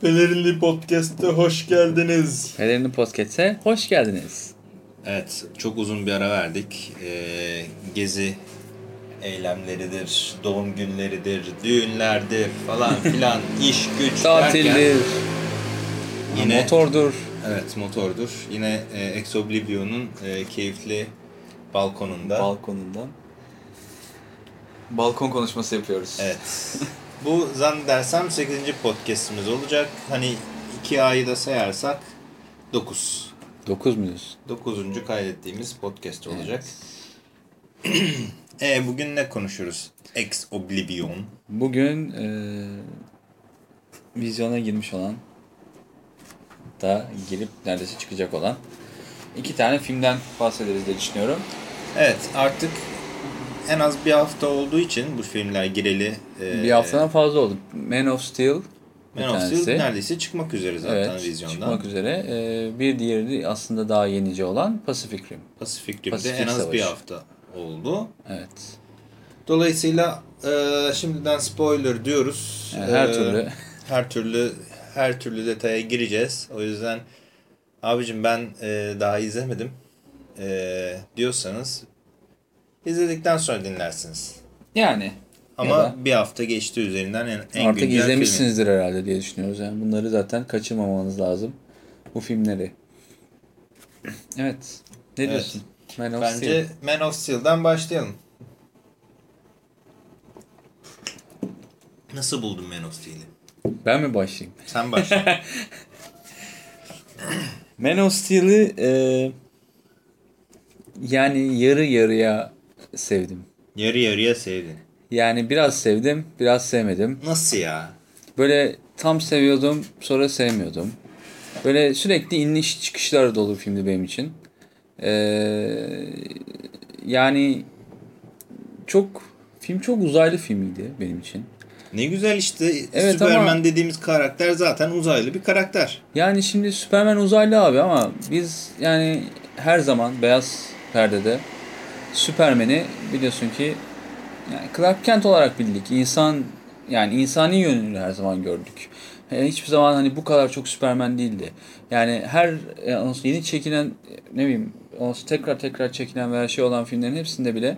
Pelerinli Podcast'a hoş geldiniz. Pelerinli Podcast'e hoş geldiniz. Evet, çok uzun bir ara verdik. Ee, gezi eylemleridir, doğum günleridir, düğünlerdir falan filan, iş güç Tatildir. derken Yine- Motordur. Evet, motordur. Yine e, Ex Oblivion'un e, keyifli balkonunda. Balkonundan. Balkon konuşması yapıyoruz. Evet. Bu zannedersem 8. podcast'imiz olacak. Hani iki ayı da sayarsak 9. 9 muyuz? 9. kaydettiğimiz podcast olacak. e bugün ne konuşuruz? Ex Oblivion. Bugün e, vizyona girmiş olan da girip neredeyse çıkacak olan iki tane filmden bahsederiz diye düşünüyorum. Evet artık en az bir hafta olduğu için bu filmler gireli. E, Bir haftadan fazla oldu. Man of Steel Man of tanesi. Steel neredeyse çıkmak üzere zaten evet, vizyondan. çıkmak üzere. E, bir diğeri de aslında daha yenice olan Pacific Rim. Pasifik Rim'de Pasifik en az Savaşı. bir hafta oldu. Evet. Dolayısıyla e, şimdiden spoiler diyoruz. Yani her E, türlü her türlü her türlü detaya gireceğiz. O yüzden abicim ben e, daha izlemedim e, diyorsanız izledikten sonra dinlersiniz. yani Ama da- bir hafta geçti üzerinden en, en Artık izlemişsinizdir herhalde diye düşünüyoruz. Yani bunları zaten kaçırmamanız lazım. Bu filmleri. Evet. Ne Evet. diyorsun? Man of Bence Steel. Man of Steel'dan başlayalım. Nasıl buldun Man of Steel'i? Ben mi başlayayım? Sen başla. Man of Steel'i e, yani yarı yarıya sevdim. Yarı yarıya sevdin. Yani biraz sevdim, biraz sevmedim. Nasıl ya? Böyle tam seviyordum, sonra sevmiyordum. Böyle sürekli iniş çıkışlar dolu filmdi benim için. Ee, yani çok film çok uzaylı filmiydi benim için. Ne güzel işte Evet Superman ama- dediğimiz karakter zaten uzaylı bir karakter. Yani şimdi Superman uzaylı abi ama biz yani her zaman beyaz perdede Superman'i biliyorsun ki yani Clark Kent olarak bildik. İnsan yani insani yönünü her zaman gördük. E, hiçbir zaman hani bu kadar çok Superman değildi. Yani her e, ondan sonra yeni çekilen e, ne bileyim tekrar tekrar çekilen veya şey olan filmlerin hepsinde bile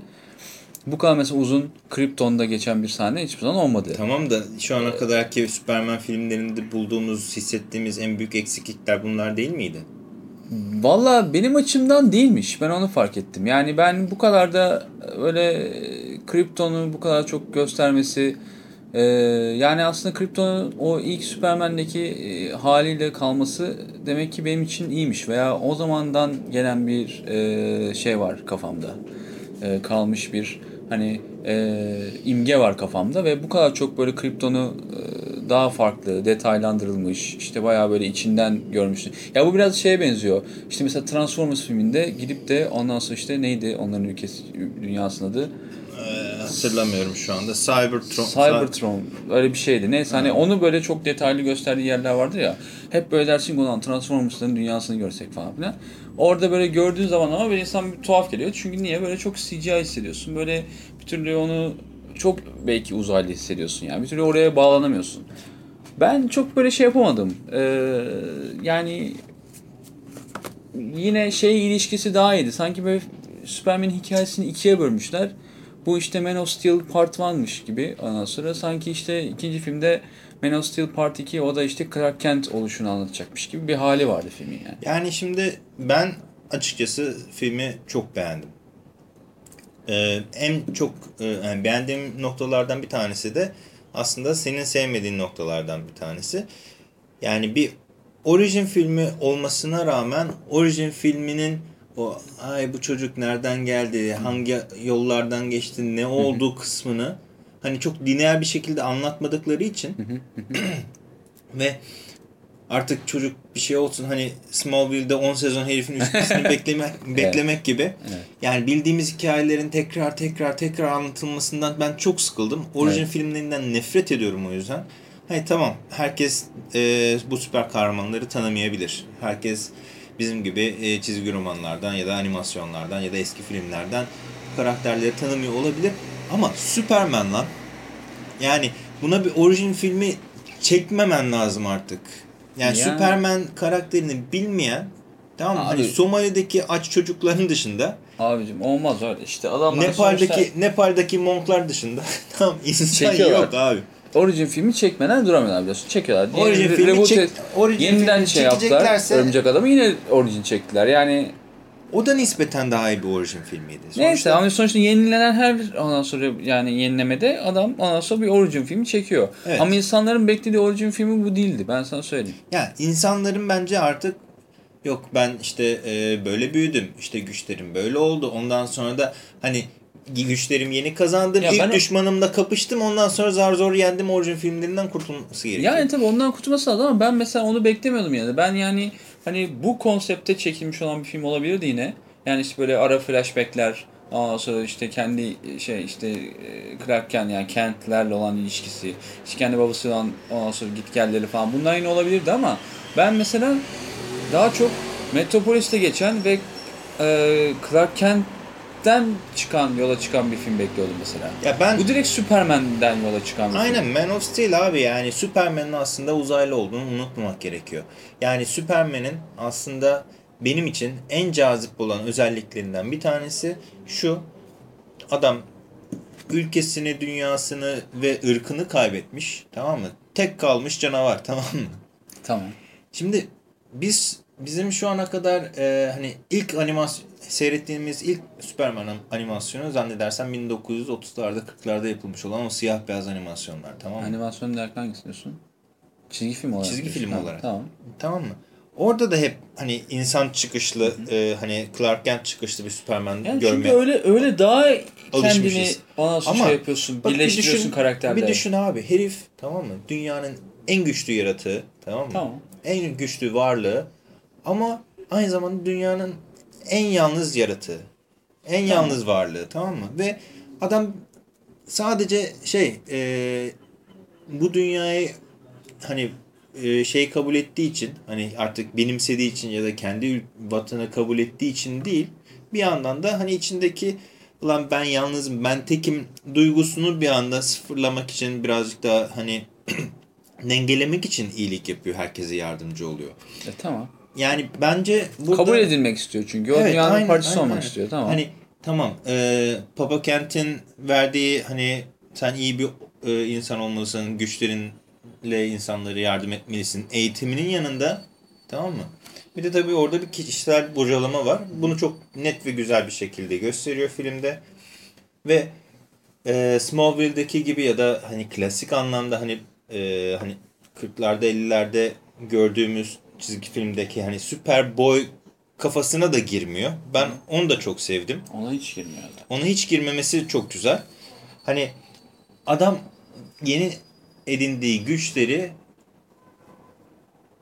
bu kadar mesela uzun Krypton'da geçen bir sahne hiçbir zaman olmadı. Tamam da şu ana kadarki Superman filmlerinde bulduğumuz, hissettiğimiz en büyük eksiklikler bunlar değil miydi? Valla benim açımdan değilmiş. Ben onu fark ettim. Yani ben bu kadar da öyle Krypton'u bu kadar çok göstermesi e, yani aslında Krypton'un o ilk Superman'deki e, haliyle kalması demek ki benim için iyiymiş veya o zamandan gelen bir e, şey var kafamda. E, kalmış bir hani e, imge var kafamda ve bu kadar çok böyle Krypton'u e, daha farklı, detaylandırılmış, işte bayağı böyle içinden görmüştüm. Ya bu biraz şeye benziyor. İşte mesela Transformers filminde gidip de ondan sonra işte neydi onların ülkesi, dünyasının adı? Ee, hatırlamıyorum şu anda. Cybertron. Cybertron öyle bir şeydi. Neyse hani onu böyle çok detaylı gösterdiği yerler vardır ya. Hep böyle dersin ki ulan Transformers'ların dünyasını görsek falan filan. Orada böyle gördüğün zaman ama böyle insan bir tuhaf geliyor. Çünkü niye? Böyle çok CGI hissediyorsun. Böyle bir türlü onu çok belki uzaylı hissediyorsun yani. Bir türlü oraya bağlanamıyorsun. Ben çok böyle şey yapamadım. Ee, yani yine şey ilişkisi daha iyiydi. Sanki böyle Superman'in hikayesini ikiye bölmüşler. Bu işte Man of Steel Part 1'mış gibi ondan sonra sanki işte ikinci filmde Man of Steel Part 2 o da işte Clark Kent oluşunu anlatacakmış gibi bir hali vardı filmin yani. Yani şimdi ben açıkçası filmi çok beğendim. Ee, en çok e, yani beğendiğim noktalardan bir tanesi de aslında senin sevmediğin noktalardan bir tanesi. Yani bir orijin filmi olmasına rağmen orijin filminin o ay bu çocuk nereden geldi, hangi yollardan geçti, ne olduğu kısmını hani çok lineer bir şekilde anlatmadıkları için ve artık çocuk bir şey olsun hani Smallville'de 10 sezon herifin üstesini beklemek beklemek gibi. Evet. Yani bildiğimiz hikayelerin tekrar tekrar tekrar anlatılmasından ben çok sıkıldım. Orijin Evet. filmlerinden nefret ediyorum o yüzden. Hayır tamam herkes e, bu süper kahramanları tanımayabilir. Herkes bizim gibi e, çizgi romanlardan ya da animasyonlardan ya da eski filmlerden karakterleri tanımıyor olabilir. Ama Superman lan yani buna bir orijin filmi çekmemen lazım artık. Yani Yani- Superman karakterini bilmeyen tamam mı? Hani Somali'deki aç çocukların dışında Abicim olmaz öyle işte adamlar Nepal'deki sonuçta Nepal'deki monklar dışında tamam insan yok abi. origin filmi çekmeden duramıyorlar biliyorsun. Çekiyorlar. Yeni Origin filmi çek- origin yeniden filmi şey yaptılar. Örümcek Adam'ı yine origin çektiler. Yani O da nispeten daha iyi bir orijin filmiydi. Sonuçta- Neyse ama sonuçta yenilenen her ondan sonra yani yenilemede adam ondan sonra bir origin filmi çekiyor. Evet. Ama insanların beklediği origin filmi bu değildi. Ben sana söyleyeyim. Ya insanların bence artık yok ben işte e, böyle büyüdüm. işte güçlerim böyle oldu. Ondan sonra da hani güçlerim yeni kazandım. Ya İlk ben düşmanımla kapıştım. Ondan sonra zar zor yendim. Orijin filmlerinden kurtulması gerekiyor. Yani tabii ondan kurtulması lazım ama ben mesela onu beklemiyordum yani. Ben yani hani bu konsepte çekilmiş olan bir film olabilirdi yine. Yani işte böyle ara flashbackler, ondan sonra işte kendi şey işte e, Clark Kent yani Kent'lerle olan ilişkisi, işte kendi babasıyla olan ondan sonra gitgelleri falan bunlar yine olabilirdi ama ben mesela daha çok Metropolis'te geçen ve e, Clark Kent'ten çıkan yola çıkan bir film bekliyordum mesela. Ya ben Bu direkt Superman'den yola çıkan bir film. Aynen Man of Steel abi yani Superman'in aslında uzaylı olduğunu unutmamak gerekiyor. Yani Superman'in aslında benim için en cazip olan özelliklerinden bir tanesi şu. Adam ülkesini, dünyasını ve ırkını kaybetmiş tamam mı? Tek kalmış canavar tamam mı? Tamam. Şimdi biz bizim şu ana kadar e, hani ilk animasyon seyrettiğimiz ilk Superman animasyonu zannedersem 1930'larda 40'larda yapılmış olan o siyah beyaz animasyonlar tamam mı? Animasyon derken hangisini diyorsun? Çizgi film olarak. Çizgi film olarak. Tamam. Tamam mı? Orada da hep hani insan çıkışlı e, hani Clark Kent çıkışlı bir Superman Yani görme. çünkü öyle öyle daha kendini sonra Ama şey yapıyorsun, Bak bir birleştiriyorsun düşün- karakterleri. Bir düşün abi herif tamam mı? Dünyanın en güçlü yaratığı tamam mı? Tamam. En güçlü varlığı ama aynı zamanda dünyanın en yalnız yaratığı. En Tamam. yalnız varlığı tamam mı? Ve adam sadece şey e, bu dünyayı hani e, şey kabul ettiği için hani artık benimsediği için ya da kendi vatanı kabul ettiği için değil bir yandan da hani içindeki ulan ben yalnızım ben tekim duygusunu bir anda sıfırlamak için birazcık daha hani dengelemek için iyilik yapıyor herkese yardımcı oluyor. E, tamam. Yani bence burada Kabul edilmek istiyor çünkü. O Evet, dünyanın aynen, parçası aynen, olmak aynen. istiyor. Tamam. Hani tamam e, Papa Kent'in verdiği hani sen iyi bir e, insan olmalısın, güçlerinle insanlara yardım etmelisin. Eğitiminin yanında tamam mı? Bir de tabii orada bir kişisel bocalama var. Bunu çok net ve güzel bir şekilde gösteriyor filmde. Ve e, Smallville'deki gibi ya da hani klasik anlamda hani e, hani 40'larda 50'lerde gördüğümüz çizgi filmdeki hani Superboy kafasına da girmiyor. Ben onu da çok sevdim. Ona hiç girmiyor. adam. Ona hiç girmemesi çok güzel. Hani adam yeni edindiği güçleri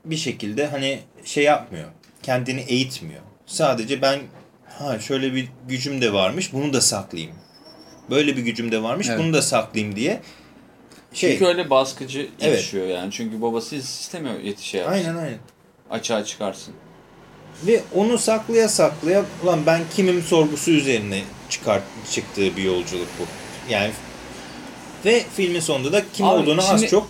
bir şekilde hani şey yapmıyor. Kendini eğitmiyor. Sadece ben ha şöyle bir gücüm de varmış bunu da saklayayım. Böyle bir gücüm de varmış Evet. bunu da saklayayım diye. Şey, Çünkü öyle baskıcı Evet. yetişiyor yani. Çünkü babası istemiyor yetişe aynen aynen. Açığa çıkarsın. Ve onu saklaya saklaya ulan ben kimim sorgusu üzerine çıkart çıktığı bir yolculuk bu. Yani ve filmin sonunda da kim Abi olduğunu şimdi- az çok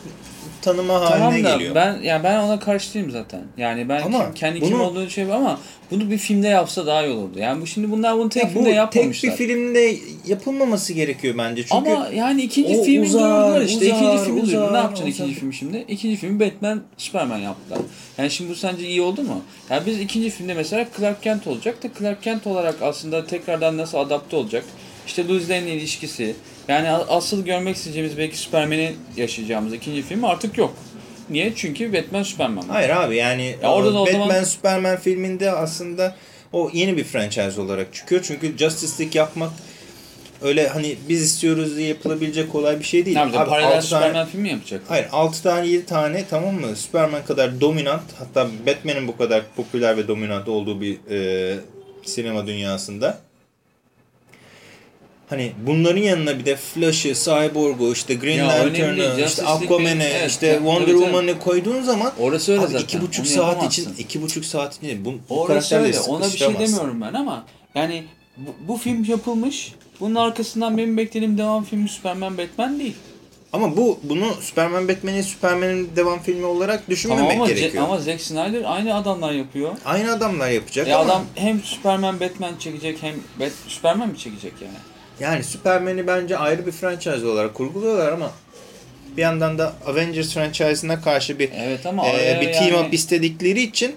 tanıma haline Tamam da geliyor. ben yani ben ona karşı değilim zaten. Yani ben Ama kim- kendi kim bunu- olduğunu şey ama bunu bir filmde yapsa daha iyi olurdu. Yani bu şimdi bunlar bunu tek Ya bu filmde tek yapmamışlar. bir filmde yapılmaması gerekiyor bence. Çünkü Ama yani ikinci filmi duyurdular işte. uzar, ikinci filmi duyurdular. Ne yapacaksın uzar. ikinci filmi şimdi? İkinci filmi Batman, Superman yaptılar. Yani şimdi bu sence iyi oldu mu? Yani biz ikinci filmde mesela Clark Kent olacak da Clark Kent olarak aslında tekrardan nasıl adapte olacak? İşte Lois Lane'le ilişkisi. Yani asıl görmek isteyeceğimiz belki Superman'i yaşayacağımız ikinci film artık yok. Niye? Çünkü Batman Superman hayır abi yani Ya orada da o Batman zaman- Superman filminde aslında o yeni bir franchise olarak çıkıyor. Çünkü Justice League yapmak öyle hani biz istiyoruz diye yapılabilecek kolay bir şey değil. Ne yapacak? Paralel altı tane- Superman filmi yapacak. Hayır 6 tane 7 tane tamam mı? Superman kadar dominant hatta Batman'in bu kadar popüler ve dominant olduğu bir e, sinema dünyasında. Hani bunların yanına bir de Flash'ı, Cyborg'u, işte Green Ya Lantern'ı, işte Aquaman'ı, evet, işte Wonder. Woman'ı koyduğun zaman Orası öyle abi zaten. iki buçuk Onu saat yapamazsın. için iki buçuk saat için bu, bu Orası öyle. Ona bir şey demiyorum ben ama yani bu, bu film yapılmış. Bunun arkasından benim beklediğim devam filmi Superman Batman değil. Ama bu bunu Superman Batman'i Superman'in devam filmi olarak Tamam düşünmemek ama, Ce- gerekiyor. ama Zack Snyder aynı adamlar yapıyor. Aynı adamlar yapacak E ama adam hem Superman Batman çekecek hem Bat Superman mi çekecek yani? Yani Superman'i bence ayrı bir franchise olarak kurguluyorlar ama bir yandan da Avengers franchise'ına karşı bir Evet ama e, bir team yani- up istedikleri için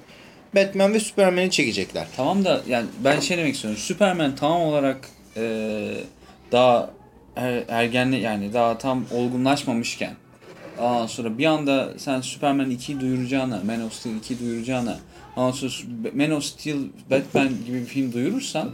Batman ve Superman'i çekecekler. Tamam da yani ben şey demek istiyorum. Superman tam olarak e, daha er, ergenli yani daha tam olgunlaşmamışken Ondan sonra bir anda sen Superman 2'yi duyuracağına, Man of Steel 2'yi duyuracağına, ondan sonra Man of Steel, Batman gibi bir film duyurursan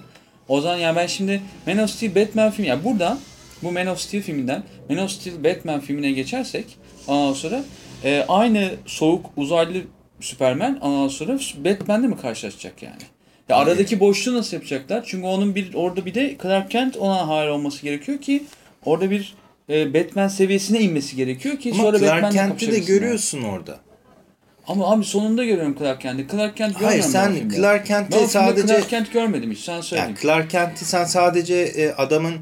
o zaman yani ben şimdi Man of Steel, Batman filmi, yani burada bu Man of Steel filminden Man of Steel, Batman filmine geçersek ondan sonra e, aynı soğuk uzaylı Superman ondan sonra Batman'le mi karşılaşacak yani? Ya aradaki boşluğu nasıl yapacaklar? Çünkü onun bir orada bir de Clark Kent ona hal olması gerekiyor ki orada bir e, Batman seviyesine inmesi gerekiyor ki Ama sonra Clark Batman'le Kent'i de görüyorsun orada. Ama abi sonunda görüyorum Clark Kent'i. Clark Kent Hayır sen. Clark Kent'i sadece Clark Kent görmedim hiç. Sen söyle. yani Clark Kent'i sen sadece e, adamın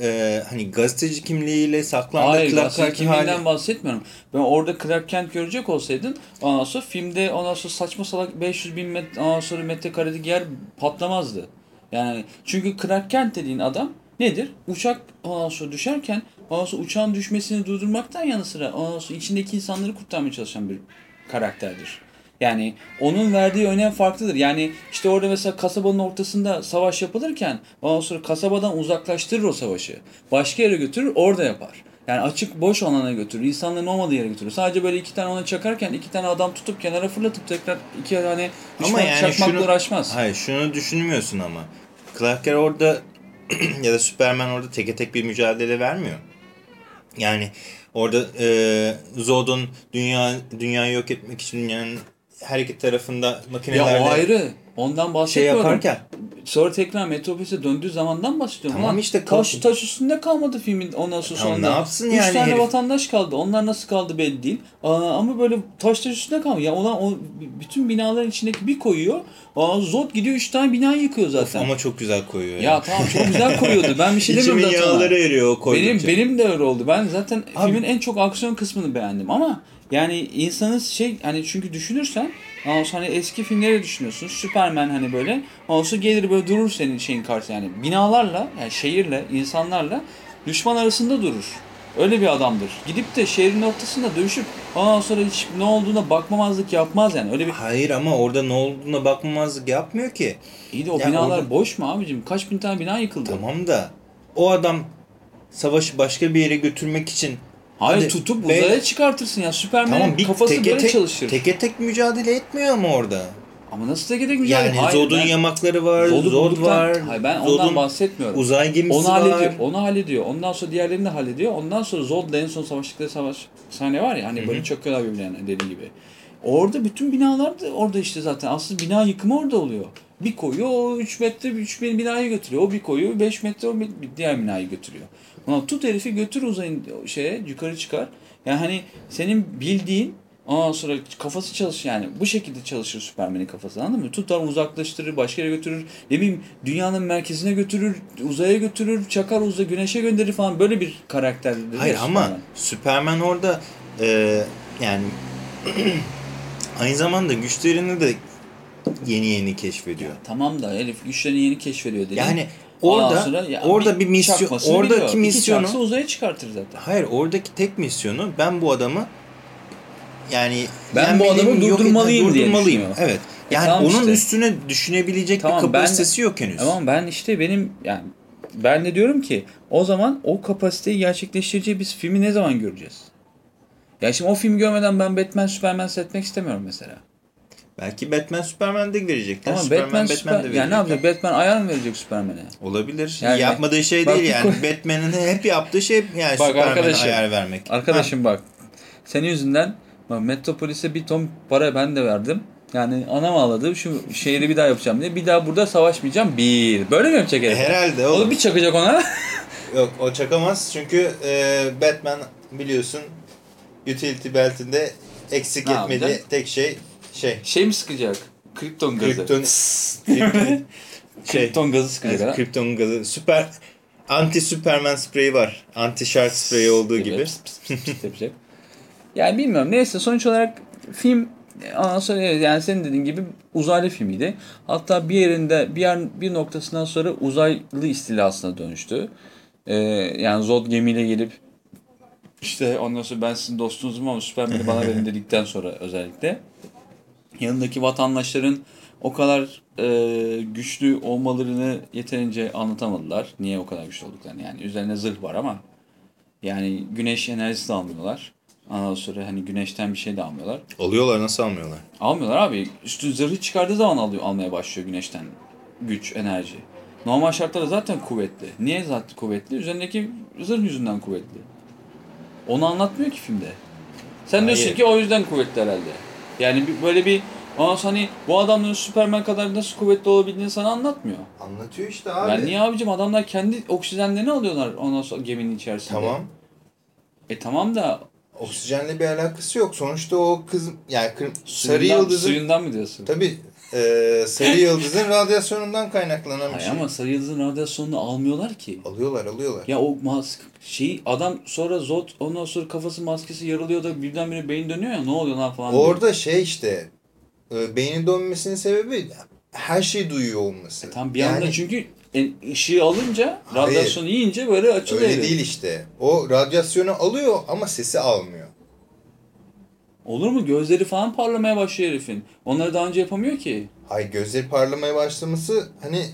e, hani gazeteci kimliğiyle saklandığı Hayır Clark gazeteci kimliğinden hali. bahsetmiyorum. Ben orada Clark Kent görecek olsaydın ondan sonra filmde ondan sonra saçma salak 500 bin met, ondan sonra metrekarelik yer patlamazdı. Yani çünkü Clark Kent dediğin adam nedir? Uçak ondan sonra düşerken ondan sonra uçağın düşmesini durdurmaktan yanı sıra ondan sonra içindeki insanları kurtarmaya çalışan bir karakterdir. Yani onun verdiği önem farklıdır. Yani işte orada mesela kasabanın ortasında savaş yapılırken ondan sonra kasabadan uzaklaştırır o savaşı. Başka yere götürür orada yapar. Yani açık boş alana götürür. insanların olmadığı yere götürür. Sadece böyle iki tane ona çakarken iki tane adam tutup kenara fırlatıp tekrar iki tane Ama düşman yani çakmakla şunu, uğraşmaz. hayır şunu düşünmüyorsun ama. Clark Kent orada ya da Superman orada teke tek bir mücadele vermiyor. Yani orada e, Zod'un dünya dünyayı yok etmek için dünyanın her iki tarafında Ya makinelerle o ayrı. Ondan şey bahsetmiyorum. yaparken Sonra tekrar Metropolis'e döndüğü zamandan bahsediyorum. Tamam Ulan işte, taş, taş üstünde kalmadı filmin ondan sonra Tamam, sonunda. ne yapsın Üç yani tane herif? vatandaş kaldı. Onlar nasıl kaldı belli değil. Aa, ama böyle taş taş üstünde kalmıyor. Ya olan o bütün binaların içindeki bir koyuyor. Aa, Zod gidiyor üç tane binayı yıkıyor zaten. ama çok güzel koyuyor. Ya tamam çok güzel koyuyordu. Ben bir şey demiyorum İçimin zaten. ona. yağları eriyor o Benim, koydukça. benim de öyle oldu. Ben zaten Abi- filmin en çok aksiyon kısmını beğendim ama yani insanın şey hani çünkü düşünürsen sonra hani eski filmleri düşünüyorsun. Superman hani böyle sonra gelir böyle durur senin şeyin karşısında yani binalarla yani şehirle insanlarla düşman arasında durur. Öyle bir adamdır. Gidip de şehrin ortasında dövüşüp ondan sonra hiç ne olduğuna bakmamazlık yapmaz yani. Öyle bir Hayır ama orada ne olduğuna bakmamazlık yapmıyor ki. iyi de o Ya binalar orada- boş mu abicim? Kaç bin tane bina yıkıldı? Tamam da o adam savaşı başka bir yere götürmek için Hayır Hadi tutup uzaya çıkartırsın ya. Superman'in tamam kafası teke böyle tek, çalışır. teke tek mücadele etmiyor ama orada. Ama nasıl tek tek mücadele? Yani Hayır, Zod'un ben- yamakları var, Zod'u Zod bulduktan- var. Hayır ben Zod'un ondan bahsetmiyorum. uzay gemisi Onu var. hallediyor. Onu hallediyor. Ondan sonra diğerlerini de hallediyor. Ondan sonra Zod'la en son savaştıkları savaş sahne var ya hani böyle çöküyorlar birbirlerine dediği gibi. Orada bütün binalar da orada işte zaten. Aslında bina yıkımı orada oluyor. Bir koyuyor o 3 metre 3 bin binayı götürüyor. O bir koyuyor 5 metre o bir diğer binayı götürüyor. Ulan tut herifi götür uzayın şeye yukarı çıkar. Yani hani senin bildiğin Ondan sonra kafası çalış yani bu şekilde çalışır Superman'in kafası anladın mı? Tutar uzaklaştırır, başka yere götürür. Ne bileyim dünyanın merkezine götürür, uzaya götürür, çakar uzaya, güneşe gönderir falan böyle bir karakter. Hayır ama Superman orada e, yani aynı zamanda güçlerini de yeni yeni keşfediyor. Tamam da Elif güçlerini yeni keşfediyor dedi. Yani orada sonra ya orada bir, misyon oradaki biliyor. Misyonu uzaya çıkartır zaten. Hayır oradaki tek misyonu ben bu adamı yani Ben bu adamı yok durdurmalıyım diye durdurmalıyım. düşünüyor. Evet. E Yani tamam onun işte. üstüne düşünebilecek Tamam, bir ben- kapasitesi yok henüz. Tamam ben işte benim yani ben de diyorum ki o zaman o kapasiteyi gerçekleştireceği biz filmi ne zaman göreceğiz? Ya şimdi o filmi görmeden ben Batman Superman seyretmek istemiyorum mesela. Belki Batman Superman'de verecekler. Ama Superman Batman, Batman, Super, de verecekler. yani ne yapacak? Batman ayar mı verecek Superman'e? Olabilir. Yani- Yapmadığı şey Bak değil yani. Batman'in hep yaptığı şey yani Superman'e ayar vermek. Arkadaşım bak. Senin yüzünden bak Metropolis'e bir ton para ben de verdim. Yani anam ağladı. Şu şehri bir daha yapacağım diye. Bir daha burada savaşmayacağım. Bir. Böyle mi Ha. herif? Herhalde O da oğlum. bir çakacak ona. Yok o çakamaz çünkü e, Batman biliyorsun utility beltinde eksik Ne etmediği yapacak? tek şey şey. Şey mi sıkacak? Kripton gazı. Krypton, Krypton şey. Kripton gazı sıkacak Evet, ha. Krypton gazı. Süper. anti Superman spreyi var. Anti Shark spreyi olduğu gibi. Pıs pıs pıs pıs yapacak. yani bilmiyorum. Neyse sonuç olarak film ondan sonra evet, yani senin dediğin gibi uzaylı filmiydi. Hatta bir yerinde bir yer, bir noktasından sonra uzaylı istilasına dönüştü. Ee, yani Zod gemiyle gelip işte ondan sonra ben sizin dostunuzum ama Superman'i bana verin dedikten sonra özellikle yanındaki vatandaşların o kadar e, güçlü olmalarını yeterince anlatamadılar. Niye o kadar güçlü olduklarını yani üzerine zırh var ama yani güneş enerjisi de almıyorlar. Ondan sonra hani güneşten bir şey de almıyorlar. Alıyorlar nasıl almıyorlar? Almıyorlar abi. Üstün zırhı çıkardığı zaman alıyor, almaya başlıyor güneşten güç, enerji. Normal şartlarda zaten kuvvetli. Niye zaten kuvvetli? Üzerindeki zırh yüzünden kuvvetli. Onu anlatmıyor ki filmde. Sen Hayır. diyorsun ki o yüzden kuvvetli herhalde. Yani bir- böyle bir ondan sonra hani bu adamların Superman kadar nasıl kuvvetli olabildiğini sana anlatmıyor. Anlatıyor işte Yani niye abicim adamlar kendi oksijenlerini alıyorlar ondan sonra geminin içerisinde. Tamam. E tamam da Oksijenle bir alakası yok. Sonuçta o kız yani kır- sarı suyundan, yıldızın suyundan mı diyorsun? tabii e, sarı yıldızın radyasyonundan kaynaklanan bir şey. ama sarı yıldızın radyasyonunu almıyorlar ki. Alıyorlar alıyorlar. Ya o mask şey adam sonra Zod ondan sonra kafası maskesi yarılıyor da birdenbire beyin dönüyor ya ne oluyor lan falan. diyor. Orada şey işte e, beynin dönmesinin sebebi her şeyi duyuyor olması. E tam bir anda çünkü e, ışığı alınca Hayır. radyasyon yiyince böyle açılıyor. Öyle değil işte. O radyasyonu alıyor ama sesi almıyor. Olur mu? Gözleri falan parlamaya başlıyor herifin. Onları daha önce yapamıyor ki. Hay gözleri parlamaya başlaması hani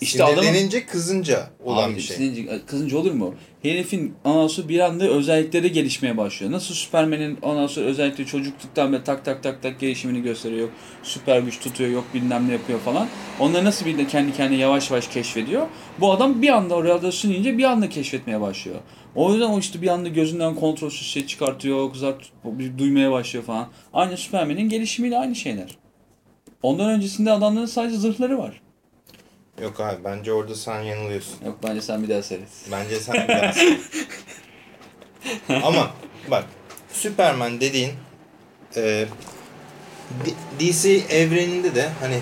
İşte adamın- sinirlenince kızınca olan Abi, bir şey. sinince- kızınca olur mu? Herifin sonra bir anda özellikleri gelişmeye başlıyor. Nasıl Superman'in ondan sonra özellikle çocukluktan beri tak tak tak tak gelişimini gösteriyor. Yok süper güç tutuyor, yok bilmem ne yapıyor falan. Onları nasıl bir de kendi kendine yavaş yavaş keşfediyor. Bu adam bir anda o radyasyon yiyince bir anda keşfetmeye başlıyor. O yüzden o işte bir anda gözünden kontrolsüz şey çıkartıyor, kızar bir duymaya başlıyor falan. Aynı Superman'in gelişimiyle aynı şeyler. Ondan öncesinde adamların sadece zırhları var. Yok abi bence orada sen yanılıyorsun. Yok bence sen bir daha seyret. Bence sen biraz. Ama bak Superman dediğin e, DC evreninde de hani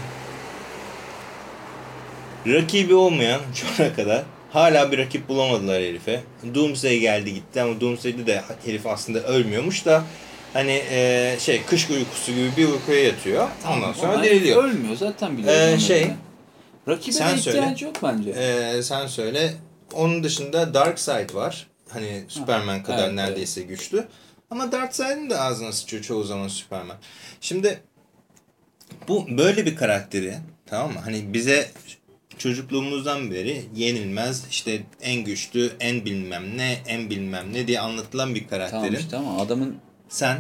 rakibi olmayan şu ana kadar hala bir rakip bulamadılar herife. Doomsday geldi gitti ama Doomsday'de de herif aslında ölmüyormuş da hani e, şey kış uykusu gibi bir uykuya yatıyor. Ondan sonra diriliyor. Ölmüyor zaten biliyorum. Ee, şey, Rakibe sen de söyle. yok bence. Ee, sen söyle. Onun dışında Darkseid var. Hani Superman kadar evet, neredeyse güçlü. Ama Darkseid'in de ağzına sıçıyor çoğu zaman Superman. Şimdi bu böyle bir karakteri tamam mı? Hani bize çocukluğumuzdan beri yenilmez işte en güçlü, en bilmem ne, en bilmem ne diye anlatılan bir karakterin tamam işte ama adamın sen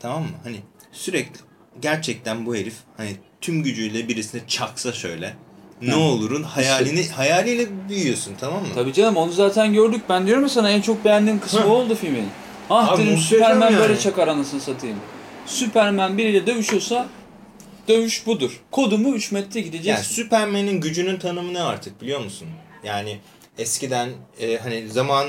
tamam mı? Hani sürekli gerçekten bu herif hani tüm gücüyle birisine çaksa şöyle ne Ha. olurun hayalini hayaliyle büyüyorsun tamam mı? tabii canım onu zaten gördük. Ben diyorum ya sana en çok beğendiğim kısmı Hı. oldu filmin. Ah Abi dedim Superman yani. böyle çakar anasını satayım. Superman biriyle dövüşüyorsa dövüş budur. Kodumu 3 metre Yani gideceğiz. Superman'in gücünün tanımı ne artık biliyor musun? Yani eskiden e, hani zaman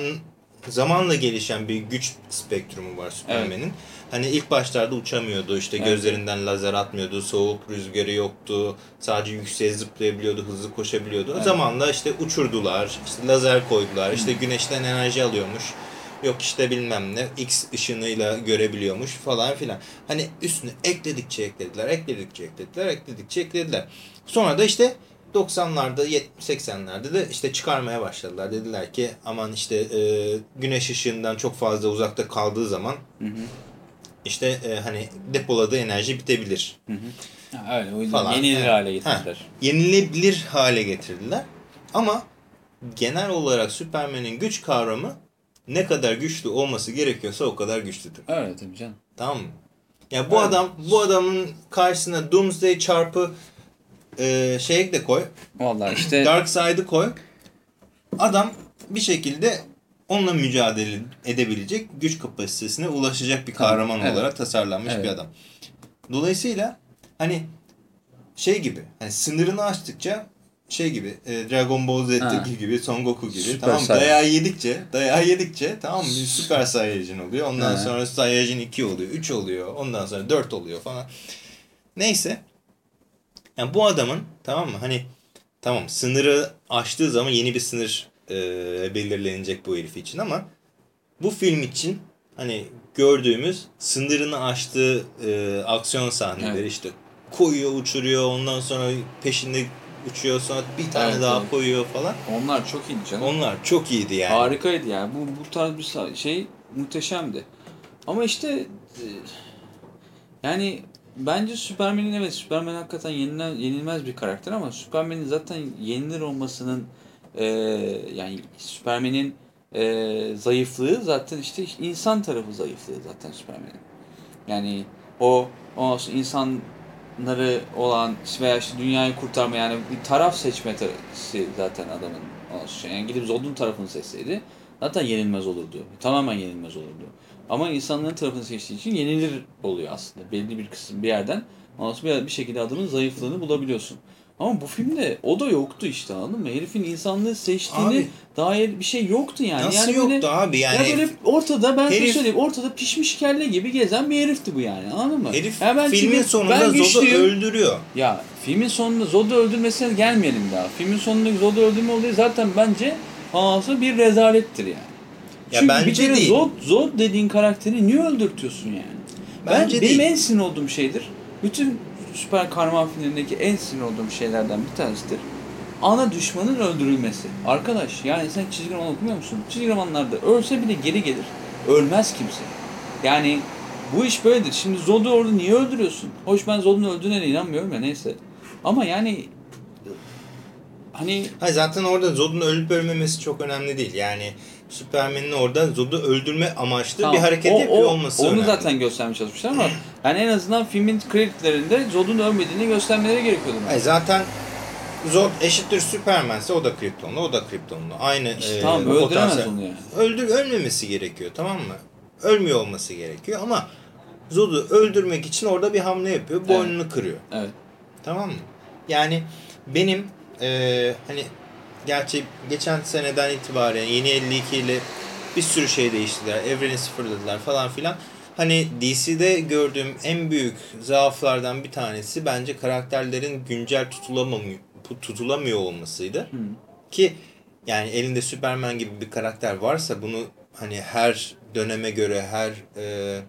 zamanla gelişen bir güç spektrumu var Superman'in. Hani ilk başlarda uçamıyordu işte Evet. gözlerinden lazer atmıyordu, soğuk rüzgarı yoktu, sadece yükseğe zıplayabiliyordu, hızlı koşabiliyordu. Evet. Zamanla işte uçurdular, işte lazer koydular, işte güneşten enerji alıyormuş. Yok işte bilmem ne X ışınıyla görebiliyormuş falan filan. Hani üstüne ekledikçe eklediler, ekledikçe eklediler, ekledikçe eklediler. Sonra da işte 90'larda, 80'lerde de işte çıkarmaya başladılar. Dediler ki aman işte e, güneş ışığından çok fazla uzakta kaldığı zaman Hı hı. İşte e, hani depoladığı enerji bitebilir. Hı hı. Ha, öyle o yüzden Falan. yenilir Evet. hale getirdiler. Yenilebilir hale getirdiler. Ama genel olarak Superman'in güç kavramı ne kadar güçlü olması gerekiyorsa o kadar güçlüdür. Öyle tabii canım. Tamam mı? Ya bu Evet. adam bu adamın karşısına Doomsday çarpı e, şey de koy. Vallahi işte Darkseid'ı koy. Adam bir şekilde onunla mücadele edebilecek güç kapasitesine ulaşacak bir kahraman evet. olarak tasarlanmış Evet. bir adam. Dolayısıyla hani şey gibi hani sınırını aştıkça şey gibi e, Dragon Ball Z Ha. gibi Son Goku gibi Süper tamam? Saiyan. dayağı yedikçe dayağı yedikçe tamam bir Süper Saiyajin oluyor ondan Ha. sonra Saiyajin 2 oluyor 3 oluyor ondan sonra 4 oluyor falan neyse yani bu adamın tamam mı hani tamam sınırı aştığı zaman yeni bir sınır e, belirlenecek bu herif için ama bu film için hani gördüğümüz sınırını aştığı e, aksiyon sahneleri Evet. işte koyuyor uçuruyor ondan sonra peşinde uçuyor sonra bir tane Evet, daha evet. koyuyor falan. Onlar çok iyiydi canım. Onlar çok iyiydi yani. Harikaydı yani. Bu, bu tarz bir şey muhteşemdi. Ama işte e, yani bence Superman'in evet Superman hakikaten yenilen, yenilmez bir karakter ama Superman'in zaten yenilir olmasının e, yani Superman'in e, zayıflığı zaten işte insan tarafı zayıflığı zaten Superman'in. Yani o, o insanları olan veya işte dünyayı kurtarma yani bir taraf seçmesi zaten adamın olsun. Yani gidip Zod'un tarafını seçseydi zaten yenilmez olurdu. Tamamen yenilmez olurdu. Ama insanların tarafını seçtiği için yenilir oluyor aslında. Belli bir kısım bir yerden. Ondan sonra bir şekilde adamın zayıflığını bulabiliyorsun. Ama bu filmde o da yoktu işte anladın mı? Herifin insanlığı seçtiğini Abi, dair bir şey yoktu yani. Nasıl yani yoktu böyle, abi yani? ya böyle ortada ben herif- söyleyeyim ortada pişmiş kelle gibi gezen bir herifti bu yani anladın mı? Herif Ya ben filmin çünkü sonunda ben Zod'u öldürüyor. Ya filmin sonunda Zod'u öldürmesine gelmeyelim daha. Filmin sonunda Zod'u öldürme olayı zaten bence anası bir rezalettir yani. Ya Çünkü bence bir kere değil. Zod, Zod dediğin karakteri niye öldürtüyorsun yani? Bence ben, benim değil. en sinir olduğum şeydir. Bütün süper kahraman filmlerindeki en sinir olduğum şeylerden bir tanesidir. Ana düşmanın öldürülmesi. Arkadaş yani sen çizgi roman okumuyor musun? Çizgi romanlarda ölse bile geri gelir. Ölmez kimse. Yani bu iş böyledir. Şimdi Zod'u orada niye öldürüyorsun? Hoş ben Zod'un öldüğüne inanmıyorum ya neyse. Ama yani hani Hayır zaten orada Zod'un ölüp ölmemesi çok önemli değil. Yani Superman'in orada Zod'u öldürme amaçlı Tamam, bir hareket o- yapıyor o- olması Onu önemli. zaten göstermeye çalışmışlar ama yani en azından filmin kredilerinde Zod'un ölmediğini göstermeleri gerekiyordu. Hayır, zaten Zod eşittir Superman'se o da Kryptonlu, o da Kryptonlu. Aynı İşte e, tamam öldüremez potansiyel- onu yani. Öldür, ölmemesi gerekiyor tamam mı? Ölmüyor olması gerekiyor ama Zod'u öldürmek için orada bir hamle yapıyor. Boynunu kırıyor. Evet. Tamam mı? Yani benim eee, hani gerçi geçen seneden itibaren yeni 52 ile bir sürü şey değiştirdiler. Evreni sıfırladılar falan filan. Hani DC'de gördüğüm en büyük zaaflardan bir tanesi bence karakterlerin güncel tutulamamıyor, tutulamıyor olmasıydı. Hı. Ki yani elinde Superman gibi bir karakter varsa bunu hani her döneme göre her eee,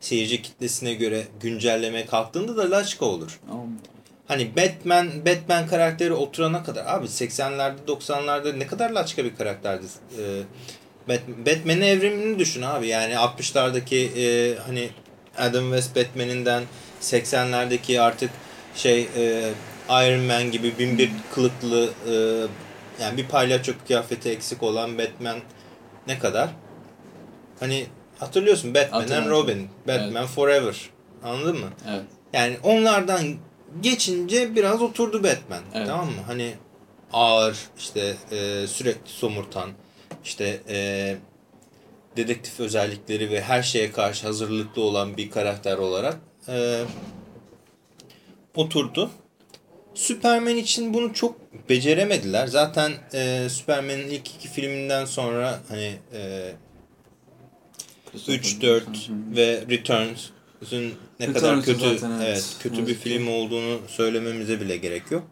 seyirci kitlesine göre güncelleme kalktığında da laçka olur. Ama Hani Batman Batman karakteri oturana kadar abi 80'lerde 90'larda ne kadar laçka bir karakterdi. Ee, Bat- Batman'in evrimini düşün abi. Yani 60'lardaki e, hani Adam West Batman'inden 80'lerdeki artık şey e, Iron Man gibi bin bir kılıklı e, yani bir palyaço kıyafeti eksik olan Batman ne kadar? Hani hatırlıyorsun Batman and. Robin, Batman Forever. Anladın mı? evet. Yani onlardan geçince biraz oturdu Batman. Evet. Tamam mı? Hani ağır, işte e, sürekli somurtan, işte e, dedektif özellikleri ve her şeye karşı hazırlıklı olan bir karakter olarak e, oturdu. Superman için bunu çok beceremediler. Zaten e, Superman'in ilk iki filminden sonra hani e, 3, 4 ve Returns'ün ne kadar Returns kötü zaten evet. evet. kötü bir Yazık ki. film olduğunu söylememize bile gerek yok.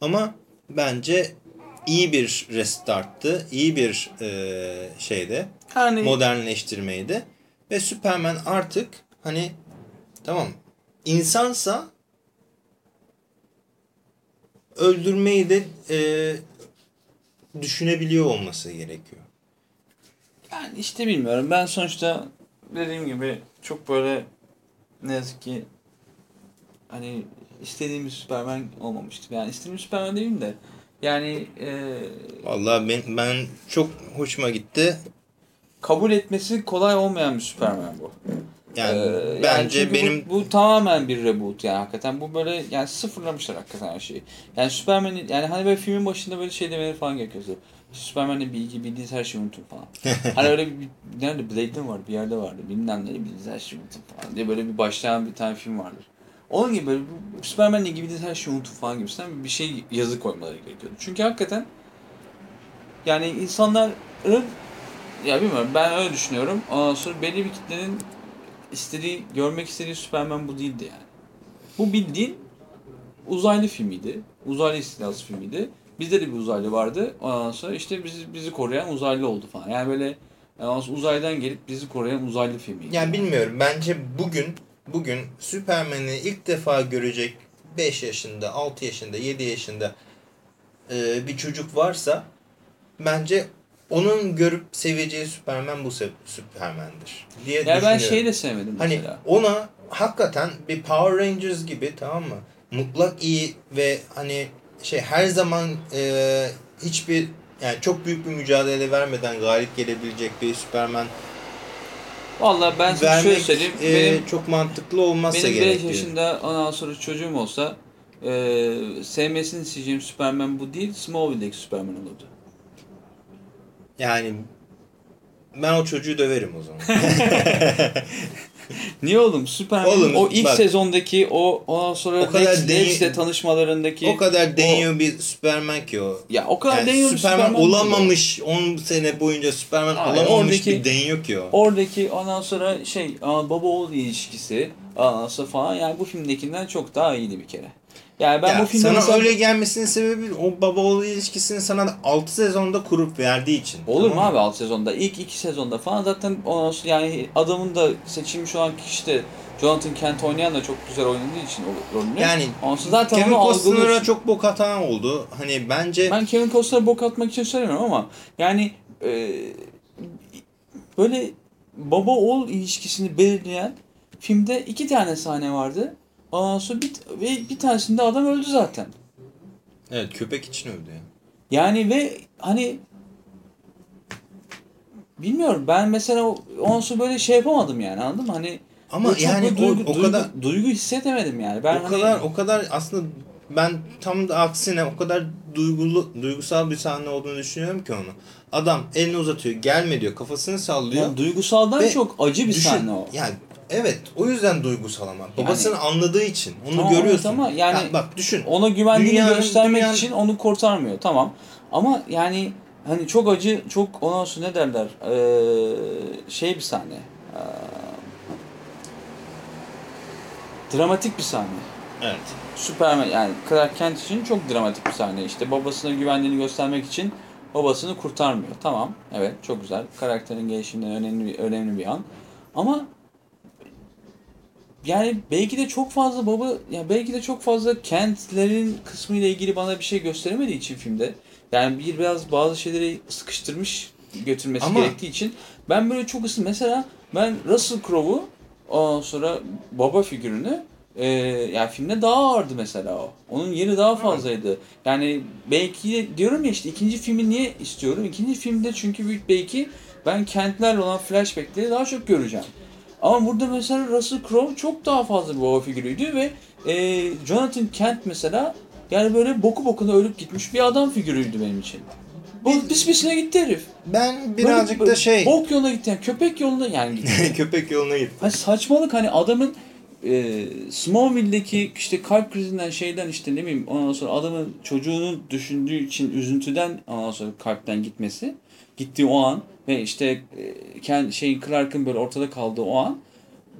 Ama bence iyi bir restarttı. iyi bir e, şeyde Yani modernleştirmeydi. Ve Superman artık hani tamam insansa öldürmeyi de e, düşünebiliyor olması gerekiyor. Yani işte bilmiyorum. Ben sonuçta dediğim gibi çok böyle ne yazık ki hani istediğim bir Superman olmamıştı. Yani istediğim bir Superman değilim de yani e, Vallahi ben, ben çok hoşuma gitti. kabul etmesi kolay olmayan bir Superman bu. Yani Ee, yani bence çünkü bu- benim bu, tamamen bir reboot yani hakikaten bu böyle yani sıfırlamışlar hakikaten her şeyi. Yani Superman'in yani hani böyle filmin başında böyle şey demeleri falan gerekiyordu. Superman'le bilgi bildiğiniz her şeyi unutun falan. hani öyle bir, nerede Blade'de var bir yerde vardı. Bilmem ne bildiğiniz her şeyi unutun falan diye böyle bir başlayan bir tane film vardır. Onun gibi böyle Superman'le ilgili bildiğiniz her şeyi unutun falan gibisinden bir şey yazı koymaları gerekiyordu. Çünkü hakikaten yani insanların ya bilmiyorum ben öyle düşünüyorum. Ondan sonra belli bir kitlenin istediği, görmek istediği Superman bu değildi yani. Bu bildiğin uzaylı filmiydi. Uzaylı istilası filmiydi. Bizde de bir uzaylı vardı. Ondan sonra işte bizi, bizi koruyan uzaylı oldu falan. Yani böyle ondan sonra uzaydan gelip bizi koruyan uzaylı filmi. Yani bilmiyorum. Bence bugün bugün Superman'i ilk defa görecek 5 yaşında, 6 yaşında, 7 yaşında e, bir çocuk varsa bence onun görüp seveceği Superman bu Superman'dir diye yani ben düşünüyorum. şeyi de sevmedim Hani mesela. ona hakikaten bir Power Rangers gibi tamam mı? Mutlak iyi ve hani şey her zaman e, hiçbir yani çok büyük bir mücadele vermeden galip gelebilecek bir Superman Vallahi ben şöyle vermek söyleyeyim. e, benim çok mantıklı olmazsa benim 5 gerek diyor. yaşında ondan sonra çocuğum olsa e, sevmesini isteyeceğim Superman bu değil. Smallville'deki Superman olurdu. Yani ben o çocuğu döverim o zaman. Niye oğlum? Superman Oğlum, o ilk bak. sezondaki o ondan sonra O kadar tanışmalarındaki o kadar deniyor bir Superman ki o. ya o kadar Yani deniyor Superman, Superman olamamış 10 sene boyunca Superman Hayır, olamamış oradaki- bir deniyor ki o. Oradaki ondan sonra şey aa, baba oğul ilişkisi ondan sonra falan yani bu filmdekinden çok daha iyiydi bir kere. Yani ben ya bu filmde sana mesela- öyle gelmesinin sebebi o baba oğul ilişkisini sana 6 sezonda kurup verdiği için. Olur mu Tamam abi alt sezonda? İlk iki sezonda falan zaten ondan sonra yani adamın da seçilmiş olan kişi de Jonathan Kent oynayan da çok güzel oynadığı için rolünü. Yani sonra zaten Kevin Costner'a çok bok atan oldu. Hani bence Ben Kevin Costner'a bok atmak için söylemiyorum ama yani e, böyle baba oğul ilişkisini belirleyen filmde iki tane sahne vardı. Ondan sonra bir, ve bir tanesinde adam öldü zaten. evet köpek için öldü ya. Yani ve hani bilmiyorum ben mesela o- sonra böyle şey yapamadım yani anladın mı? Hani Ama yani o- duygu, o duygu- kadar duygu hissedemedim yani. Ben o hani, kadar o kadar aslında ben tam da aksine o kadar duygulu duygusal bir sahne olduğunu düşünüyorum ki onu. Adam elini uzatıyor, gelme diyor, kafasını sallıyor. yani duygusaldan çok acı bir Düşün, sahne o. Yani evet o yüzden duygusal ama. Babasını anladığı için onu Tamam, görüyorsun. ama yani Ya bak düşün. Ona güvendiğini Dünyanın- göstermek dünyanın- için onu kurtarmıyor. Tamam. Ama yani hani çok acı, çok ondan sonra ne derler? Ee, şey bir sahne. Ee, dramatik bir sahne. Evet. Superman yani Clark Kent için çok dramatik bir sahne. İşte babasına güvendiğini göstermek için babasını kurtarmıyor. Tamam. Evet çok güzel. Karakterin gelişiminden önemli önemli bir an. Ama yani belki de çok fazla baba ya belki de çok fazla kentlerin kısmı ile ilgili bana bir şey gösteremediği için filmde yani bir biraz bazı şeyleri sıkıştırmış götürmesi Ama- gerektiği için ben böyle çok ısın mesela ben Russell Crowe'u ondan sonra baba figürünü e, yani filmde daha ağırdı mesela o. Onun yeri daha fazlaydı. Yani belki de diyorum ya işte ikinci filmi niye istiyorum? İkinci filmde çünkü büyük belki ben kentlerle olan flashbackleri daha çok göreceğim. Ama burada mesela Russell Crowe çok daha fazla bir baba figürüydü ve e, Jonathan Kent mesela yani böyle boku bokuna ölüp gitmiş bir adam figürüydü benim için. Bu pis pisine gitti herif. Ben birazcık Böyle da şey Bok yoluna gitti yani köpek yoluna yani gitti. köpek yoluna gitti. Hani saçmalık hani adamın e, Smallville'deki işte kalp krizinden şeyden işte ne bileyim ondan sonra adamın çocuğunu düşündüğü için üzüntüden ondan sonra kalpten gitmesi gittiği o an ve işte e, kendi şeyin Clark'ın böyle ortada kaldığı o an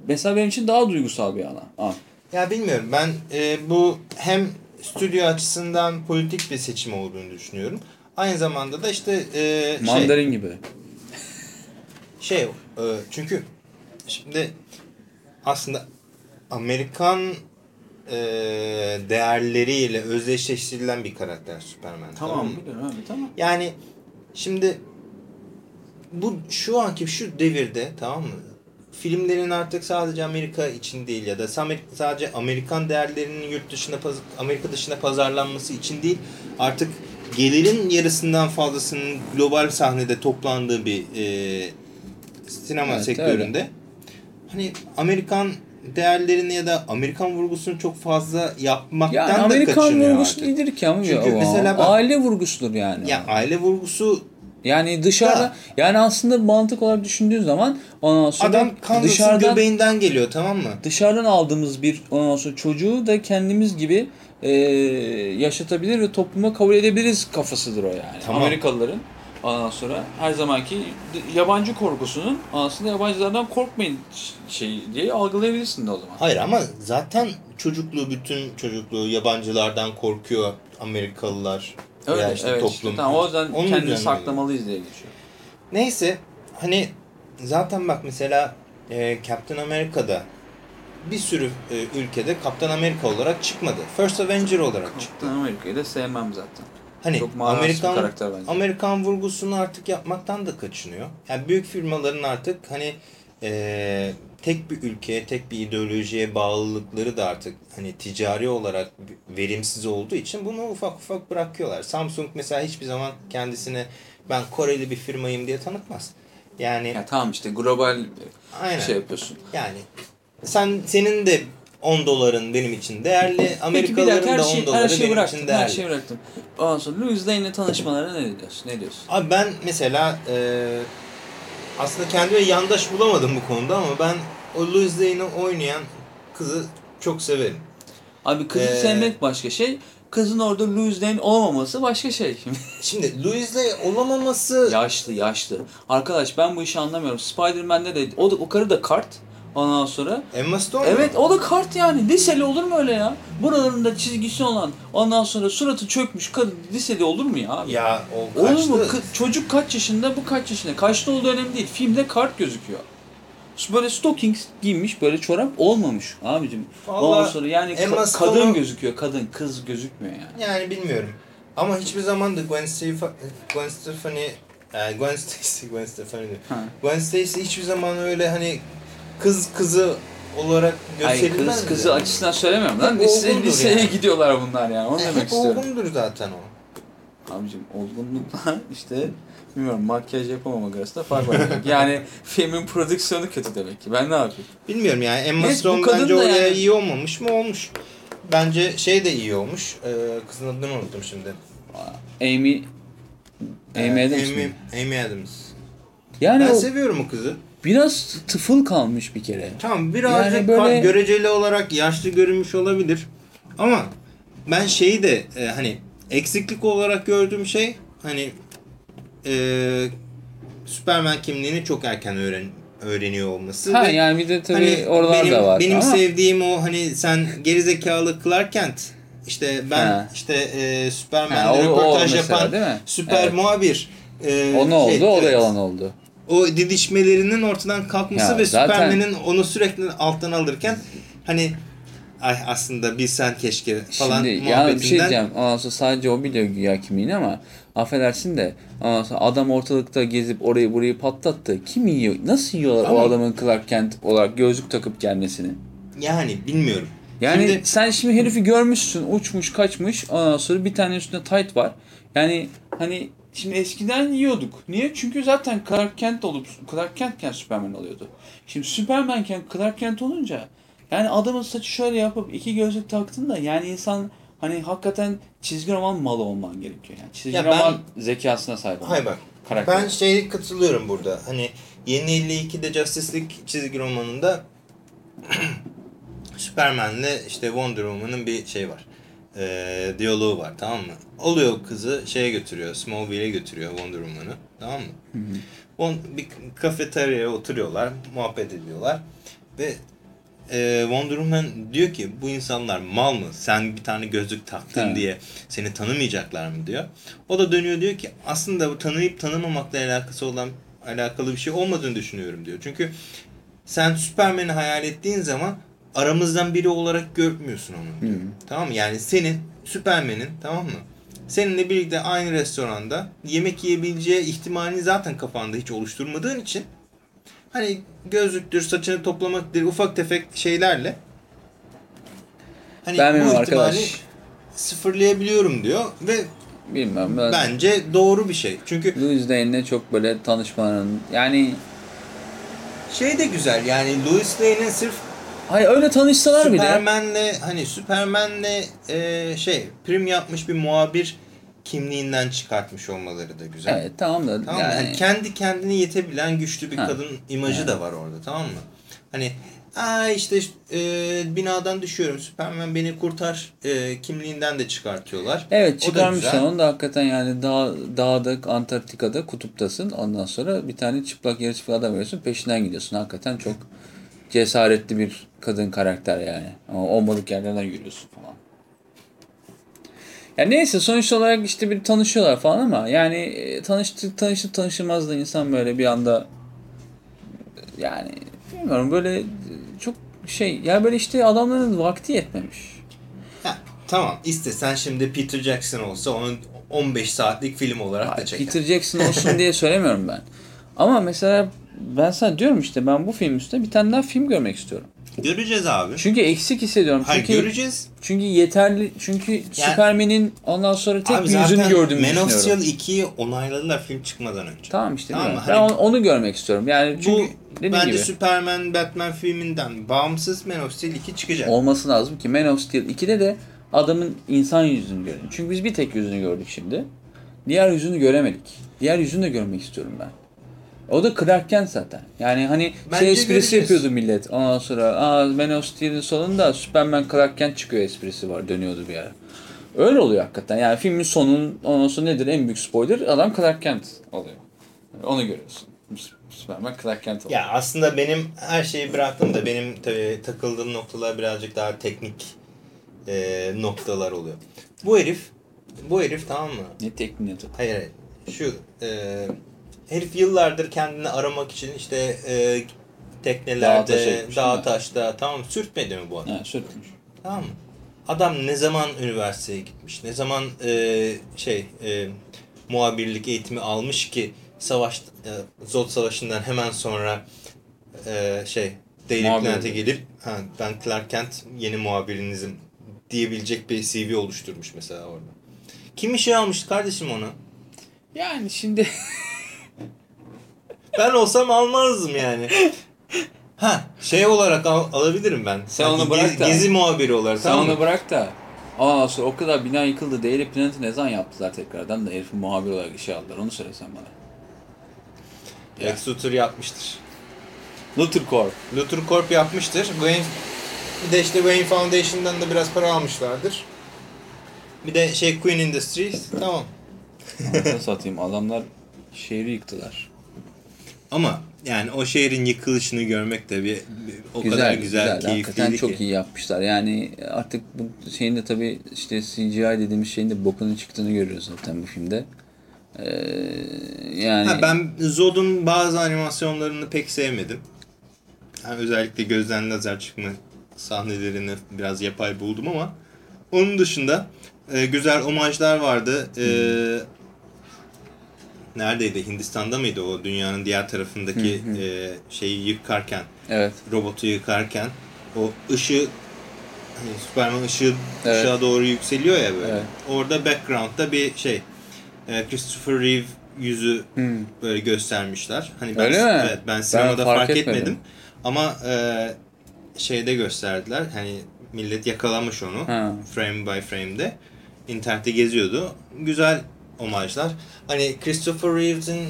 mesela benim için daha duygusal bir an. an. Ya bilmiyorum ben e, bu hem stüdyo açısından politik bir seçim olduğunu düşünüyorum. Aynı zamanda da işte e, şey, Mandarin gibi. şey e, çünkü şimdi aslında Amerikan e, değerleriyle özdeşleştirilen bir karakter Superman. Tamam, mı? biliyorum abi tamam. Yani şimdi bu şu anki şu devirde tamam mı? Filmlerin artık sadece Amerika için değil ya da sadece Amerikan değerlerinin yurt dışına Amerika dışına pazarlanması için değil artık gelirin yarısından fazlasının global sahnede toplandığı bir e, sinema Evet, sektöründe hani Amerikan değerlerini ya da Amerikan vurgusunu çok fazla yapmaktan Yani da Amerikan kaçınıyor vurgusu artık. değildir ki ama Çünkü ya mesela bak- aile vurgusudur yani. Ya aile vurgusu Yani dışarıda Ya. yani aslında mantık olarak düşündüğün zaman ondan sonra Adam dışarıdan göbeğinden geliyor tamam mı? dışarıdan aldığımız bir ondan sonra çocuğu da kendimiz gibi e, yaşatabilir ve topluma kabul edebiliriz kafasıdır o yani. Tamam. Amerikalıların ondan sonra her zamanki yabancı korkusunun aslında yabancılardan korkmayın şey diye algılayabilirsin de o zaman. Hayır ama zaten çocukluğu bütün çocukluğu yabancılardan korkuyor Amerikalılar. Öyle işte evet. toplum. Işte, tamam, o yüzden Onun kendini saklamalıyız diye geçiyor. Neyse hani zaten bak mesela e, Captain America'da bir sürü e, ülkede Kaptan Amerika olarak çıkmadı. First Avenger olarak çıktı. Kaptan Amerika'yı da sevmem zaten. Hani Çok Amerikan. Amerikan vurgusunu artık yapmaktan da kaçınıyor. Yani büyük firmaların artık hani e, tek bir ülkeye, tek bir ideolojiye bağlılıkları da artık hani ticari olarak verimsiz olduğu için bunu ufak ufak bırakıyorlar. Samsung mesela hiçbir zaman kendisine ben Koreli bir firmayım diye tanıtmaz. Yani Ya tamam işte global aynen. şey yapıyorsun. Yani sen senin de 10 doların benim için değerli. Peki Amerikalıların her, da 10 şey, doları her şeyi benim bıraktım. için Her değerli. şeyi bıraktım. Ondan sonra Louis Lane'le tanışmalara ne diyorsun? Ne diyorsun? Abi ben mesela e, aslında kendime yandaş bulamadım bu konuda ama ben o Louis Lane'i oynayan kızı çok severim. Abi kızı Ee, sevmek başka şey. Kızın orada Louis Lane olamaması başka şey. Şimdi Louis Lane olamaması yaşlı yaşlı. Arkadaş ben bu işi anlamıyorum. Spider-Man'de de o, o karı da kart. Ondan sonra Emma Stone? Evet o da kart yani. Liseli olur mu öyle ya? Buralarında çizgisi olan ondan sonra suratı çökmüş kadın liseli olur mu ya? abi? Ya o Olur kaçtı. mu? Kı- çocuk kaç yaşında bu kaç yaşında? Kaçta olduğu önemli değil. Filmde kart gözüküyor. Böyle stockings giymiş böyle çorap olmamış abicim. Ondan Vallahi sonra yani ka- Emma kadın gözüküyor kadın kız gözükmüyor yani. Yani bilmiyorum. Ama hiçbir zaman da Gwen, Stef- Gwen Stefani e, Gwen Stacy, Gwen Stefani. Ha. Gwen Stacy hiçbir zaman öyle hani kız kızı olarak gösterilmez kız kızı açısından söylemiyorum lan. Hep Lise, olgundur liseye yani. gidiyorlar bunlar yani. Onu E, demek hep istiyorum. olgundur zaten o. Abicim olgunlukla işte bilmiyorum makyaj yapamamak arasında fark var. demek. yani filmin prodüksiyonu kötü demek ki. Ben ne yapayım? Bilmiyorum yani Emma Neyse, bu Stone kadın bence da oraya yani- iyi olmamış mı? Olmuş. Bence şey de iyi olmuş. Ee, kızın adını unuttum şimdi. Amy Amy Ee, Adams mı? Amy, Amy Adams. Yani Ben o seviyorum o kızı. Biraz tıfıl kalmış bir kere. Tamam birazcık Yani böyle- göreceli olarak yaşlı görünmüş olabilir. Ama ben şeyi de e, hani eksiklik olarak gördüğüm şey hani e, Superman kimliğini çok erken öğren öğreniyor olması. Ha ve yani bir de tabii hani oralar benim, da var. Benim ama sevdiğim o hani sen gerizekalı Clark Kent işte ben Ha. işte e, Superman'de Ha, o- röportaj mesela, yapan süper Evet. muhabir. e, o ne oldu? şey, o da evet yalan oldu. O didişmelerinin ortadan kalkması Ya ve zaten- Superman'in onu sürekli alttan alırken hani ay aslında bilsen keşke falan Şimdi yani bir şey muhabbetinden diyeceğim. Ondan sonra sadece o biliyor güya kimliğini ama affedersin de ondan sonra adam ortalıkta gezip orayı burayı patlattı. Kim yiyor? Nasıl yiyorlar Ama- o adamın Clark Kent olarak gözlük takıp gelmesini? yani bilmiyorum. Yani Şimdi- sen şimdi herifi görmüşsün uçmuş kaçmış ondan sonra bir tane üstünde tight var. Yani hani şimdi eskiden yiyorduk. Niye? Çünkü zaten Clark Kent olup Clark Kent'ken Superman oluyordu. Şimdi Superman'ken Clark Kent olunca yani adamın saçı şöyle yapıp iki gözlük taktın da yani insan hani hakikaten çizgi roman malı olman gerekiyor. Yani çizgi Ya ben- roman zekasına sahip olman. Hay bak. Karakter. Ben şey katılıyorum burada. Hani Yeni 52'de Justice League çizgi romanında Superman'le işte Wonder Woman'ın bir şey var. Ee, diyaloğu var tamam mı? Oluyor kızı şeye götürüyor. Smallville'e götürüyor Wonder Woman'ı. Tamam mı? On, bir kafeteryaya oturuyorlar. Muhabbet ediyorlar. Ve e, Wonder Woman diyor ki bu insanlar mal mı? Sen bir tane gözlük taktın Evet. diye seni tanımayacaklar mı diyor. O da dönüyor diyor ki aslında bu tanıyıp tanımamakla alakası olan alakalı bir şey olmadığını düşünüyorum diyor. Çünkü sen Superman'i hayal ettiğin zaman aramızdan biri olarak görmüyorsun onu. diyor. Tamam mı? Yani senin Superman'in tamam mı? Seninle birlikte aynı restoranda yemek yiyebileceği ihtimalini zaten kafanda hiç oluşturmadığın için hani gözlüktür, saçını toplamaktır, ufak tefek şeylerle hani Ben bu ihtimali arkadaş. sıfırlayabiliyorum diyor ve Bilmem ben. bence doğru bir şey. Çünkü Louis Lane'le çok böyle tanışmanın yani şey de güzel yani Louis Lane'in sırf Hayır öyle tanışsalar bile. Superman'le hani Superman'le e, şey prim yapmış bir muhabir kimliğinden çıkartmış olmaları da güzel. Evet tamam da Tamam yani, Yani kendi kendine yetebilen güçlü bir Ha. kadın imajı da var orada tamam mı? Hani Aa işte e, binadan düşüyorum Superman beni kurtar e, kimliğinden de çıkartıyorlar. Evet çıkarmışlar onu da hakikaten yani dağ, dağda Antarktika'da kutuptasın ondan sonra bir tane çıplak yarı çıplak adam veriyorsun peşinden gidiyorsun hakikaten çok cesaretli bir kadın karakter yani ama olmadık yerlerden yürüyorsun falan. Ya neyse sonuç olarak işte bir tanışıyorlar falan ama yani e, tanıştı tanıştı tanışılmaz da insan böyle bir anda yani bilmiyorum böyle e, çok şey ya böyle işte adamların vakti yetmemiş. Ha, tamam istesen şimdi Peter Jackson olsa onun 15 saatlik film olarak da Hayır, çeker. Peter Jackson olsun diye söylemiyorum ben. Ama mesela ben sana diyorum işte ben bu film üstüne bir tane daha film görmek istiyorum. Göreceğiz abi. Çünkü eksik hissediyorum. Hayır Çünkü göreceğiz. çünkü yeterli çünkü Superman'in ondan sonra tek bir yüzünü gördüğümü Man of. Steel 2'yi onayladılar film çıkmadan önce. Tamam işte Tamam mi? Ben Hani onu, onu görmek istiyorum. Yani çünkü Bu bence gibi Superman, Batman filminden bağımsız Man of Steel 2 çıkacak. olması lazım ki Man of Steel 2'de de adamın insan yüzünü görelim. Çünkü biz bir tek yüzünü gördük şimdi. Diğer yüzünü göremedik. Diğer yüzünü de görmek istiyorum ben. O da Clark Kent zaten. Yani hani Bence şey esprisi göreceğiz. yapıyordu millet. Ondan sonra Aa, Man of Steel'in sonunda Superman Clark Kent çıkıyor esprisi var. Dönüyordu bir ara. Öyle oluyor hakikaten. Yani filmin sonun ondan sonra nedir en büyük spoiler? Adam Clark Kent oluyor. Onu görüyorsun. Superman Clark Kent oluyor. Ya aslında benim her şeyi bıraktığımda benim tabii takıldığım noktalar birazcık daha teknik e, noktalar oluyor. Bu herif, bu herif tamam mı? Ne tekniği. Hayır hayır. Şu e, herif yıllardır kendini aramak için işte e, teknelerde, dağ taşta tamam? Sürtmedi mi bu adam? Ha, sürtmüş. Tamam mı? Adam ne zaman üniversiteye gitmiş, ne zaman e, şey e, muhabirlik eğitimi almış ki savaş e, Zod Savaşı'ndan hemen sonra e, şey Daily Planet'e gelip ha, ben Clark Kent yeni muhabirinizim diyebilecek bir CV oluşturmuş mesela orada. Kim işe almıştı kardeşim onu? Yani şimdi Ben olsam almazdım yani. Ha şey olarak al- alabilirim ben. Sen Hani onu bırak gezi, da. gezi muhabiri olarak sen tamam mı? onu bırak da Aa sonra o kadar bina yıkıldı. Daily Planet'i ne zaman yaptılar tekrardan da herifin muhabir olarak işe aldılar. Onu söylesen bana. Lex Luthor yapmıştır. Luther Corp. Luthor Corp yapmıştır. Wayne, bir de işte Wayne Foundation'dan da biraz para almışlardır. Bir de şey Queen Industries. Tamam. Anasını satayım adamlar şehri yıktılar. Ama yani o şehrin yıkılışını görmek de bir, bir o kadar güzel, Hakikaten keyifliydi çok ki. iyi yapmışlar. Yani artık bu şeyin de tabii işte CGI dediğimiz şeyin de bokunun çıktığını görüyoruz zaten bu filmde. Ee, yani Ha, ben Zod'un bazı animasyonlarını pek sevmedim. Yani özellikle gözden lazer çıkma sahnelerini biraz yapay buldum ama onun dışında e, güzel omajlar vardı. E, neredeydi? Hindistan'da mıydı o dünyanın diğer tarafındaki e, şeyi yıkarken, evet. robotu yıkarken o ışığı hani Superman ışığı Evet. ışığa doğru yükseliyor ya böyle. Evet. Orada background'da bir şey e, Christopher Reeve yüzü Hmm. böyle göstermişler. Hani ben, Öyle mi? Evet, ben Ben sinemada fark fark, etmedim. etmedim. Ama e, şeyde gösterdiler. Hani millet yakalamış onu. Ha. Frame by frame'de. İnternette geziyordu. Güzel omajlar. Hani Christopher Reeves'in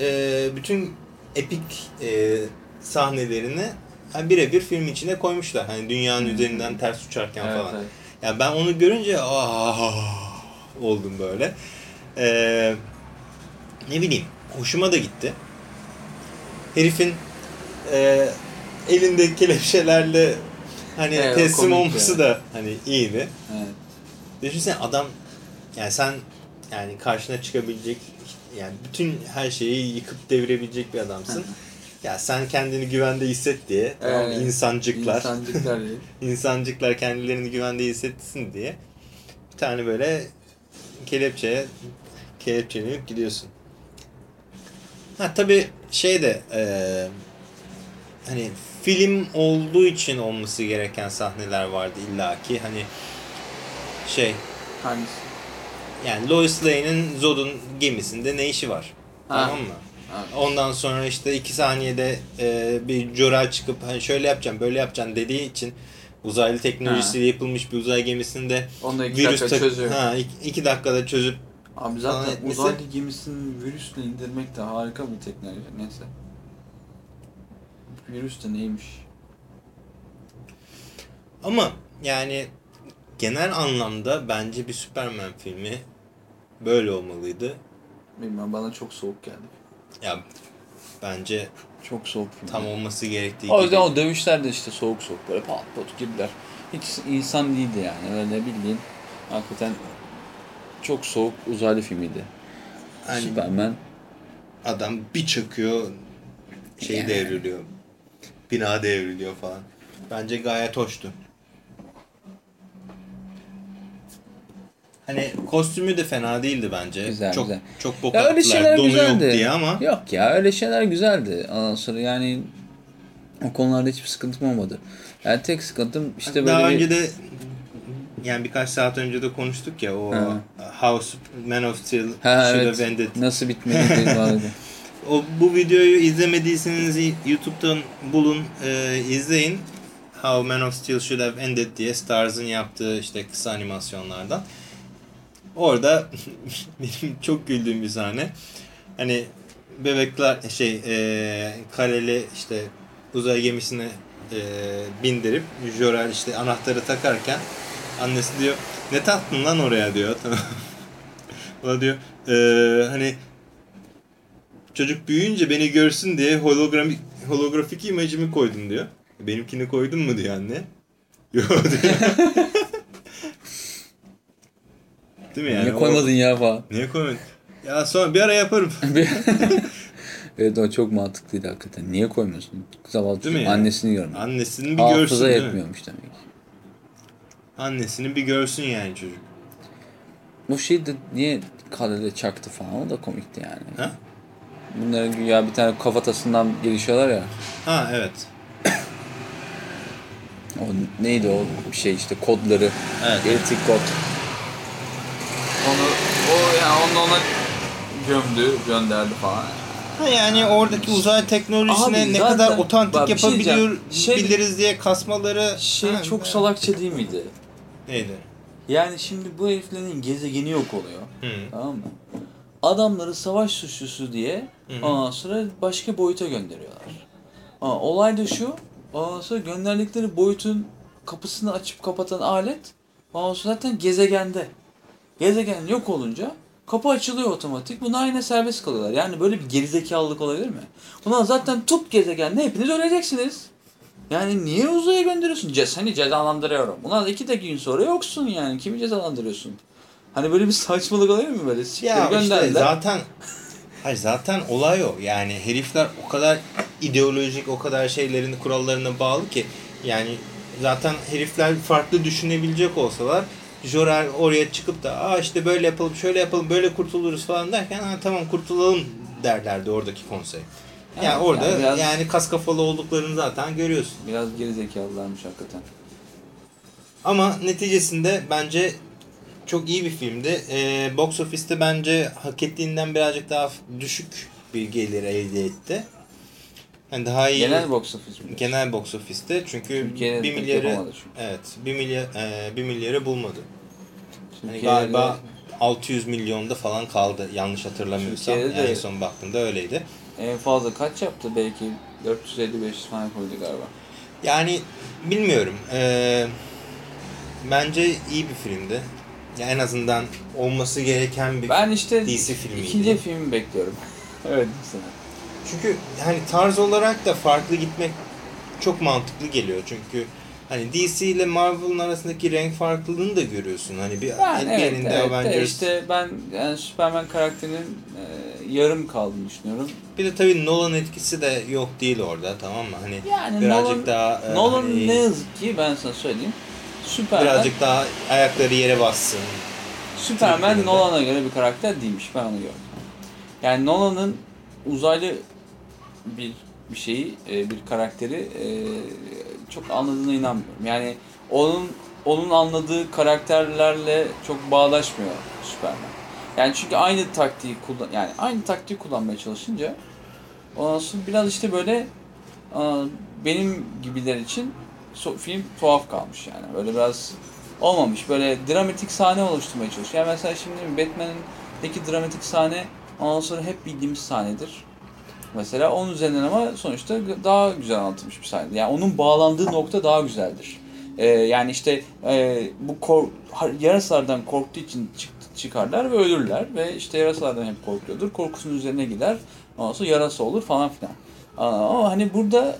e, bütün epik e, sahnelerini hani birebir film içine koymuşlar. Hani dünyanın üzerinden ters uçarken Hmm. Evet, falan. evet. Ya ben onu görünce ah oldum böyle. Ee, ne bileyim hoşuma da gitti. Herifin e, elinde kelepçelerle hani Evet, teslim olması ya. da hani iyiydi. Evet. Düşünsene adam yani sen yani karşına çıkabilecek yani bütün her şeyi yıkıp devirebilecek bir adamsın. ya sen kendini güvende hisset diye tamam? Evet. insancıklar İnsancıklar insancıklar kendilerini güvende hissetsin diye bir tane böyle kelepçeye kelepçelenip gidiyorsun. Ha tabi şey de eee, hani film olduğu için olması gereken sahneler vardı illaki hani şey Hangisi? Yani Lois Lane'in Zod'un gemisinde ne işi var? Ha. Tamam mı? Ha. Ondan sonra işte iki saniyede e, bir Jor-El çıkıp hani şöyle yapacağım böyle yapacağım dediği için uzaylı teknolojisiyle yapılmış bir uzay gemisinde Onu iki virüs dakika çözüyor. Ha, iki, iki dakikada çözüp Abi zaten etmesi- uzaylı gemisini virüsle indirmek de harika bir teknoloji. Neyse. Virüs de neymiş? ama yani genel anlamda bence bir Superman filmi böyle olmalıydı. Bilmem bana çok soğuk geldi. Ya bence Çok soğuk film. tam olması gerektiği O yüzden gibi. o dövüşler de işte soğuk soğuk böyle pat pat girdiler. Hiç insan değildi yani öyle bildiğin hakikaten çok soğuk uzaylı filmiydi. Hani Superman adam bir çakıyor şey Yani. devriliyor. Bina devriliyor falan. Bence gayet hoştu. Hani kostümü de fena değildi bence. Güzel, çok güzel. çok bok Ya öyle şeyler donu güzeldi. yok diye ama Yok ya öyle şeyler güzeldi. Ondan sonra yani o konularda hiçbir sıkıntım olmadı. Yani tek sıkıntım işte böyle daha bir... önce de yani birkaç saat önce de konuştuk ya o Ha. House Man of Steel Ha Should evet. Have Ended. Nasıl bitmedi. O bu videoyu izlemediyseniz YouTube'dan bulun, e, izleyin. How Man of Steel Should Have Ended diye Stars'ın yaptığı işte kısa animasyonlardan. Orada benim çok güldüğüm bir sahne. Hani bebekler şey e, kareli işte uzay gemisine e, bindirip Jor-El işte anahtarı takarken annesi diyor ne taktın lan oraya diyor. o da diyor e, hani çocuk büyüyünce beni görsün diye hologramik holografik imajımı koydum diyor. Benimkini koydun mu diyor anne. Yok diyor. Değil mi yani? Niye O- koymadın ya falan. Niye koymadın? Ya sonra bir ara yaparım. evet o çok mantıklıydı hakikaten. Niye koymuyorsun? Zavallı Değil mi yani? annesini görmüyor. Annesini bir görsün Hafıza değil mi? yetmiyormuş demek. Annesini bir görsün yani çocuk. Bu şey de niye kalede çaktı falan o da komikti yani. Ha? Bunların güya bir tane kafatasından gelişiyorlar ya. Ha evet. O neydi o bir şey işte kodları. Evet. Elektrik kod. Yani onu ona gömdü, gönderdi falan. Ha yani oradaki uzay teknolojisine Abi ne zaten- kadar otantik bak şey yapabiliyor. Şey- biliriz diye kasmaları Şey Ha, çok evet. salakça değil miydi? Neydi? Yani şimdi bu heriflerin gezegeni yok oluyor. Hı. Tamam mı? Adamları savaş suçlusu diye Hı ondan sonra başka boyuta gönderiyorlar. Ha, olay da şu. Ondan sonra gönderdikleri boyutun kapısını açıp kapatan alet ondan sonra zaten gezegende. Gezegen yok olunca kapı açılıyor otomatik. Bunlar yine serbest kalıyorlar. Yani böyle bir gerizekalılık olabilir mi? Bunlar zaten tut gezegende hepiniz öleceksiniz. Yani niye uzaya gönderiyorsun? Ce seni cezalandırıyorum. Ulan iki dakika gün sonra yoksun yani. Kimi cezalandırıyorsun? Hani böyle bir saçmalık olabilir mi böyle? Ya işte zaten Hayır zaten olay o. Yani herifler o kadar ideolojik, o kadar şeylerin kurallarına bağlı ki yani zaten herifler farklı düşünebilecek olsalar Jorel oraya çıkıp da Aa işte böyle yapalım, şöyle yapalım, böyle kurtuluruz falan derken ha tamam kurtulalım derlerdi oradaki konsey. Yani Evet, orada yani biraz- yani kas kafalı olduklarını zaten görüyorsun. Biraz gerizekalılarmış hakikaten. Ama neticesinde bence çok iyi bir filmdi. Ee, box office'te bence hak ettiğinden birazcık daha düşük bir gelir elde etti. Yani daha iyi Genel box office mi? genel box office'te çünkü Türkiye'de bir pek milyarı yapamadı çünkü. evet bir milyar e, bir milyarı bulmadı. Hani galiba 600 milyonda falan kaldı yanlış hatırlamıyorsam. Türkiye'de Yani de- en son baktığımda öyleydi. en fazla kaç yaptı? Belki 450-500 falan koydu galiba. Yani bilmiyorum. Ee, bence iyi bir filmdi. Ya en azından olması gereken bir Ben işte DC filmiydi. ikinci filmi bekliyorum. evet sana. Çünkü hani tarz olarak da farklı gitmek çok mantıklı geliyor. Çünkü hani DC ile Marvel'ın arasındaki renk farklılığını da görüyorsun. Hani bir, Yani bir evet, evet Avengers. işte ben yani Superman karakterinin e, yarım kaldığını düşünüyorum. Bir de tabii Nolan etkisi de yok değil orada tamam mı? Hani Yani birazcık Nolan, daha e, Nolan hani ne yazık ki ben sana söyleyeyim. Superman, birazcık daha ayakları yere bassın. Superman. Nolan'a göre bir karakter değilmiş. Ben onu gördüm. Yani Nolan'ın uzaylı bir bir şeyi, e, bir karakteri e, çok anladığına inanmıyorum. Yani onun onun anladığı karakterlerle çok bağdaşmıyor Superman. Yani çünkü aynı taktiği kullan yani aynı taktiği kullanmaya çalışınca ondan sonra biraz işte böyle aa, benim gibiler için so- film tuhaf kalmış yani. Böyle biraz olmamış. Böyle dramatik sahne oluşturmaya çalışıyor. Yani mesela şimdi Batman'in dramatik sahne ondan sonra hep bildiğimiz sahnedir. Mesela onun üzerinden ama sonuçta daha güzel anlatılmış bir sahnedir. Yani onun bağlandığı nokta daha güzeldir. Ee, yani işte e, bu kor yarasalardan korktuğu için çıktı, çıkarlar ve ölürler ve işte yarasalardan hep korkuyordur. Korkusunun üzerine gider. Ondan sonra yarasa olur falan filan. Ama hani burada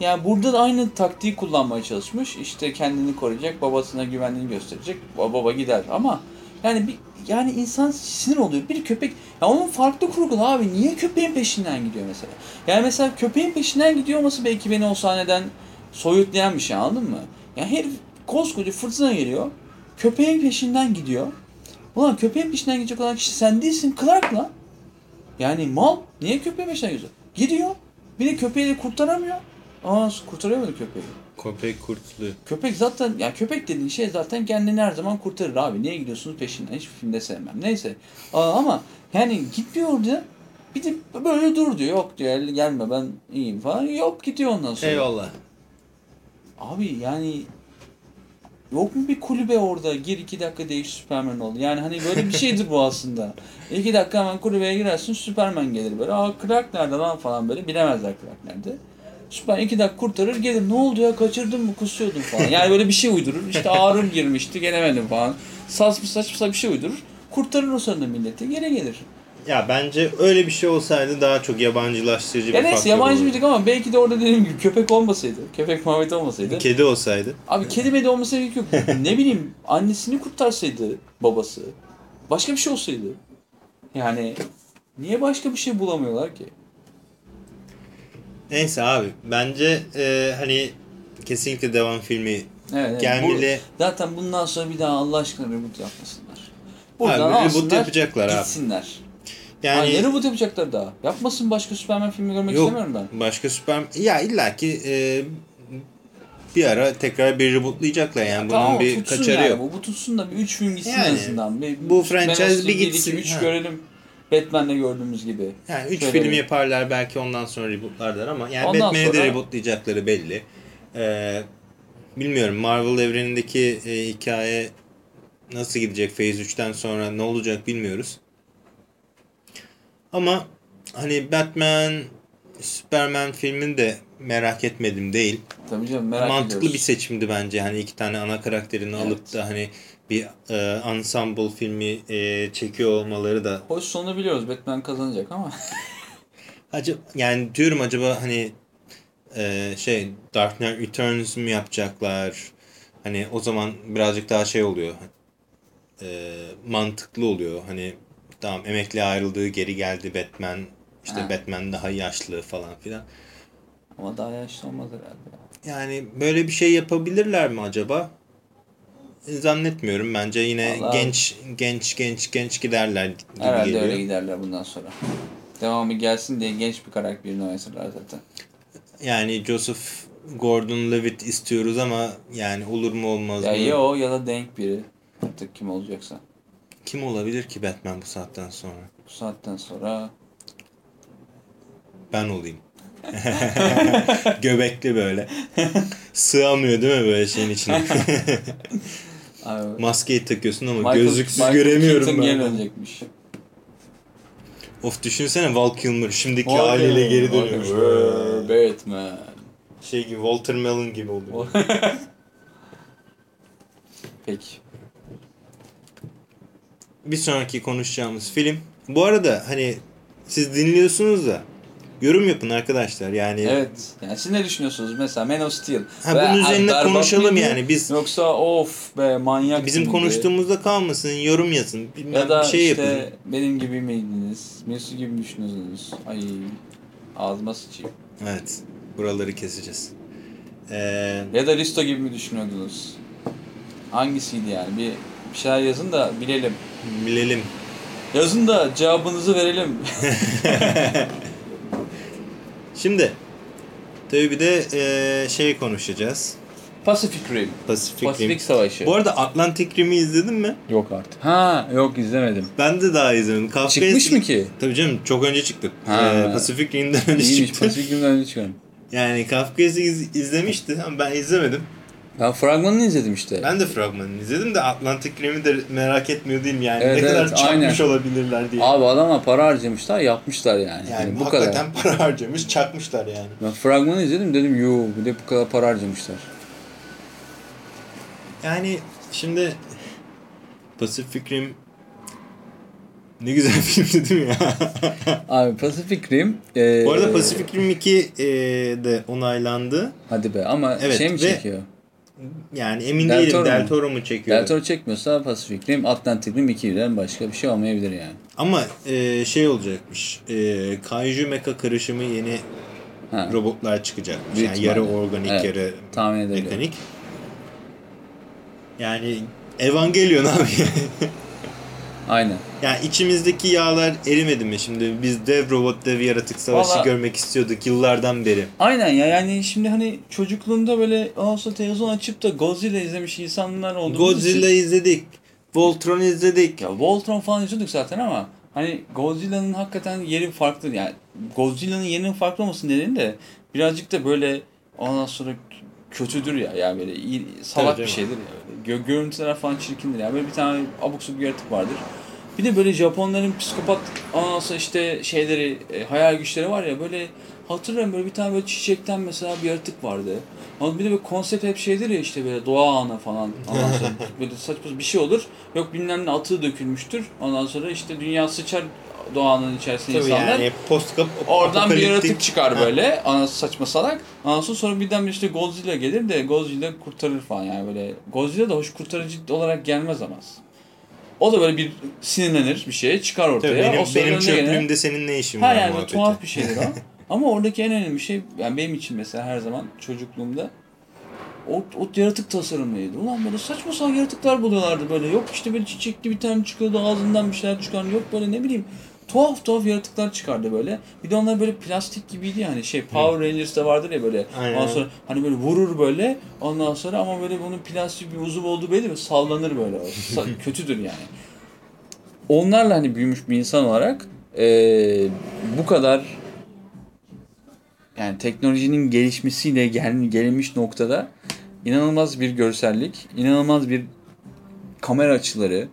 yani burada da aynı taktiği kullanmaya çalışmış. İşte kendini koruyacak, babasına güvenliğini gösterecek. Baba gider ama Yani bir yani insan sinir oluyor. Bir köpek ya onun farklı kurgulu abi. Niye köpeğin peşinden gidiyor mesela? Yani mesela köpeğin peşinden gidiyor olması belki beni o sahneden soyutlayan bir şey anladın mı? Yani herif koskoca fırtına geliyor. Köpeğin peşinden gidiyor. Ulan köpeğin peşinden gidecek olan kişi sen değilsin Clark lan. Yani mal niye köpeğin peşinden gidiyor? Gidiyor. Bir de köpeği de kurtaramıyor. Aa kurtaramadı köpeği. Köpek kurtlu. Köpek zaten ya köpek dediğin şey zaten kendini her zaman kurtarır abi. Niye gidiyorsunuz peşinden? Hiçbir filmde sevmem. Neyse. Aa, ama yani gitmiyor orada. Bir de böyle dur diyor. Yok diyor "El- gelme ben iyiyim falan. Yok gidiyor ondan sonra. Eyvallah. Abi yani yok mu bir kulübe orada gir iki dakika değiş Süperman ol. Yani hani böyle bir şeydir bu aslında. İki dakika hemen kulübeye girersin Süperman gelir böyle. Aa Clark nerede lan falan böyle bilemezler Clark nerede. Süper iki dakika kurtarır gelir ne oldu ya kaçırdın mı kusuyordun falan. Yani böyle bir şey uydurur. İşte ağrım girmişti gelemedim falan. Saçma saçma bir şey uydurur. Kurtarır o sırada milleti geri gelir. Ya bence öyle bir şey olsaydı daha çok yabancılaştırıcı Ya bir neyse faktör yabancı olurdu. ama belki de orada dediğim gibi köpek olmasaydı. Köpek muhabbeti olmasaydı. Kedi olsaydı. Abi kedi medi olmasa gerek yok. ne bileyim annesini kurtarsaydı babası. Başka bir şey olsaydı. Yani niye başka bir şey bulamıyorlar ki? Neyse abi bence e, hani kesinlikle devam filmi Evet, evet. gelmeli. Bu- zaten bundan sonra bir daha Allah aşkına reboot yapmasınlar. Buradan Abi, reboot yapacaklar abi. gitsinler. Yani ne reboot yapacaklar daha? Yapmasın başka Superman filmi görmek yok istemiyorum ben. başka süper ya illaki e, bir ara tekrar bir rebootlayacaklar yani bunun Tamam bir kaçarı yani. yok. Bu, bu tutsun da bir 3 film gitsin Yani, en azından. Bir, bu franchise bir gitsin. 3 Ha. görelim. Batman'de gördüğümüz gibi. Yani 3 Şöyle film bir- yaparlar belki ondan sonra rebootlarlar ama yani Ondan Batman'i sonra- de rebootlayacakları belli. Ee, bilmiyorum Marvel evrenindeki e, hikaye nasıl gidecek Phase 3'ten sonra ne olacak bilmiyoruz. Ama hani Batman, Superman filmini de merak etmedim değil. Tabii canım merak Mantıklı ediyoruz. bir seçimdi bence. Hani iki tane ana karakterini Evet. alıp da hani bir e, ensemble filmi e, çekiyor olmaları da Hoş sonu biliyoruz. Batman kazanacak ama. Acaba yani diyorum acaba hani e, şey Dark Knight Returns mu yapacaklar? Hani o zaman birazcık daha şey oluyor. E, mantıklı oluyor. Hani tamam emekli ayrıldığı geri geldi Batman. İşte Ha. Batman daha yaşlı falan filan. ama daha yaşlı olmaz herhalde. ya. Yani böyle bir şey yapabilirler mi acaba? Zannetmiyorum. Bence yine Vallahi- genç genç genç genç giderler gibi Herhalde geliyor. öyle giderler bundan sonra. Devamı gelsin diye genç bir karakter birini oynasınlar zaten. Yani Joseph Gordon-Levitt istiyoruz ama yani olur mu olmaz Ya mı? ya o ya da denk biri. Artık kim olacaksa. Kim olabilir ki Batman bu saatten sonra? Bu saatten sonra Ben olayım. Göbekli böyle. Sığamıyor değil mi böyle şeyin içine? abi, Maskeyi takıyorsun ama Michael- gözlüksüz Michael göremiyorum Keaton geri ben. dönecekmiş. Of düşünsene Val Kilmer şimdiki Vay haliyle geri be, Batman. Şey gibi Walter Melon gibi oluyor. Peki. Bir sonraki konuşacağımız film. Bu arada hani siz dinliyorsunuz da yorum yapın arkadaşlar. Yani Evet. Yani siz ne düşünüyorsunuz? Mesela Man of Steel. Ha, bunun üzerine konuşalım mıydı? yani. Biz Yoksa of be manyak bizim mıydı? konuştuğumuzda kalmasın, yorum yazın. Bilmem Ya da bir şey işte yapın. benim gibi miydiniz? Mesut gibi mi düşünüyorsunuz? Ay ağzıma sıçayım. Evet. Buraları keseceğiz. Ee, Ya da Risto gibi mi düşünüyordunuz? Hangisiydi yani? Bir, bir şeyler yazın da bilelim. bilelim. Yazın da cevabınızı verelim. Şimdi tabii bir de ee, şey konuşacağız. Pacific Rim. Pacific, Pasifik Rim. Savaşı. Bu arada Atlantic Rim'i izledin mi? Yok artık. Ha yok izlemedim. Ben de daha izlemedim. Kafka Çıkmış mı ki? Tabii canım çok önce çıktı. Ha. Ee, Pacific Rim'den önce İyiymiş çıktı. Pacific Rim'den önce çıkarım. Yani Kafka'yı iz, izlemişti ama ben izlemedim. Ben fragmanını izledim işte. Ben de fragmanını izledim de Atlantic Rim'i de merak etmiyor değilim yani. Evet, ne kadar evet, çakmış aynen. olabilirler diye. Abi adama para harcamışlar yapmışlar yani. yani Yani bu kadar. hakikaten para harcamış çakmışlar yani. Ben fragmanı izledim dedim yo bir de bu kadar para harcamışlar. Yani şimdi Pacific Rim ne güzel filmdi değil mi ya? Abi Pacific Rim. E, Bu arada Pacific Rim 2 e, de onaylandı. Hadi be ama Evet, şey mi çekiyor? Yani emin Del değilim Toro? Del Toro mu çekiyor? Del Toro çekmiyorsa Pacific Rim, Atlantic Rim 2'den başka bir şey olmayabilir yani. Ama e, şey olacakmış. E, Kaiju Mecha karışımı yeni Ha. robotlar çıkacakmış. Büyük yani yarı organik Evet, yarı tahmin mekanik. Yani Evangelion abi. Aynen. yani içimizdeki yağlar erimedi mi? Şimdi biz dev robot dev yaratık savaşı Vallahi- görmek istiyorduk yıllardan beri. Aynen ya yani şimdi hani çocukluğumda böyle sonra televizyon açıp da Godzilla izlemiş insanlar olduğumuz Godzilla için. izledik. Voltron izledik. Ya Voltron falan izliyorduk zaten ama hani Godzilla'nın hakikaten yeri farklı yani Godzilla'nın yerinin farklı olması nedeni de birazcık da böyle ondan sonra kötüdür ya yani böyle iyi, salak Tabii bir şeydir ya. Gö- görüntüler falan çirkindir ya. Böyle bir tane abuk subuk yaratık vardır. Bir de böyle Japonların psikopat sonra işte şeyleri e, hayal güçleri var ya böyle hatırlıyorum böyle bir tane böyle çiçekten mesela bir yaratık vardı. Ama bir de böyle konsept hep şeydir ya işte böyle doğa anı falan. Ondan sonra böyle saçma bir şey olur. Yok bilmem ne atığı dökülmüştür. Ondan sonra işte dünya sıçar doğanın içerisinde Tabii insanlar. yani post Oradan bir yaratık çıkar böyle. Anası saçma salak. Ondan sonra, birden bir işte Godzilla gelir de Godzilla kurtarır falan yani böyle. Godzilla da hoş kurtarıcı olarak gelmez ama. O da böyle bir sinirlenir bir şeye çıkar ortaya. Tabii benim, o benim çöplüğümde senin ne işin Ha var yani muhabbeti. tuhaf bir şeydir o. Ama oradaki en önemli şey yani benim için mesela her zaman çocukluğumda o, o yaratık tasarımıydı. Ulan böyle saçma sapan yaratıklar buluyorlardı böyle. Yok işte böyle çiçekli bir tane çıkıyordu ağzından bir şeyler çıkan. Yok böyle ne bileyim tuhaf tuhaf yaratıklar çıkardı böyle. Bir de onlar böyle plastik gibiydi yani şey Power Rangers'ta vardır ya böyle. Aynen. Ondan sonra hani böyle vurur böyle ondan sonra ama böyle bunun plastik bir uzuv olduğu belli ve sallanır böyle. Kötüdür yani. Onlarla hani büyümüş bir insan olarak eee, bu kadar yani teknolojinin gelişmesiyle gel, gelinmiş noktada inanılmaz bir görsellik, inanılmaz bir kamera açıları.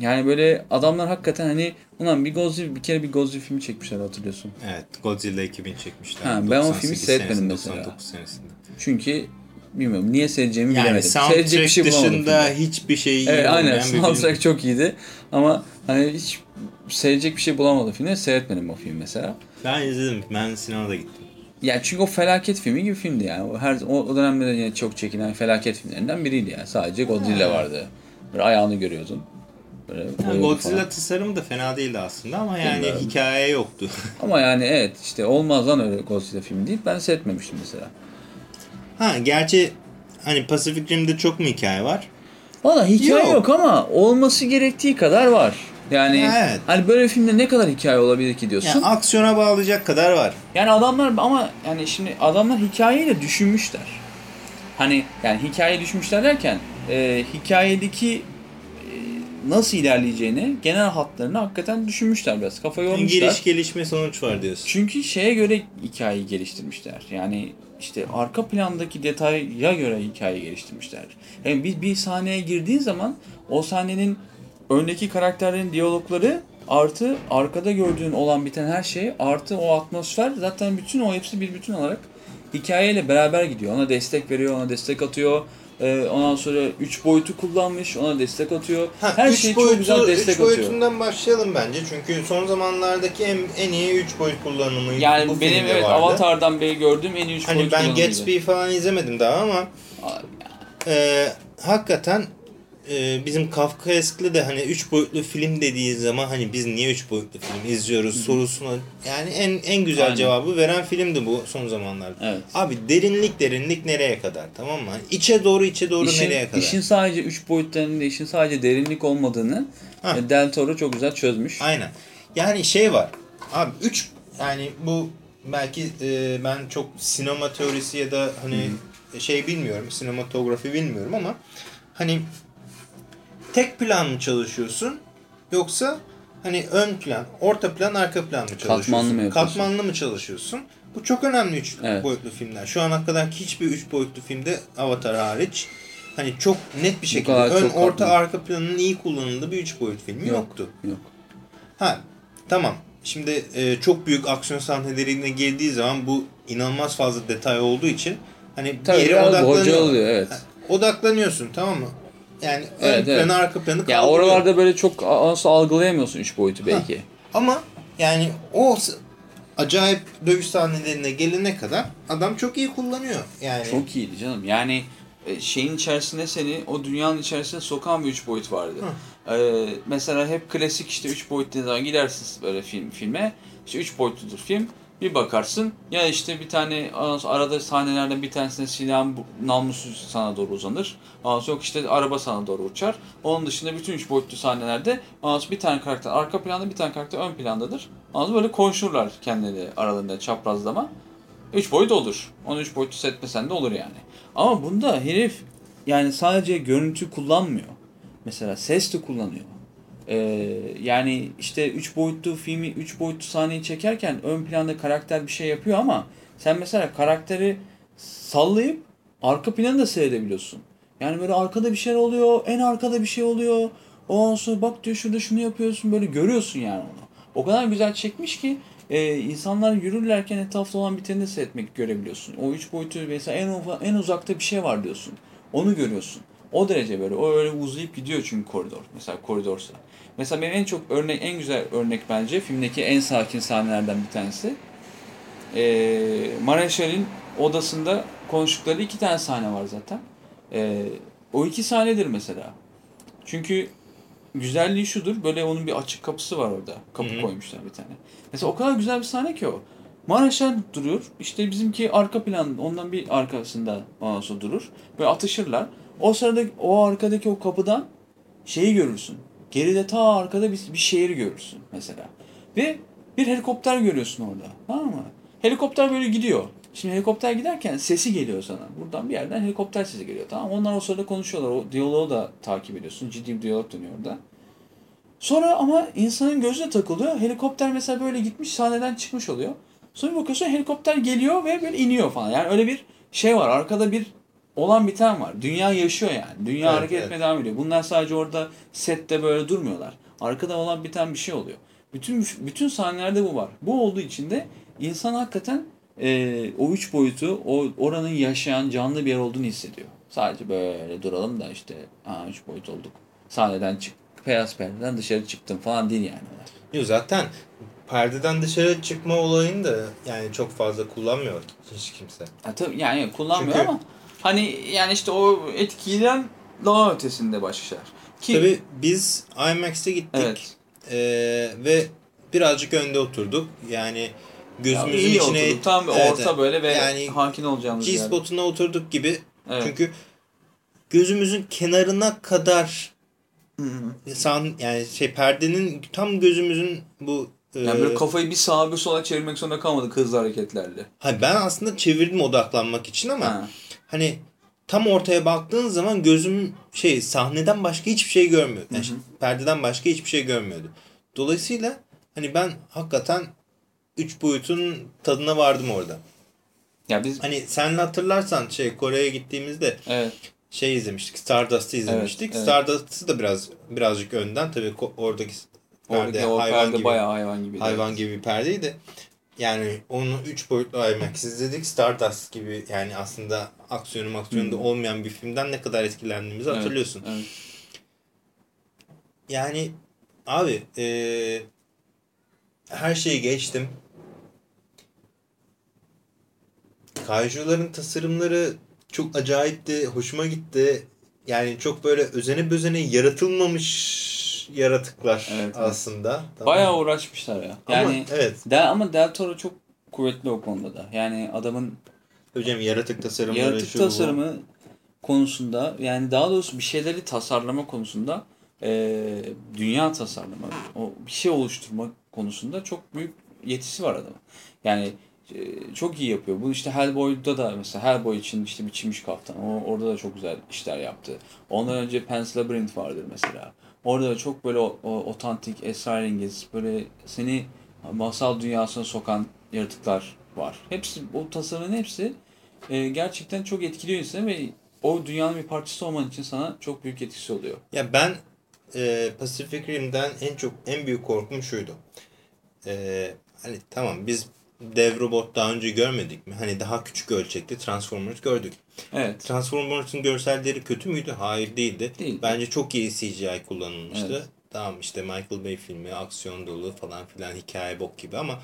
Yani böyle adamlar hakikaten hani ulan bir Godzilla bir kere bir Godzilla filmi çekmişler hatırlıyorsun. Evet Godzilla 2000 çekmişler. Ha, ben o 98 filmi seyretmedim mesela. 99 senesinde. Çünkü bilmiyorum niye seyredeceğimi Yani bilemedim. soundtrack Seyredecek bir şey dışında filmde. hiçbir şey iyi Evet aynen bir soundtrack çok iyiydi ama hani hiç seyredecek bir şey bulamadım filmde. Seyretmedim o film mesela. Ben izledim. Ben sinemada gittim. Yani çünkü o felaket filmi gibi filmdi yani. O her o, dönemde yine çok çekilen felaket filmlerinden biriydi yani. Sadece Godzilla vardı. Böyle ayağını görüyordun. Böyle Ha, boyuyordu Godzilla falan. tasarımı da fena değildi aslında ama yani Bilmiyorum. hikaye yoktu. Ama yani evet işte olmaz lan öyle Godzilla filmi deyip ben seyretmemiştim mesela. ha gerçi hani Pacific Rim'de çok mu hikaye var? Valla hikaye Yok. yok. ama olması gerektiği kadar var. Yani Evet. hani böyle filmde ne kadar hikaye olabilir ki diyorsun. Yani aksiyona bağlayacak kadar var. Yani adamlar ama yani şimdi adamlar hikayeyi de düşünmüşler. Hani yani hikaye düşünmüşler derken e, hikayedeki nasıl ilerleyeceğini genel hatlarını hakikaten düşünmüşler biraz. Kafa yormuşlar. Giriş gelişme sonuç var diyorsun. Çünkü şeye göre hikayeyi geliştirmişler. Yani işte arka plandaki detaya göre hikayeyi geliştirmişler. Yani bir, bir sahneye girdiğin zaman o sahnenin öndeki karakterlerin diyalogları artı arkada gördüğün olan biten her şey artı o atmosfer zaten bütün o hepsi bir bütün olarak hikayeyle beraber gidiyor. Ona destek veriyor, ona destek atıyor. Ee, ondan sonra 3 boyutu kullanmış, ona destek atıyor. Ha, her üç şey boyutu, çok güzel destek üç atıyor. boyutundan başlayalım bence. Çünkü son zamanlardaki en, en iyi 3 boyut kullanımı Yani bu benim evet vardı. Avatar'dan beri gördüğüm en iyi 3 Hani boyut ben kullanımıydı. Gatsby'yi falan izlemedim daha ama e, hakikaten e, bizim Kafkaesk'le de hani 3 boyutlu film dediği zaman hani biz niye 3 boyutlu film izliyoruz sorusuna yani en en güzel Aynen. cevabı veren filmdi bu son zamanlarda. Evet. Abi derinlik derinlik nereye kadar tamam mı? İçe doğru içe doğru İşin, nereye kadar? işin sadece 3 boyutlarında işin sadece derinlik olmadığını Ha. e, Del Toro çok güzel çözmüş. Aynen. Yani şey var. Abi 3 yani bu belki e, ben çok sinema teorisi ya da hani şey bilmiyorum, sinematografi bilmiyorum ama hani tek plan mı çalışıyorsun yoksa hani ön plan, orta plan, arka plan mı çalışıyorsun? Katmanlı mı yapıyorsun? Katmanlı mı çalışıyorsun? Bu çok önemli 3 Evet. boyutlu filmler. Şu ana kadar hiçbir 3 boyutlu filmde Avatar hariç hani çok net bir şekilde ön, orta, katman. arka planının iyi kullanıldığı bir 3 boyut filmi Yok. yoktu. Yok. Ha tamam. Şimdi e, çok büyük aksiyon sahnelerine girdiği zaman bu inanılmaz fazla detay olduğu için hani Tabii bir yere odaklanıyor. oluyor evet. Ha, Odaklanıyorsun tamam mı? Yani Evet, ön evet. planı arka planı kaldırıyor. oralarda böyle çok nasıl algılayamıyorsun 3 boyutu belki. Ama yani o acayip dövüş sahnelerine gelene kadar adam çok iyi kullanıyor. Yani Çok iyiydi canım. Yani e, şeyin içerisinde seni o dünyanın içerisine sokan bir üç boyut vardı. Ee, mesela hep klasik işte üç boyutlu zaman gidersiniz böyle film filme. İşte üç boyutludur film. Bir bakarsın ya işte bir tane arada sahnelerden bir tanesinde silahın namlusu sana doğru uzanır. Sonra yok işte araba sana doğru uçar. Onun dışında bütün üç boyutlu sahnelerde sonra bir tane karakter arka planda bir tane karakter ön plandadır. Sonra böyle konuşurlar kendileri aralarında çaprazlama. Üç boyut olur. Onu üç boyutlu setmesen de olur yani. Ama bunda herif yani sadece görüntü kullanmıyor. Mesela ses de kullanıyor. Ee, yani işte üç boyutlu filmi, üç boyutlu sahneyi çekerken ön planda karakter bir şey yapıyor ama sen mesela karakteri sallayıp arka planı da seyredebiliyorsun. Yani böyle arkada bir şey oluyor, en arkada bir şey oluyor. Ondan sonra bak diyor şurada şunu yapıyorsun böyle görüyorsun yani onu. O kadar güzel çekmiş ki e, insanlar yürürlerken etrafta olan biteni de seyretmek görebiliyorsun. O üç boyutu mesela en, ufa- en uzakta bir şey var diyorsun. Onu görüyorsun. O derece böyle. O öyle uzayıp gidiyor çünkü koridor. Mesela koridorsa. Mesela benim en çok örnek, en güzel örnek bence filmdeki en sakin sahnelerden bir tanesi. Ee, Mareşal'in odasında konuştukları iki tane sahne var zaten. Ee, o iki sahnedir mesela. Çünkü güzelliği şudur. Böyle onun bir açık kapısı var orada. Kapı Hı hı. koymuşlar bir tane. Mesela o kadar güzel bir sahne ki o. Mareşal duruyor. İşte bizimki arka plan ondan bir arkasında ondan durur. Böyle atışırlar. O sırada o arkadaki o kapıdan şeyi görürsün. Geride ta arkada bir, bir şehri görürsün mesela. Ve bir helikopter görüyorsun orada. Tamam mı? Helikopter böyle gidiyor. Şimdi helikopter giderken sesi geliyor sana. Buradan bir yerden helikopter sesi geliyor. Tamam? Onlar o sırada konuşuyorlar. O diyaloğu da takip ediyorsun. Ciddi bir diyalog dönüyor orada. Sonra ama insanın gözüne takılıyor. Helikopter mesela böyle gitmiş sahneden çıkmış oluyor. Sonra bakıyorsun helikopter geliyor ve böyle iniyor falan. Yani öyle bir şey var. Arkada bir olan biten var. Dünya yaşıyor yani. Dünya Evet, hareket evet. etmeye devam ediyor. Bunlar sadece orada sette böyle durmuyorlar. Arkada olan biten bir şey oluyor. Bütün bütün sahnelerde bu var. Bu olduğu için de insan hakikaten e, o üç boyutu, o oranın yaşayan canlı bir yer olduğunu hissediyor. Sadece böyle duralım da işte aa üç boyut olduk. Sahneden çık, beyaz perdeden dışarı çıktım falan değil yani. Yok zaten perdeden dışarı çıkma olayını da yani çok fazla kullanmıyor hiç kimse. Ya tabii yani kullanmıyor Çünkü- ama hani yani işte o etkiden daha ötesinde başka şeyler. Ki Tabii biz IMAX'e gittik evet. Ee, ve birazcık önde oturduk. Yani Ya gözümüzün iyi içine oturduk. Tam Evet, orta böyle ve Yani hakim olacağımız. G-spotuna oturduk gibi. Evet. Çünkü gözümüzün kenarına kadar Hı hı. san yani şey perdenin tam gözümüzün bu e, Yani böyle kafayı bir sağa bir sola çevirmek zorunda kalmadık hızlı hareketlerle. ha, ben aslında çevirdim odaklanmak için ama Ha. Hani tam ortaya baktığın zaman gözüm şey sahneden başka hiçbir şey görmüyor. Yani işte perdeden başka hiçbir şey görmüyordu. Dolayısıyla hani ben hakikaten üç boyutun tadına vardım orada. Ya biz Hani senle hatırlarsan şey Kore'ye gittiğimizde evet. şey izlemiştik. Stardust'ı izlemiştik. Evet, evet. Stardust'ı da biraz birazcık önden tabii oradaki perde Oradaki hayvan perde gibi bayağı hayvan gibi. hayvan gibi bir perdeydi. Yani onu 3 boyutlu IMAX izledik. Stardust gibi yani aslında aksiyonu maksiyonu da olmayan bir filmden ne kadar etkilendiğimizi Evet, hatırlıyorsun. Evet. Yani abi eee, her şeyi geçtim. Kaiju'ların tasarımları çok acayipti. Hoşuma gitti. Yani çok böyle özene bözene yaratılmamış yaratıklar Evet, evet. aslında. Tamam Bayağı mı? uğraşmışlar ya. Ama Yani evet. Del, ama Del Toro çok kuvvetli o konuda da. Yani adamın Hocam yaratık tasarımları yaratık şu bu. tasarımı konusunda yani daha doğrusu bir şeyleri tasarlama konusunda eee, dünya tasarlama, o bir şey oluşturma konusunda çok büyük yetisi var adamın. Yani eee, çok iyi yapıyor. Bu işte Hellboy'da da mesela Hellboy için işte biçilmiş kaftan. O, orada da çok güzel işler yaptı. Ondan önce Pan's Labyrinth vardır mesela. Orada da çok böyle otantik, esrarengiz, böyle seni masal dünyasına sokan yaratıklar var. Hepsi, o tasarımın hepsi e, gerçekten çok etkiliyor insanı ve o dünyanın bir parçası olman için sana çok büyük etkisi oluyor. Ya ben e, Pacific Rim'den en çok en büyük korkum şuydu. E, hani tamam biz dev robot daha önce görmedik mi? Hani daha küçük ölçekli Transformers gördük. Evet. Transformers'ın görselleri kötü müydü? Hayır değildi. Değil. Bence çok iyi CGI kullanılmıştı. Evet. Tamam işte Michael Bay filmi aksiyon dolu falan filan hikaye bok gibi ama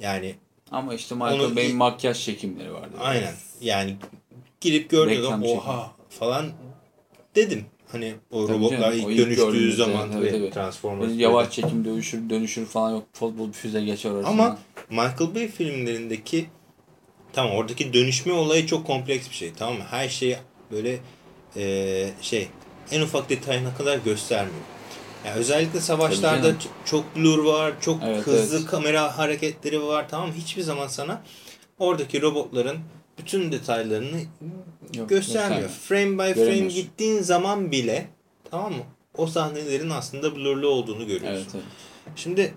yani Ama işte Michael Bay'in makyaj çekimleri vardı. aynen yani girip çekim. oha falan dedim. Hani o Tabii robotlar canım, ilk o ilk dönüştüğü zaman tabii, tabii. Transformers. Yavaş çekim dövüşür, dönüşür falan yok. Futbol füze geçer arasında. Ama Michael Bay filmlerindeki tamam oradaki dönüşme olayı çok kompleks bir şey tamam mı? Her şeyi böyle eee, şey en ufak detayına kadar göstermiyor. Yani özellikle savaşlarda çok blur var, çok Evet, hızlı evet. kamera hareketleri var tamam? Hiçbir zaman sana oradaki robotların bütün detaylarını Yok, göstermiyor. Frame by frame gittiğin zaman bile tamam mı? O sahnelerin aslında blurlu olduğunu görüyorsun. Evet, evet. Şimdi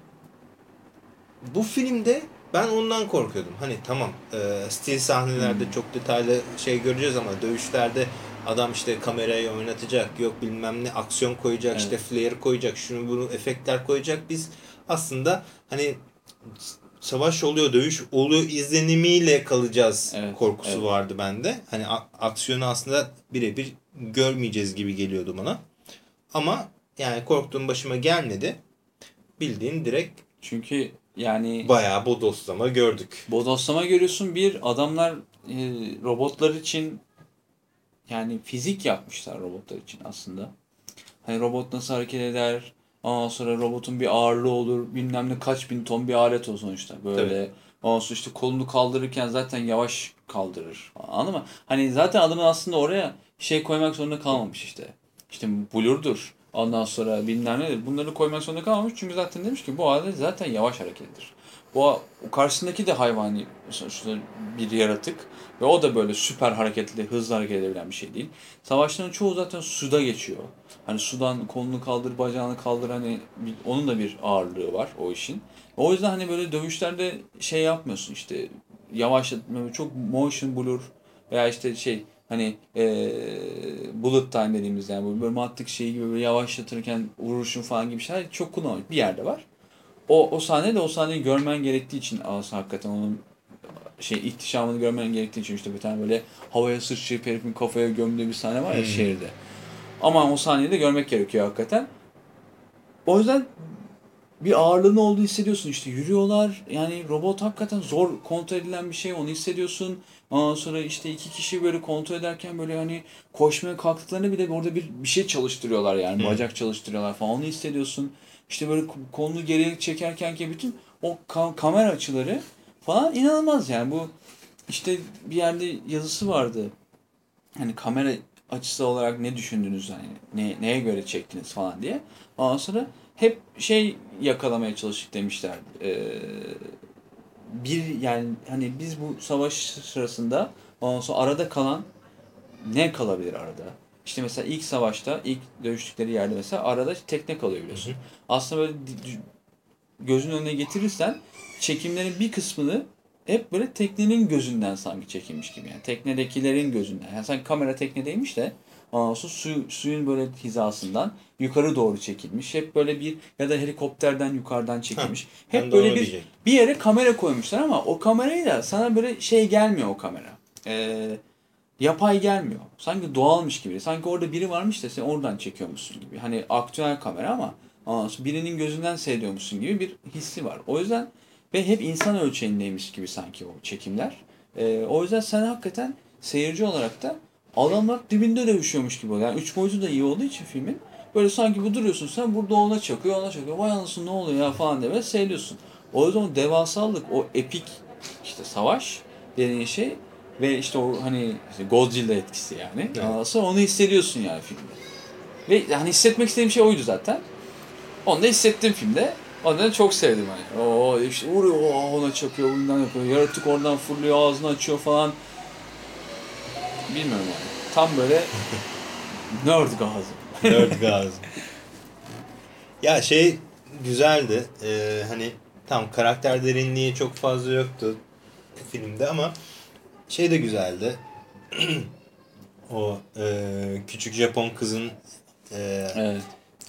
bu filmde ben ondan korkuyordum. Hani tamam e, stil sahnelerde Hmm. çok detaylı şey göreceğiz ama dövüşlerde adam işte kamerayı oynatacak yok bilmem ne aksiyon koyacak Evet. işte flare koyacak şunu bunu efektler koyacak. Biz aslında hani savaş oluyor dövüş oluyor izlenimiyle kalacağız Evet, korkusu evet. vardı bende. Hani aksiyonu aslında birebir görmeyeceğiz gibi geliyordu bana. Ama yani korktuğum başıma gelmedi. Bildiğin direkt Çünkü yani bayağı bodoslama gördük. bodoslama görüyorsun bir adamlar e, robotlar için yani fizik yapmışlar robotlar için aslında. Hani robot nasıl hareket eder? Ondan sonra robotun bir ağırlığı olur. Bilmem ne kaç bin ton bir alet o sonuçta. Böyle. Tabii. Ondan sonra işte kolunu kaldırırken zaten yavaş kaldırır. Anladın mı? Hani zaten adamın aslında oraya şey koymak zorunda kalmamış işte. İşte blurdur. Ondan sonra bilmem nedir. Bunları koymak zorunda kalmamış. Çünkü zaten demiş ki bu alet zaten yavaş hareketlidir. Bu karşısındaki de hayvani bir yaratık. Ve o da böyle süper hareketli, hızlı hareket edebilen bir şey değil. Savaşların çoğu zaten suda geçiyor. Hani sudan kolunu kaldır, bacağını kaldır hani onun da bir ağırlığı var o işin. O yüzden hani böyle dövüşlerde şey yapmıyorsun işte yavaşlatma, çok motion blur veya işte şey hani eee bullet time dediğimiz yani bu böyle matlık şeyi gibi böyle yavaşlatırken vuruşun falan gibi şeyler çok kullanılıyor. Bir yerde var. O, o sahne de o sahneyi görmen gerektiği için aslında hakikaten onun şey ihtişamını görmen gerektiği için işte bir tane böyle havaya sıçrayıp herifin kafaya gömdüğü bir sahne var ya Hmm. şehirde. Ama o sahneyi de görmek gerekiyor hakikaten. O yüzden bir ağırlığın olduğunu hissediyorsun işte yürüyorlar yani robot hakikaten zor kontrol edilen bir şey onu hissediyorsun. Ondan sonra işte iki kişi böyle kontrol ederken böyle hani koşmaya kalktıklarında bile orada bir, bir şey çalıştırıyorlar yani Hı. bacak çalıştırıyorlar falan onu hissediyorsun. İşte böyle ko- kolunu geriye çekerken ki bütün o ka- kamera açıları falan inanılmaz yani bu işte bir yerde yazısı vardı. Hani kamera açısı olarak ne düşündünüz hani ne, neye göre çektiniz falan diye. Ondan sonra hep şey yakalamaya çalıştık demişler. Ee, bir yani hani biz bu savaş sırasında ondan sonra arada kalan ne kalabilir arada? İşte mesela ilk savaşta ilk dövüştükleri yerde mesela arada tekne kalıyor biliyorsun. Aslında böyle gözün önüne getirirsen çekimlerin bir kısmını hep böyle teknenin gözünden sanki çekilmiş gibi yani teknedekilerin gözünden. Yani sanki kamera teknedeymiş de ondan sonra su, suyun böyle hizasından yukarı doğru çekilmiş. Hep böyle bir ya da helikopterden yukarıdan çekilmiş. ben hep böyle bir bir yere kamera koymuşlar ama o kamerayı da sana böyle şey gelmiyor o kamera. Ee, yapay gelmiyor. Sanki doğalmış gibi. Sanki orada biri varmış da sen oradan çekiyormuşsun gibi. Hani aktüel kamera ama ondan sonra birinin gözünden seyrediyormuşsun gibi bir hissi var. O yüzden ve hep insan ölçeğindeymiş gibi sanki o çekimler. Ee, o yüzden sen hakikaten seyirci olarak da adamlar dibinde dövüşüyormuş gibi oluyor. Yani üç boyutu da iyi olduğu için filmin. Böyle sanki bu duruyorsun sen burada ona çakıyor ona çakıyor. Vay anasını ne oluyor ya falan diye seyrediyorsun. O yüzden o devasalık, o epik işte savaş dediğin şey ve işte o hani işte Godzilla etkisi yani. Evet. Ondan onu hissediyorsun yani filmde. Ve hani hissetmek istediğim şey oydu zaten. Onu da hissettim filmde. O yüzden çok sevdim hani. O işte vuruyor, o ona çakıyor, bundan yapıyor. Yaratık oradan fırlıyor, ağzını açıyor falan. Bilmiyorum yani. Tam böyle nerd gazı. Nerd Gazi. ya şey güzeldi. Ee, hani tam karakter derinliği çok fazla yoktu filmde ama şey de güzeldi. o e, küçük Japon kızın e, Evet.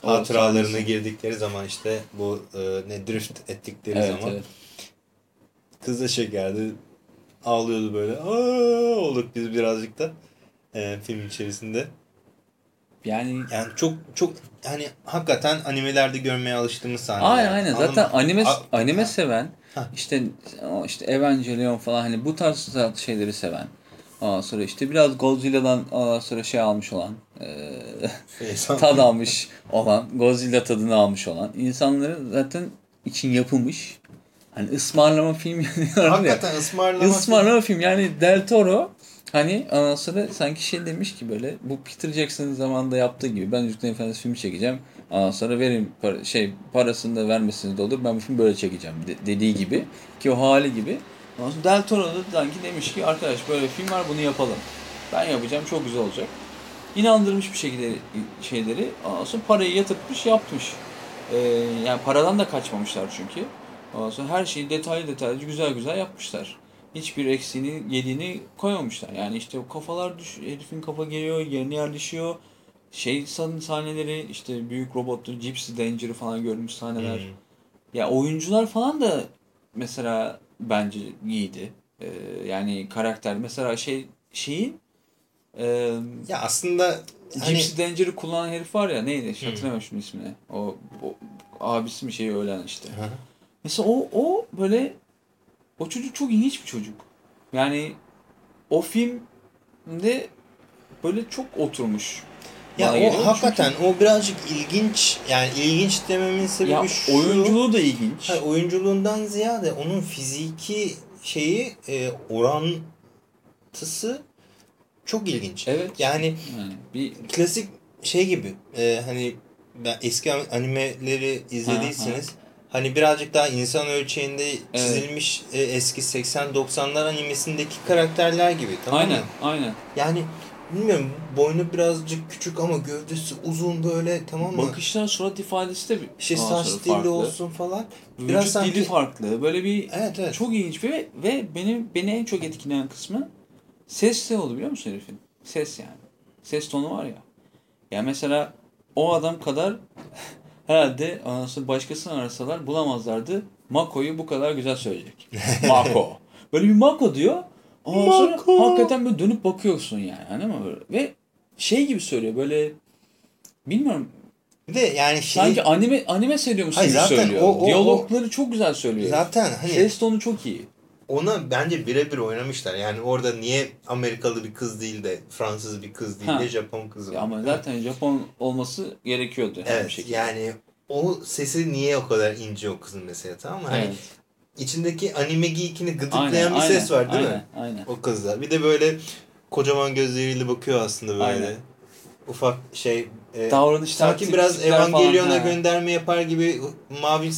Hatıralarına girdikleri zaman işte bu e, ne drift ettikleri Evet, zaman evet. kız da şekerdi. Ağlıyordu böyle. Aa, olduk biz birazcık da e, film içerisinde. Yani Yani çok çok hani hakikaten animelerde görmeye alıştığımız sahneler. Aynen aynen. Anladın Zaten anime A- anime seven Ha. işte işte Evangelion falan hani bu tarz şeyleri seven. Ondan sonra işte biraz Godzilla'dan ondan sonra şey almış olan, e, tad almış olan, Godzilla tadını almış olan insanların zaten için yapılmış. Hani ısmarlama film diyorlar ya. Hakikaten ısmarlama. Ismarlama film yani Del Toro hani ondan sonra sanki şey demiş ki böyle bu Peter Jackson'ın zamanında yaptığı gibi ben Yüzüklerin Efendisi filmi çekeceğim. Ondan sonra verin para, şey parasını da vermesiniz de olur ben bu filmi böyle çekeceğim de- dediği gibi ki o hali gibi. Ondan sonra Del Toro da sanki demiş ki arkadaş böyle film var bunu yapalım. Ben yapacağım çok güzel olacak. İnandırmış bir şekilde şeyleri ondan sonra parayı yatırmış yapmış. Ee, yani paradan da kaçmamışlar çünkü. Ondan sonra her şeyi detaylı detaylı güzel güzel yapmışlar. Hiçbir eksiğini yediğini koymamışlar. Yani işte o kafalar düş, herifin kafa geliyor, yerine yerleşiyor. Şey sahn- sahneleri işte büyük robotlu Gypsy Danger'ı falan gördüğümüz sahneler. Hmm. Ya oyuncular falan da mesela bence iyiydi. Ee, yani karakter mesela şey şeyin e, Ya aslında hani Gypsy Danger'ı kullanan herif var ya neydi? Hatırlamıyorum şimdi ismini. O, o abisi mi şeyi ölen işte. Hı hı. Mesela o o böyle o çocuk çok ilginç bir çocuk. Yani o filmde böyle çok oturmuş. ya bana o hakikaten o birazcık ilginç yani ilginç dememin Çünkü- sebebi ya şu. oyunculuğu da ilginç. Hayır, oyunculuğundan ziyade onun fiziki şeyi e, orantısı çok ilginç. Evet. Yani Yani bir klasik şey gibi e, hani ben eski animeleri izlediyseniz hani birazcık daha insan ölçeğinde çizilmiş e, eski 80-90'lar animesindeki karakterler gibi tamam aynen mı? aynen. Yani bilmiyorum boynu birazcık küçük ama gövdesi uzun böyle tamam mı? Bakışlar surat ifadesi de bir ondan saç dili farklı. olsun falan. Vücut Biraz dili sanki farklı. Böyle bir Evet evet. çok ilginç ve ve benim beni en çok etkileyen kısmı ses de oldu biliyor musun herifin? Ses yani. Ses tonu var ya. Ya mesela o adam kadar herhalde sonra başkasını arasalar bulamazlardı. Mako'yu bu kadar güzel söyleyecek. Mako. Böyle bir Mako diyor. Ondan sonra Mako. hakikaten böyle dönüp bakıyorsun yani. Hani mi böyle? Ve şey gibi söylüyor böyle bilmiyorum Bir de yani şey Sanki anime anime seviyormuş Hayır, gibi zaten söylüyor. o- o- Diyalogları çok güzel söylüyor. zaten hani Ses tonu çok iyi. Ona bence birebir oynamışlar. Yani orada niye Amerikalı bir kız değil de Fransız bir kız değil Ha. de Japon kızı var? ama zaten Japon olması gerekiyordu Evet şekilde. yani o sesi niye o kadar ince o kızın mesela tamam mı? Hani Evet. içindeki anime geekini gıdıklayan Aynen, bir aynen, ses var değil aynen, mi? Aynen. O kızda. Bir de böyle kocaman gözleriyle bakıyor aslında böyle. Aynen. Ufak şey e, Davranışlar, sanki biraz Evangelion'a ha. gönderme yapar gibi mavi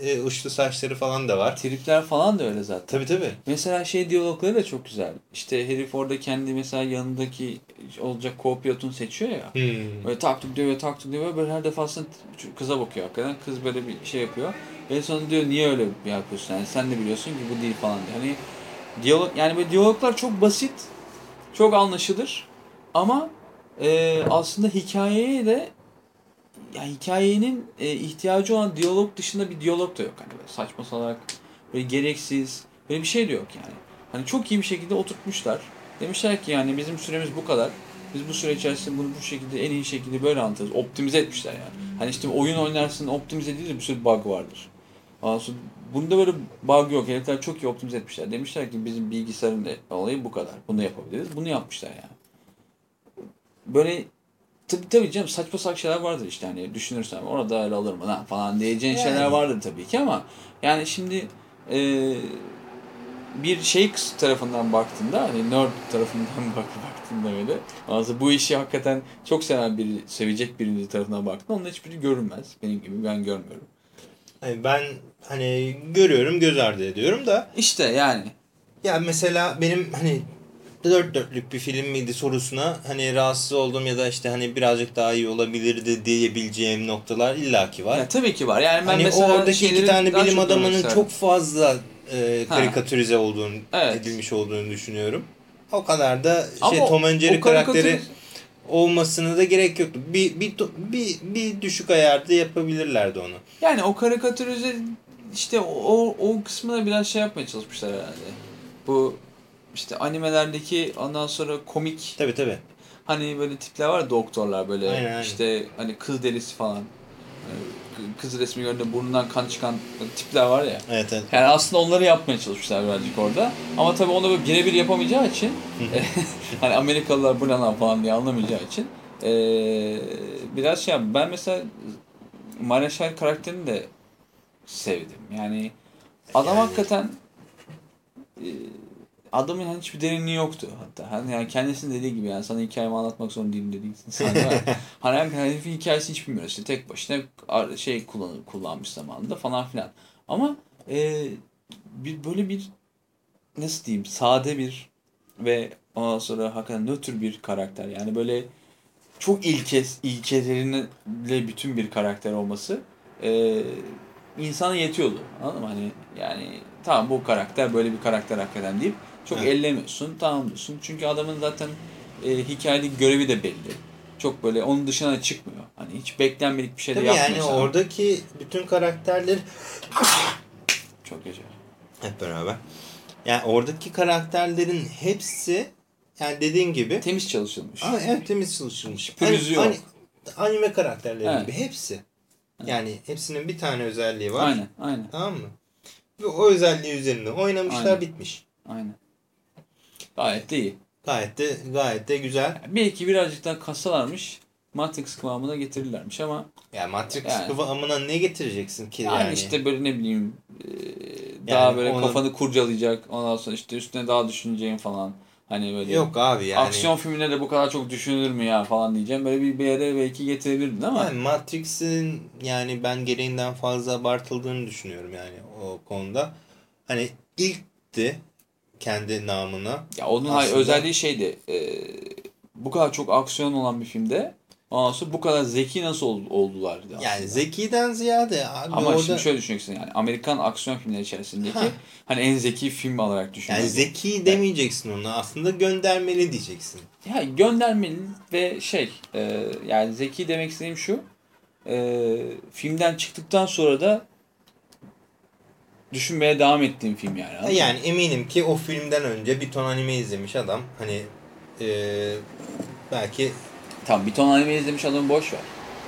e, uçlu saçları falan da var. Tripler falan da öyle zaten. Tabii tabii. Mesela şey diyalogları da çok güzel. İşte herif orada kendi mesela yanındaki olacak co-pilotunu seçiyor ya. Hmm. Böyle taktuk diyor taktuk diyor böyle her defasında kıza bakıyor hakikaten. Kız böyle bir şey yapıyor. En sonunda diyor niye öyle yapıyorsun yani sen de biliyorsun ki bu değil falan diyor. Hani diyalog yani böyle diyaloglar çok basit, çok anlaşılır ama e, aslında hikayeye de yani hikayenin e, ihtiyacı olan diyalog dışında bir diyalog da yok. Hani böyle saçma salak, böyle gereksiz, böyle bir şey de yok yani. Hani çok iyi bir şekilde oturtmuşlar. Demişler ki yani bizim süremiz bu kadar. Biz bu süre içerisinde bunu bu şekilde en iyi şekilde böyle anlatırız. Optimize etmişler yani. Hani işte oyun oynarsın optimize değil de bir sürü bug vardır. Sonra bunda böyle bug yok. Herifler çok iyi optimize etmişler. Demişler ki bizim bilgisayarın olayı bu kadar. Bunu yapabiliriz. Bunu yapmışlar yani. Böyle tabii tabii canım saçma salak şeyler vardır işte hani düşünürsen orada öyle alır mı lan falan diyeceğin Yani. şeyler vardır tabii ki ama yani şimdi e, bir şey tarafından baktığında hani nerd tarafından bak baktığında öyle aslında bu işi hakikaten çok seven biri sevecek birinin tarafından baktığında onun hiçbiri görünmez benim gibi ben görmüyorum. Hani ben hani görüyorum göz ardı ediyorum da İşte yani ya mesela benim hani dört dörtlük bir film miydi sorusuna hani rahatsız olduğum ya da işte hani birazcık daha iyi olabilirdi diyebileceğim noktalar illaki var. ya tabii ki var yani ben hani mesela oradaki iki tane bilim adamının çok fazla e, karikatürize olduğunu Evet. edilmiş olduğunu düşünüyorum. O kadar da şey Ama Tom Jerry karikatür- karakteri olmasına da gerek yoktu. Bir bir bir, bir düşük ayarda yapabilirlerdi onu. Yani o karikatürize işte o, o kısmına biraz şey yapmaya çalışmışlar herhalde. Bu işte animelerdeki ondan sonra komik Tabii tabii. hani böyle tipler var doktorlar böyle Aynen, aynen. işte hani kız delisi falan. Ee, kız resmi gördüğünde burnundan kan çıkan tipler var ya. Evet evet. Yani aslında onları yapmaya çalışmışlar birazcık orada. Ama tabii onu böyle birebir yapamayacağı için hani Amerikalılar bu ne lan falan diye anlamayacağı için eee, biraz şey yap- ben mesela Mareşal karakterini de sevdim. Yani adam Yani- hakikaten adamın hani hiçbir derinliği yoktu hatta. Hani yani kendisinin dediği gibi yani sana hikayemi anlatmak zorunda değilim dediği sahne var. hani herifin hikayesini hiç bilmiyoruz. İşte tek başına şey kullan kullanmış zamanında falan filan. Ama eee, bir böyle bir nasıl diyeyim sade bir ve ondan sonra hakikaten nötr bir karakter. Yani böyle çok ilke, ilkeleriyle bütün bir karakter olması e, insana yetiyordu. Anladın mı? Hani yani tamam bu karakter böyle bir karakter hakikaten deyip çok Evet. ellemiyorsun. Tamam diyorsun. Çünkü adamın zaten e, hikayedeki görevi de belli. Çok böyle onun dışına çıkmıyor. Hani hiç beklenmedik bir şey de Tabii yapmıyor. yani sana. oradaki bütün karakterler Çok güzel. hep beraber. Yani oradaki karakterlerin hepsi yani dediğin gibi Temiz çalışılmış. Aa, evet temiz çalışılmış. Pürüzü Hani- yok. hani anime karakterleri Evet. gibi hepsi. Yani hepsinin bir tane özelliği var. Aynen, aynen, Tamam mı? Ve o özelliği üzerinde oynamışlar Aynen. bitmiş. aynen. Gayet de iyi. Gayet de gayet de güzel. Belki birazcık daha kasalarmış. Matrix kıvamına getirirlermiş ama Ya Matrix Yani. kıvamına ne getireceksin ki yani, yani? işte böyle ne bileyim e, daha Yani böyle onu- kafanı kurcalayacak ondan sonra işte üstüne daha düşüneceğin falan hani böyle Yok abi yani. aksiyon filmine de bu kadar çok düşünülür mü ya falan diyeceğim böyle bir, bir yere belki getirebilirdin ama Yani Matrix'in yani ben gereğinden fazla abartıldığını düşünüyorum yani o konuda. Hani ilkti kendi namına. ya onun Aslında- özelliği şeydi e, bu kadar çok aksiyon olan bir filmde ondan sonra bu kadar zeki nasıl ol- oldular aslında. Yani zekiden ziyade abi Ama orada şimdi şöyle düşüneceksin yani Amerikan aksiyon filmleri içerisindeki Ha. hani en zeki film olarak düşünüyorum. yani zeki demeyeceksin ona aslında göndermeli diyeceksin. Ya göndermeli ve şey e, yani zeki demek istediğim şu e, filmden çıktıktan sonra da düşünmeye devam ettiğim film yani. mı? Yani eminim ki o filmden önce bir ton anime izlemiş adam. Hani eee, belki Tamam bir ton anime izlemiş adamı boş ver.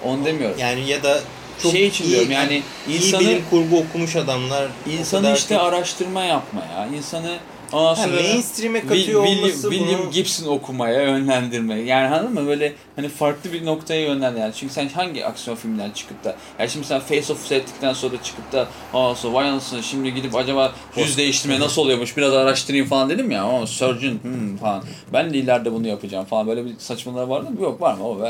Onu demiyorum. yani ya da çok şey için iyi, diyorum yani iyi insanı bilim kurgu okumuş adamlar o insanı işte çok- araştırma yapmaya, insanı ondan sonra mainstream'e Will- katıyor William, olması William bunu Gibson okumaya yönlendirme. Yani anladın mı? Böyle hani farklı bir noktaya yönlendir. Yani çünkü sen hangi aksiyon filminden çıkıp da yani şimdi sen Face Off seyrettikten sonra çıkıp da aa so vay anasını şimdi gidip acaba yüz değiştirme nasıl oluyormuş biraz araştırayım falan dedim ya ama surgeon hmm, falan ben de ileride bunu yapacağım falan böyle bir saçmalar vardı mı? Yok var mı? O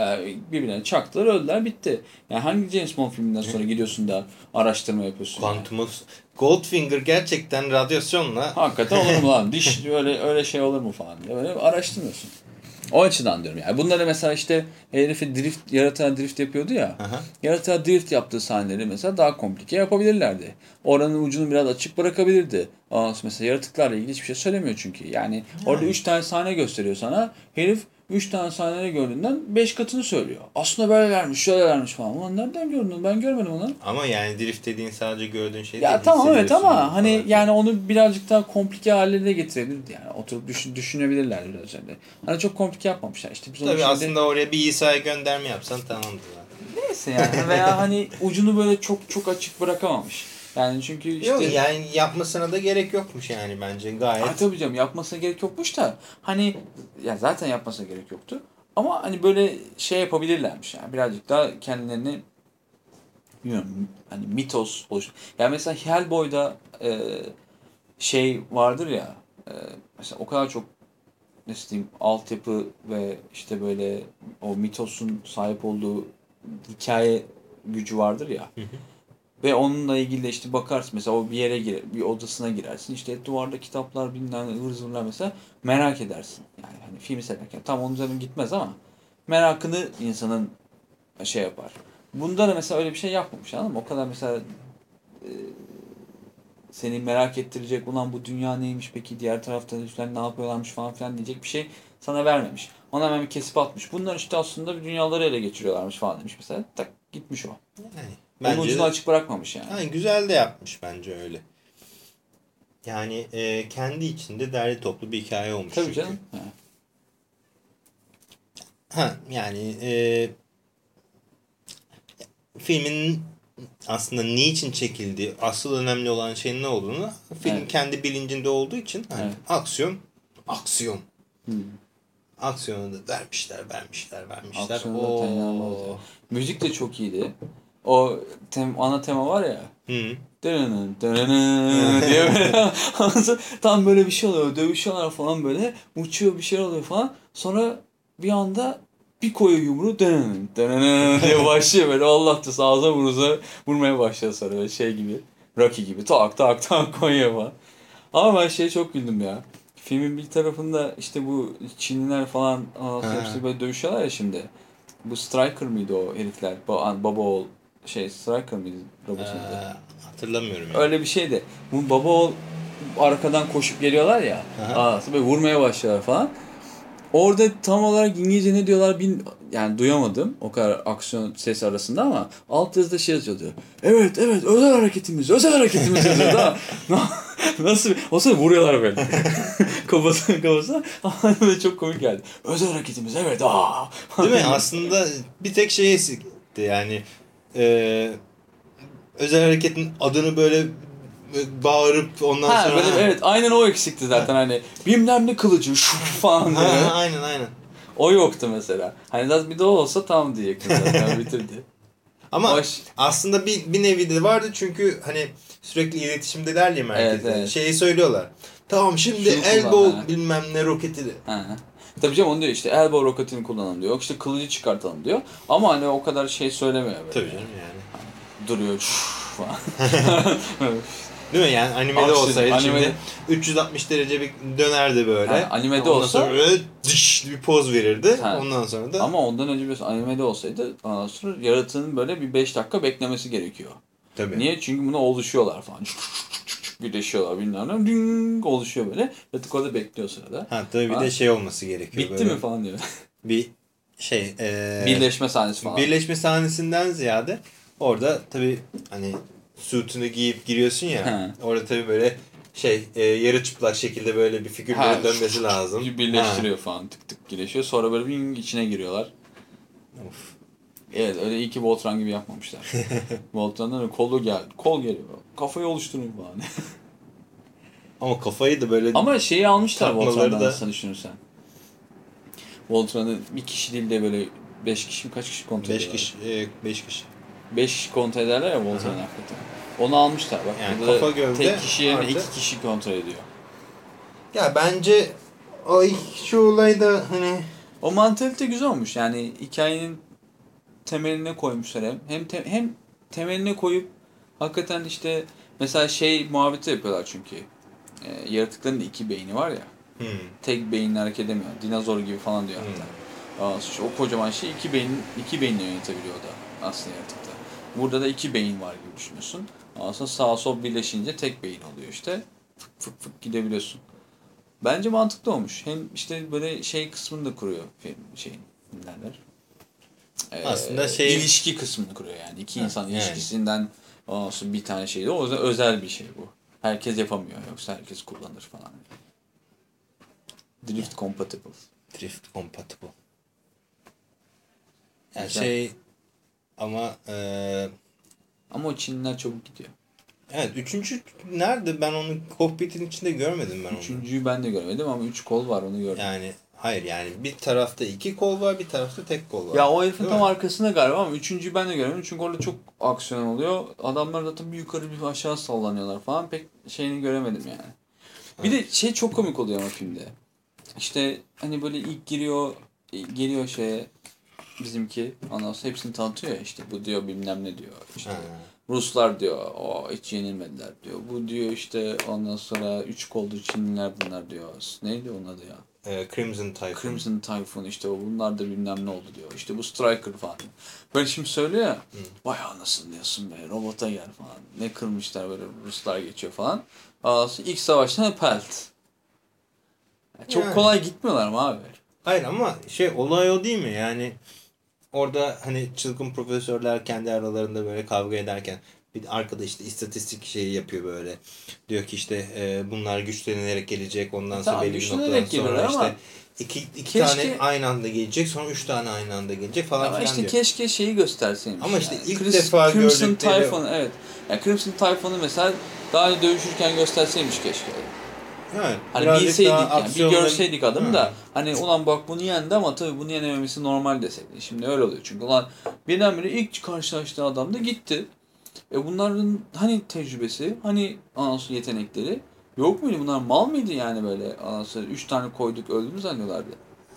birbirine çaktılar öldüler bitti. Yani hangi James Bond filminden sonra gidiyorsun da araştırma yapıyorsun? yani? Goldfinger gerçekten radyasyonla Hakikaten olur mu lan? Diş öyle öyle şey olur mu falan diye böyle araştırmıyorsun. O açıdan diyorum yani. Bunları mesela işte herifi drift, yaratığa drift yapıyordu ya. Aha. Yaratığa drift yaptığı sahneleri mesela daha komplike yapabilirlerdi. Oranın ucunu biraz açık bırakabilirdi. Mesela yaratıklarla ilgili hiçbir şey söylemiyor çünkü. Yani orada 3 tane sahne gösteriyor sana. Herif 3 tane sahneleri gördüğünden 5 katını söylüyor. Aslında böylelermiş, şöylelermiş falan. Ulan nereden gördün? Ben görmedim onu. ama yani drift dediğin sadece gördüğün şey Ya değil. tamam evet ama hani falan. yani onu birazcık daha komplike hale de getirebilirdi yani. Oturup düşün, düşünebilirler biraz üzerinde. Hani çok komplike yapmamışlar işte. Biz Tabii şimdi- aslında oraya bir İsa'ya gönderme yapsan tamamdır. Neyse yani veya hani ucunu böyle çok çok açık bırakamamış. Yani çünkü işte... Yok yani yapmasına da gerek yokmuş yani bence gayet. Ay tabii canım yapmasına gerek yokmuş da hani ya zaten yapmasına gerek yoktu. Ama hani böyle şey yapabilirlermiş yani birazcık daha kendilerini bilmiyorum hani mitos oluş. Yani mesela Hellboy'da e, şey vardır ya e, mesela o kadar çok nasıl diyeyim altyapı ve işte böyle o mitosun sahip olduğu hikaye gücü vardır ya. Ve onunla ilgili de işte bakarsın mesela o bir yere girer, bir odasına girersin. İşte duvarda kitaplar bilmem ıvır zıvırlar mesela merak edersin. Yani hani filmi severken tam onun üzerine gitmez ama merakını insanın şey yapar. Bunda da mesela öyle bir şey yapmamış anladın mı? O kadar mesela e, seni merak ettirecek ulan bu dünya neymiş peki diğer tarafta herifler ne yapıyorlarmış falan filan diyecek bir şey sana vermemiş. Ona hemen bir kesip atmış. Bunlar işte aslında dünyaları ele geçiriyorlarmış falan demiş mesela. Tak gitmiş o. Yani, Onun bence ucunu de- açık bırakmamış yani. Yani güzel de yapmış bence öyle. Yani e, kendi içinde derli toplu bir hikaye olmuş. Tabii çünkü. canım. Ha. Ha, yani e, filmin aslında niçin çekildiği, asıl önemli olan şeyin ne olduğunu film Evet. kendi bilincinde olduğu için hani Evet. aksiyon, aksiyon. Hmm. Aksiyonu da vermişler, vermişler, vermişler. Oo. yanmadı. Müzik de çok iyiydi. O tem, ana tema var ya. Hı. Dırının diye böyle tam böyle bir şey oluyor. Dövüşüyorlar falan böyle. Uçuyor bir şey oluyor falan. Sonra bir anda bir koyuyor yumruğu dırının, dırının diye başlıyor böyle. Allah da ağza vuruza vurmaya başlıyor sonra böyle şey gibi. Rocky gibi tak tak tak koyuyor falan. Ama ben şeye çok güldüm ya. Filmin bir tarafında işte bu Çinliler falan hepsi böyle dövüşüyorlar ya şimdi. Bu Striker mıydı o herifler? Ba- baba oğul şey Striker mıydı robotun adı? Ee, hatırlamıyorum yani. Öyle bir şeydi. Bu baba oğul arkadan koşup geliyorlar ya. Aa, böyle vurmaya başlıyorlar falan. Orada tam olarak İngilizce ne diyorlar bil yani duyamadım o kadar aksiyon ses arasında ama alt yazıda şey yazıyordu. Evet evet özel hareketimiz özel hareketimiz yazıyordu ama nasıl o sırada vuruyorlar böyle. kafasına kafasına ama çok komik geldi. Özel hareketimiz evet aa. Değil mi? Aslında bir tek şey eksikti yani. E, özel hareketin adını böyle bağırıp ondan Ha, sonra... böyle, evet aynen o eksikti zaten hani bilmem ne kılıcı şu falan Ha, diye. ha, aynen aynen. O yoktu mesela. Hani zaten bir de o olsa tamam diyecektim zaten bitirdi. Ama Hoş. aslında bir, bir nevi de vardı çünkü hani sürekli iletişimdeler ya merkezde. Evet, evet. Şeyi söylüyorlar. Tamam şimdi Şunu elbow ha. bilmem ne roketi. Ha. Tabii canım onu diyor işte elbow roketini kullanalım diyor. Yok işte kılıcı çıkartalım diyor. Ama hani o kadar şey söylemiyor böyle. Tabii canım yani. Duruyor falan. Değil mi? Yani animede Aksiyon, olsaydı animede- şimdi 360 derece bir dönerdi böyle. Ha, animede Ondan olsa- sonra böyle dış bir poz verirdi. Ha. Ondan sonra da Ama ondan önce bir animede olsaydı ondan sonra yaratığın böyle bir 5 dakika beklemesi gerekiyor. tabii. Niye? Çünkü buna oluşuyorlar falan. Birleşiyorlar bilmem ne. Ding oluşuyor böyle. Yaratık orada bekliyor sırada. Ha tabii bir Ha. de şey olması gerekiyor. Bitti böyle. mi falan diyor. Bir şey e, Birleşme sahnesi falan. birleşme sahnesinden ziyade orada tabii hani suitunu giyip giriyorsun ya. He. Orada tabii böyle şey e, yarı çıplak şekilde böyle bir figür Ha, böyle dönmesi lazım. Birleştiriyor falan tık tık birleşiyor. Sonra böyle bir içine giriyorlar. Ha. Of. Evet öyle iyi ki Voltron gibi yapmamışlar. Voltron'dan öyle kolu gel, kol geliyor. Kafayı oluşturun falan. Ama kafayı da böyle Ama şeyi almışlar Voltron'dan da- nasıl düşünürsen. Voltron'u bir kişi değil de böyle 5 kişi mi kaç kişi kontrol 5 ediyorlar? kişi 5 kişi. 5 kişi kontrol ederler ya Voltron'u hakikaten. Onu almışlar bak. Yani Burada kafa gövde tek kişi yerine artı- iki kişi kontrol ediyor. Ya bence o şu olay da hani O mantalite güzel olmuş. Yani hikayenin temeline koymuşlar hem. Hem, te- hem temeline koyup hakikaten işte mesela şey muhabbeti yapıyorlar çünkü. Ee, yaratıkların iki beyni var ya. hmm, Tek beyinle hareket edemiyor. Dinozor gibi falan diyor hatta. Aa, şu- o kocaman şey iki beyin iki beyinle yönetebiliyor da aslında yaratıkta. Burada da iki beyin var gibi düşünüyorsun. Aslında sağ sol birleşince tek beyin oluyor işte. Fık fık fık gidebiliyorsun. Bence mantıklı olmuş. Hem işte böyle şey kısmını da kuruyor film şeyin ne derler. Ee, Aslında şey- ilişki kısmını kuruyor yani. iki insan yani. ilişkisinden ondan sonra bir tane şey de o yüzden özel bir şey bu. Herkes yapamıyor yoksa herkes kullanır falan. Drift compatible. drift compatible. Yani Güzel. şey ama e, Ama o Çinliler çabuk gidiyor. evet üçüncü nerede ben onu kokpitin içinde görmedim ben onu. Üçüncüyü ben de görmedim ama üç kol var onu gördüm. Yani hayır yani bir tarafta iki kol var bir tarafta tek kol var. Ya o herifin tam mi? arkasında galiba ama üçüncüyü ben de göremedim çünkü orada çok aksiyon oluyor. Adamlar zaten bir yukarı bir aşağı sallanıyorlar falan pek şeyini göremedim yani. Bir de şey çok komik oluyor ama filmde. İşte hani böyle ilk giriyor geliyor şeye bizimki ondan sonra hepsini tanıtıyor ya işte bu diyor bilmem ne diyor işte Ha. Ruslar diyor o hiç yenilmediler diyor bu diyor işte ondan sonra üç koldu Çinliler bunlar diyor neydi onun adı ya E, Crimson Typhoon. Crimson Typhoon işte o bunlar da bilmem ne oldu diyor. İşte bu Striker falan. Böyle şimdi söylüyor ya. Vay anasını diyorsun be robota gel falan. Ne kırmışlar böyle Ruslar geçiyor falan. Aa, ilk savaşta pelt. Ya çok Yani. kolay gitmiyorlar mı abi? Hayır ama şey olay o değil mi? Yani orada hani çılgın profesörler kendi aralarında böyle kavga ederken bir arkada işte istatistik şeyi yapıyor böyle. Diyor ki işte e, bunlar güçlenerek gelecek ondan sonra Tamam, belli bir noktadan sonra ama- işte iki, iki Keşke- tane aynı anda gelecek sonra üç tane aynı anda gelecek falan Ama filan işte diyor. keşke şeyi gösterseymiş. Ama işte ilk defa Crimson gördükleri- Typhon evet. Yani Crimson Typhon'u mesela daha önce dövüşürken gösterseymiş keşke. Evet, Hani bilseydik yani bir görseydik adamı da hani ulan bak bunu yendi ama tabii bunu yenememesi normal deseydi. Şimdi öyle oluyor çünkü ulan birdenbire ilk karşılaştığı adam da gitti. E bunların hani tecrübesi hani anası yetenekleri yok muydu? Bunlar mal mıydı yani böyle anası üç tane koyduk öldü mü zannediyorlardı?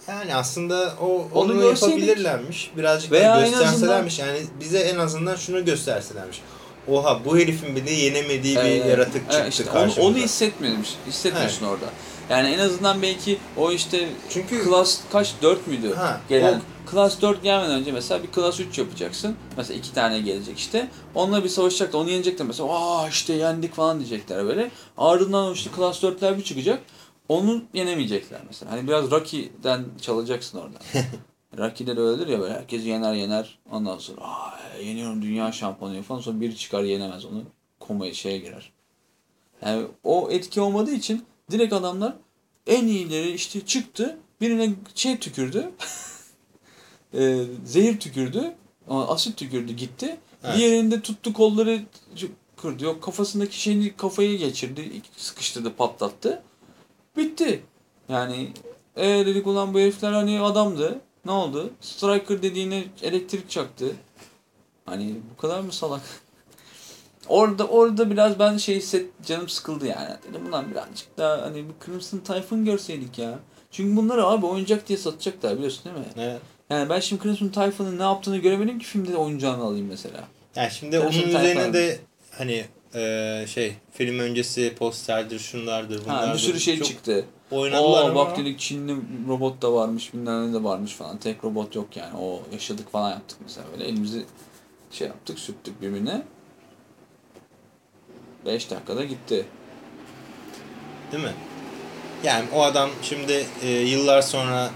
Yani aslında o Onu onu, yapabilirlermiş. Birazcık Veya daha gösterselermiş. Yani bize en azından şunu gösterselermiş. Oha bu herifin bile yenemediği bir Evet, yaratık evet, çıktı işte onu, karşımıza. onu hissetmemiş, hissetmiyorsun orada. Yani en azından belki o işte Çünkü Klas kaç 4 müydü? Ha, Gelen. Klas 4 gelmeden önce mesela bir klas 3 yapacaksın. Mesela iki tane gelecek işte. Onunla bir savaşacak da onu yenecekler mesela. Aa işte yendik falan diyecekler böyle. Ardından o işte klas 4'ler bir çıkacak. Onu yenemeyecekler mesela. Hani biraz Rocky'den çalacaksın orada. Rocky'de de öyledir ya böyle herkes yener yener. Ondan sonra aa yeniyorum dünya şampiyonu falan. Sonra biri çıkar yenemez onu. Komaya şeye girer. Yani o etki olmadığı için direkt adamlar en iyileri işte çıktı. Birine şey tükürdü. e, zehir tükürdü. Asit tükürdü gitti. Evet. Diğerinde tuttu kolları kırdı. Yok kafasındaki şeyini kafayı geçirdi. Sıkıştırdı patlattı. Bitti. Yani e dedik ulan bu herifler hani adamdı. Ne oldu? Striker dediğine elektrik çaktı. Hani bu kadar mı salak? Orada orada biraz ben şey hisset canım sıkıldı yani. Dedim bundan birazcık daha hani bir Crimson Typhoon görseydik ya. Çünkü bunları abi oyuncak diye satacaklar biliyorsun değil mi? Evet. Yani ben şimdi Crimson Typhoon'un ne yaptığını göremedim ki filmde de oyuncağını alayım mesela. Yani şimdi Crimson onun Typhoon. üzerine de hani e, şey film öncesi posterdir şunlardır bunlardır. Ha, bir sürü şey Çok çıktı. Oynadılar Oo ama bak dedik Çinli robot da varmış bilmem ne de varmış falan. Tek robot yok yani. O yaşadık falan yaptık mesela böyle. Elimizi şey yaptık sürttük birbirine. 5 dakikada gitti. değil mi? Yani o adam şimdi e, yıllar sonra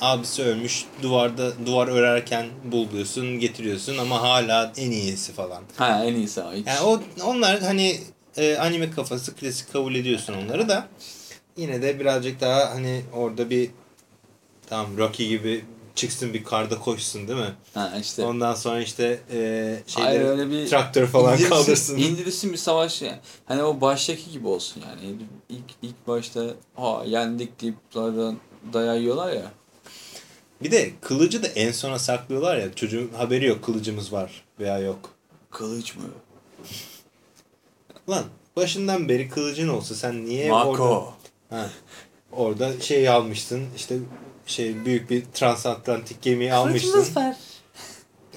abisi ölmüş duvarda duvar örerken buluyorsun getiriyorsun ama hala en iyisi falan. Ha en iyisi hiç. Yani o onlar hani e, anime kafası klasik kabul ediyorsun onları da yine de birazcık daha hani orada bir tamam Rocky gibi çıksın bir karda koşsun değil mi? Ha işte. Ondan sonra işte e, Hayır şeyleri öyle bir traktör falan İndirilsin- kaldırsın. İndirilsin bir savaş yani. Hani o baştaki gibi olsun yani. İlk, ilk başta ha yendik deyip dayağı yiyorlar ya. Bir de kılıcı da en sona saklıyorlar ya çocuğun haberi yok kılıcımız var veya yok. Kılıç mı? Lan başından beri kılıcın olsa sen niye orada, Mako. ha, orada şey almıştın işte şey büyük bir transatlantik gemiyi almıştın. ver.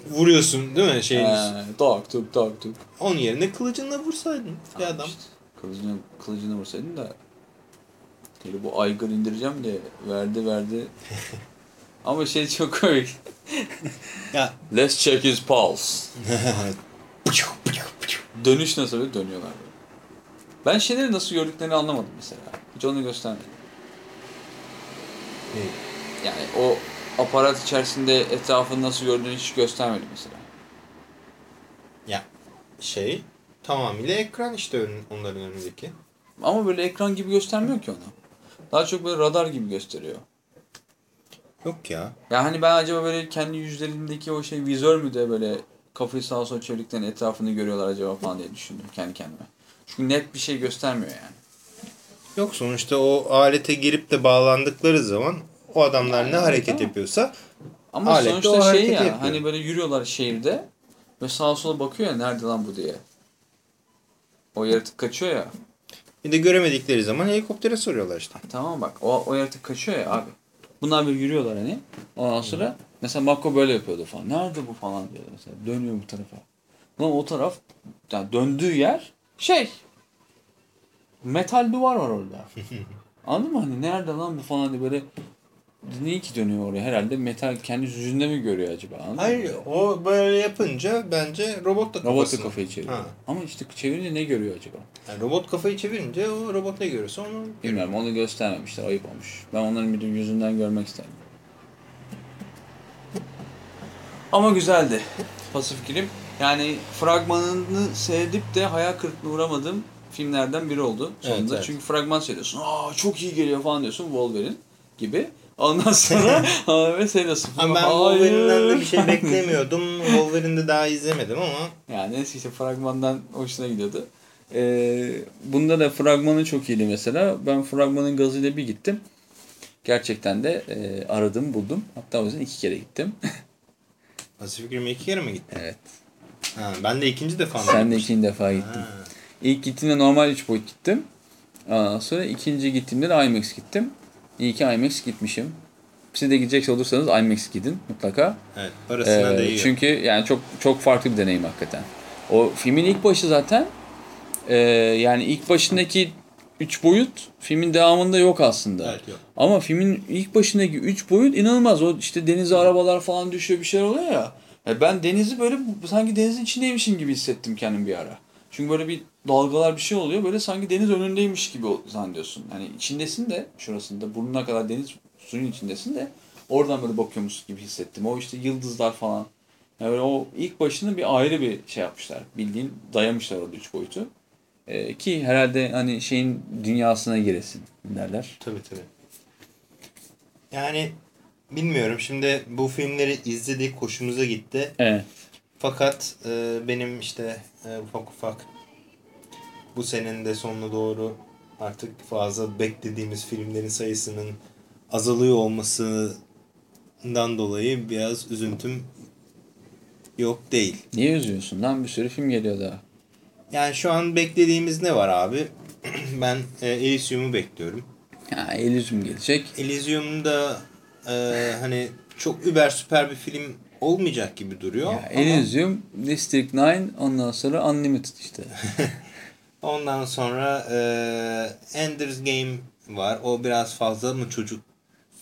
Vuruyorsun değil mi şeyin üstüne? Ee, dog tuk dog tuk. Onun yerine kılıcınla vursaydın bir adam. işte. Kılıcını, kılıcını vursaydın da Böyle bu aygır indireceğim diye verdi verdi. Ama şey çok komik. Ya Let's check his pulse. Dönüş nasıl böyle dönüyorlar böyle. Ben şeyleri nasıl gördüklerini anlamadım mesela. Hiç onu göstermedi. Ne? Yani o aparat içerisinde etrafını nasıl gördüğünü hiç göstermedi mesela. ya şey tamamıyla ekran işte ön- onların önündeki. Ama böyle ekran gibi göstermiyor ki onu. Daha çok böyle radar gibi gösteriyor. Yok ya. Ya hani ben acaba böyle kendi yüzlerindeki o şey vizör mü de böyle kafayı sağa sola çevirdikten etrafını görüyorlar acaba falan diye düşündüm kendi kendime. Çünkü net bir şey göstermiyor yani. Yok sonuçta o alete girip de bağlandıkları zaman o adamlar Yani ne hareket ama- yapıyorsa Ama Alette o sonuçta şey hareketi ya yapıyor. hani böyle yürüyorlar şehirde ve sağa sola bakıyor ya nerede lan bu diye. O yaratık kaçıyor ya. bir de göremedikleri zaman helikoptere soruyorlar işte. Tamam bak o, o yaratık kaçıyor ya abi. Bunlar böyle yürüyorlar hani. Ondan sonra mesela Mako böyle yapıyordu falan. Nerede bu falan diyordu mesela. Dönüyor bu tarafa. Lan o taraf yani döndüğü yer şey metal duvar var orada. Anladın mı? Hani nerede lan bu falan diye böyle niye ki dönüyor oraya? Herhalde metal kendi yüzünde mi görüyor acaba? Anladın mı? Hayır o böyle yapınca bence robot da Robot da kafasını- kafayı çeviriyor. Ha. Ama işte çevirince ne görüyor acaba? Yani robot kafayı çevirince o robot ne görürse onu Bilmiyorum onu göstermemişler. Ayıp olmuş. Ben onların bir de yüzünden görmek isterim. Ama güzeldi. Pasifik Rim. Yani fragmanını seyredip de hayal kırıklığına uğramadığım filmlerden biri oldu sonunda. Evet, evet. Çünkü fragman seyrediyorsun. Aa çok iyi geliyor falan diyorsun Wolverine gibi. Ondan sonra ve sen nasıl? Ama ben Wolverine'den de bir şey beklemiyordum. Wolverine'de daha izlemedim ama. Yani neyse işte fragmandan hoşuna gidiyordu. Ee, bunda da fragmanı çok iyiydi mesela. Ben fragmanın gazıyla bir gittim. Gerçekten de e, aradım buldum. Hatta o yüzden iki kere gittim. Pacific Rim'e iki kere mi gittin? evet. Ha, ben de ikinci defa Sen de ikinci defa gittin. Ha. İlk gittiğimde normal 3 boyut gittim. Ondan sonra ikinci gittiğimde de IMAX gittim. İyi ki IMAX gitmişim. Siz de gidecek olursanız IMAX gidin mutlaka. Evet parasına Ee, değiyor. çünkü yani çok çok farklı bir deneyim hakikaten. O filmin ilk başı zaten e, yani ilk başındaki 3 boyut filmin devamında yok aslında. Evet yok. Ama filmin ilk başındaki 3 boyut inanılmaz. O işte denize arabalar falan düşüyor bir şeyler oluyor ya. Ya ben denizi böyle sanki denizin içindeymişim gibi hissettim kendim bir ara. Çünkü böyle bir dalgalar bir şey oluyor. Böyle sanki deniz önündeymiş gibi zannediyorsun. Hani içindesin de şurasında burnuna kadar deniz suyun içindesin de oradan böyle bakıyormuşsun gibi hissettim. O işte yıldızlar falan. Yani böyle o ilk başını bir ayrı bir şey yapmışlar. Bildiğin dayamışlar orada üç boyutu. Ee, ki herhalde hani şeyin dünyasına giresin derler. Tabii tabii. Yani bilmiyorum şimdi bu filmleri izledik hoşumuza gitti. Evet. Fakat e, benim işte e, ufak ufak bu senenin de sonuna doğru artık fazla beklediğimiz filmlerin sayısının azalıyor olmasından dolayı biraz üzüntüm yok değil. Niye üzüyorsun lan? Bir sürü film geliyor daha. Yani şu an beklediğimiz ne var abi? ben e, Elysium'u bekliyorum. Ha, Elysium gelecek. Elysium'da e, hani çok über süper bir film olmayacak gibi duruyor. Ya, ama Elysium, District 9, ondan sonra Unlimited işte. ondan sonra e, Ender's Game var. O biraz fazla mı çocuk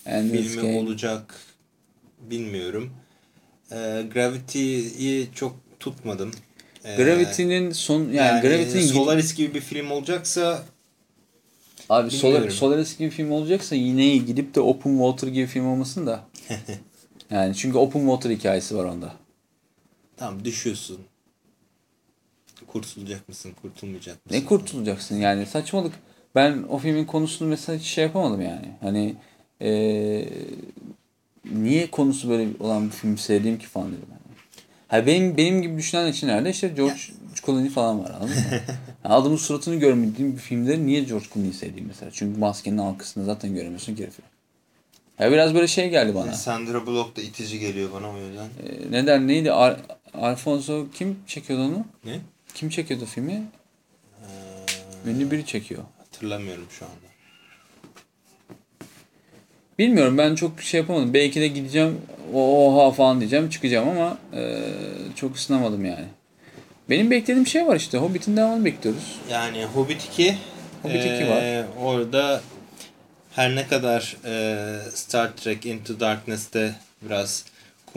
Ender's filmi Game. olacak bilmiyorum. E, Gravity'yi çok tutmadım. E, Gravity'nin son yani, yani, Gravity'nin Solaris gibi bir film olacaksa abi Solar. Solaris gibi film olacaksa yine gidip de Open Water gibi film olmasın da. yani çünkü Open Water hikayesi var onda. tam düşüyorsun. Kurtulacak mısın, kurtulmayacak mısın? Ne kurtulacaksın yani saçmalık. Ben o filmin konusunu mesela hiç şey yapamadım yani. Hani eee, niye konusu böyle olan bir film sevdiğim ki falan dedim. Yani. Ha benim benim gibi düşünen için nerede işte George Clooney falan var anladın mı? Yani adamın suratını görmediğim bir filmde niye George Clooney'i sevdiğim mesela. Çünkü maskenin arkasında zaten göremiyorsun ki herifi. Ya biraz böyle şey geldi bana. Sandra Bullock da itici geliyor bana o yüzden. Ee, ne der neydi? Ar Alfonso kim çekiyordu onu? Ne? Kim çekiyordu filmi? Ee, Ünlü biri çekiyor. hatırlamıyorum şu anda. Bilmiyorum ben çok şey yapamadım. Belki de gideceğim oha falan diyeceğim çıkacağım ama e, çok ısınamadım yani. Benim beklediğim şey var işte. Hobbit'in devamını bekliyoruz. Yani Hobbit 2 Hobbit 2 eee, orada her ne kadar eee, Star Trek Into Darkness'te biraz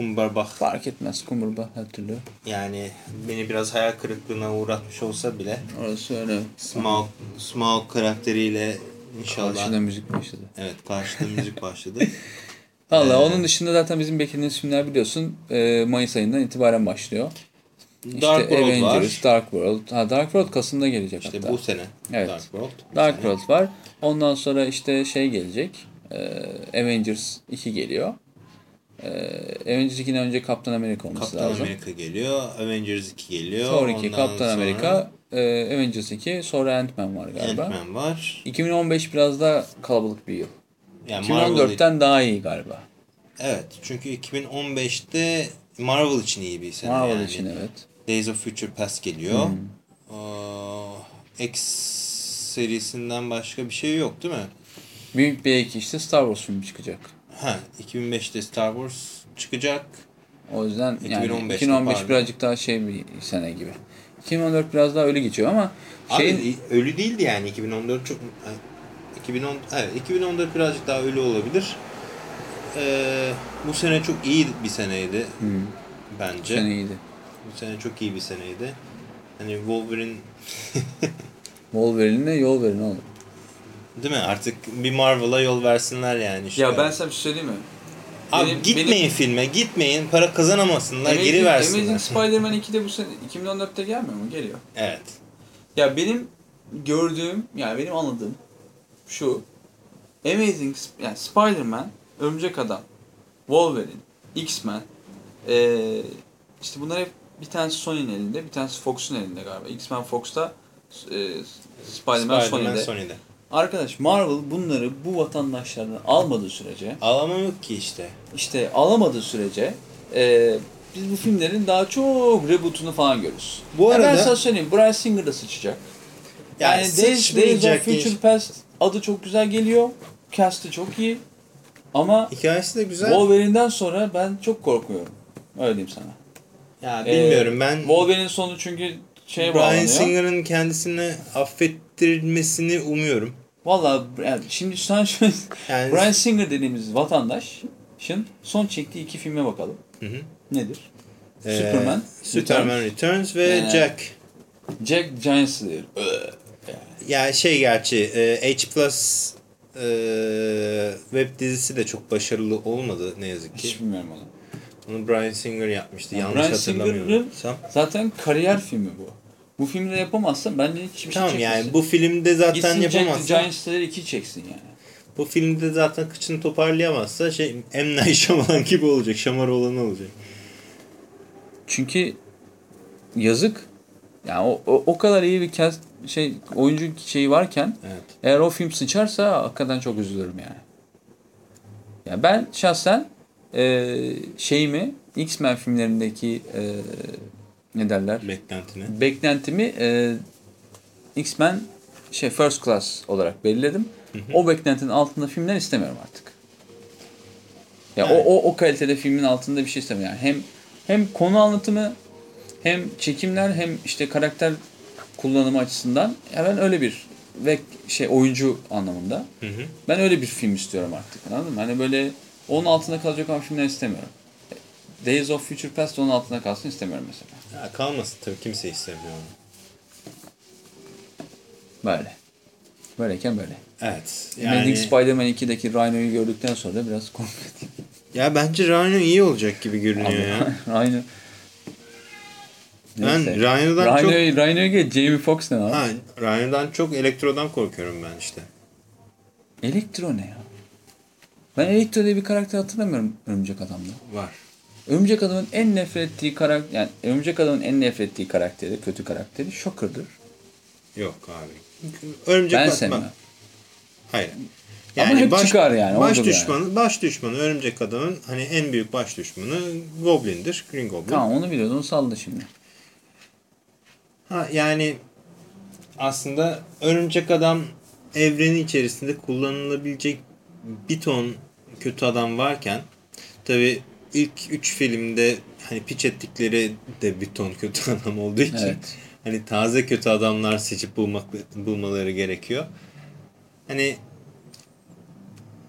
kumbarbak Fark etmez kumurba her türlü. yani beni biraz hayal kırıklığına uğratmış olsa bile Orası öyle. Smaug, Smaug karakteriyle inşallah Karşıda müzik başladı. evet karşıda müzik başladı. Valla Ee, onun dışında zaten bizim beklediğimiz filmler biliyorsun e, Mayıs ayından itibaren başlıyor. İşte Dark World Avengers, var. Dark World. Ha Dark World Kasım'da gelecek İşte hatta. bu sene Evet. Dark World. Dark sene. World var. Ondan sonra işte şey gelecek. e, Avengers 2 geliyor. E, Avengers 2'den önce Kaptan Amerika olması Kaptan lazım. Amerika geliyor. Avengers 2 geliyor. Sonra 2 Ondan Kaptan sonra Amerika, e, Avengers 2, sonra Ant-Man var galiba. Ant-Man var. 2015 biraz daha kalabalık bir yıl. Yani Marvel 2014'ten daha iyi galiba. Evet çünkü 2015'te Marvel için iyi bir sene Marvel yani. için evet. Days of Future Past geliyor. Hmm. Aa, X serisinden başka bir şey yok değil mi? Büyük bir ek işte Star Wars filmi çıkacak. Ha 2005'te Star Wars çıkacak. O yüzden yani 2015'te 2015 pardon. birazcık daha şey bir sene gibi. 2014 biraz daha ölü geçiyor ama şeyin Abi ölü değildi yani 2014 çok ay, 2010 evet 2014 birazcık daha ölü olabilir. Ee, bu sene çok iyi bir seneydi Hmm, bence. sene iyiydi. Bu sene çok iyi bir seneydi. Hani Wolverine Wolverine'e yol verin oğlum. Değil mi? Artık bir Marvel'a yol versinler yani. şu an. sana bir şey söyleyeyim mi? Abi benim- gitmeyin benim- filme, gitmeyin. Para kazanamasınlar, geri Amazing, versinler. Amazing Spider-Man 2'de bu sene 2014'te gelmiyor mu? Geliyor. Evet. Ya benim gördüğüm, yani benim anladığım şu. Amazing, yani Spider-Man Örümcek Adam, Wolverine, X-Men. Ee, işte bunlar hep bir tanesi Sony'nin elinde, bir tanesi Fox'un elinde galiba. X-Men Fox'ta, e, Spider-Man, Spider-Man Sony'de. Sony'de. Arkadaş Marvel bunları bu vatandaşlardan almadığı sürece, Alama yok ki işte. işte alamadığı sürece e, biz bu filmlerin daha çok reboot'unu falan görürüz. Bu Ya ben arada- sana söyleyeyim, Brian Singer da sıçacak. Yani Yani, Days, Days of değil. Future Past adı çok güzel geliyor. Cast'ı çok iyi. Ama Hikayesi de güzel. Wolverine'den sonra ben çok korkuyorum. Öyle diyeyim sana. ya Ee, bilmiyorum ben Wolverine sonu çünkü şeye Brian bağlanıyor. Singer'ın kendisini affettirmesini umuyorum. Valla yani şimdi sen şöyle... Yani Brian Singer dediğimiz vatandaşın son çektiği iki filme bakalım. Hı hı. Nedir? Ee, Superman, Superman Returns ve Ee, Jack. Jack Giant Slayer. Öh. Ya şey gerçi e, H Plus e, web dizisi de çok başarılı olmadı ne yazık ki. Hiç bilmiyorum onu. Onu Brian Singer yapmıştı. Yani Yanlış Bryan hatırlamıyorum. Zaten kariyer filmi bu. Bu filmde yapamazsan bence hiçbir Tamam şey yani çekmesin. bu filmde zaten Gitsin yapamazsa Giant Slayer 2 çeksin yani. bu filmde zaten kıçını toparlayamazsa şey M. Night Shyamalan gibi olacak. Şamar olan olacak. Çünkü yazık. Yani o, o, o kadar iyi bir cast, şey oyuncu şeyi varken Evet. eğer o film sıçarsa hakikaten çok üzülürüm yani. Ya ben şahsen e, şeyimi X-Men filmlerindeki e, ne derler? Beklentine. Beklentimi e, X-Men şey First Class olarak belirledim. O beklentinin altında filmler istemiyorum artık. Ya Yani. o, o o kalitede filmin altında bir şey istemiyorum. Yani hem hem konu anlatımı hem çekimler hem işte karakter kullanımı açısından ya ben öyle bir ve şey oyuncu anlamında Hı hı. ben öyle bir film istiyorum artık. Anladın mı? Hani böyle onun altında kalacak olan filmler istemiyorum. Days of Future Past onun altında kalsın istemiyorum mesela. Ya kalmasın tabii kimse istemiyor onu. Böyle. Böyleyken böyle. Evet. Amazing Yani, Spider-Man 2'deki Rhino'yu gördükten sonra da biraz korkmadım. ya bence Rhino iyi olacak gibi görünüyor ya. Rhino. Ben Neyse. Rhino'dan çok Rhino'yu Rhino'ya gel. Jamie Foxx ne lan? ha, Rhino'dan çok Elektro'dan korkuyorum ben işte. Elektro ne ya? Ben Elektro diye bir karakter hatırlamıyorum Örümcek Adam'da. Var. Örümcek Adam'ın en nefret ettiği karakter, yani Örümcek Adam'ın en nefret ettiği karakteri, kötü karakteri Shocker'dır. Yok abi. Örümcek Ben Batman-. Hayır. Ama hep çıkar yani, Baş düşmanı, baş düşmanı örümcek adamın hani en büyük baş düşmanı Goblin'dir. Green Goblin. Tamam onu biliyordum, onu saldı şimdi. Ha yani aslında örümcek adam evreni içerisinde kullanılabilecek bir ton kötü adam varken tabi ilk üç filmde hani piç ettikleri de bir ton kötü adam olduğu için Evet. hani taze kötü adamlar seçip bulmak bulmaları gerekiyor. Hani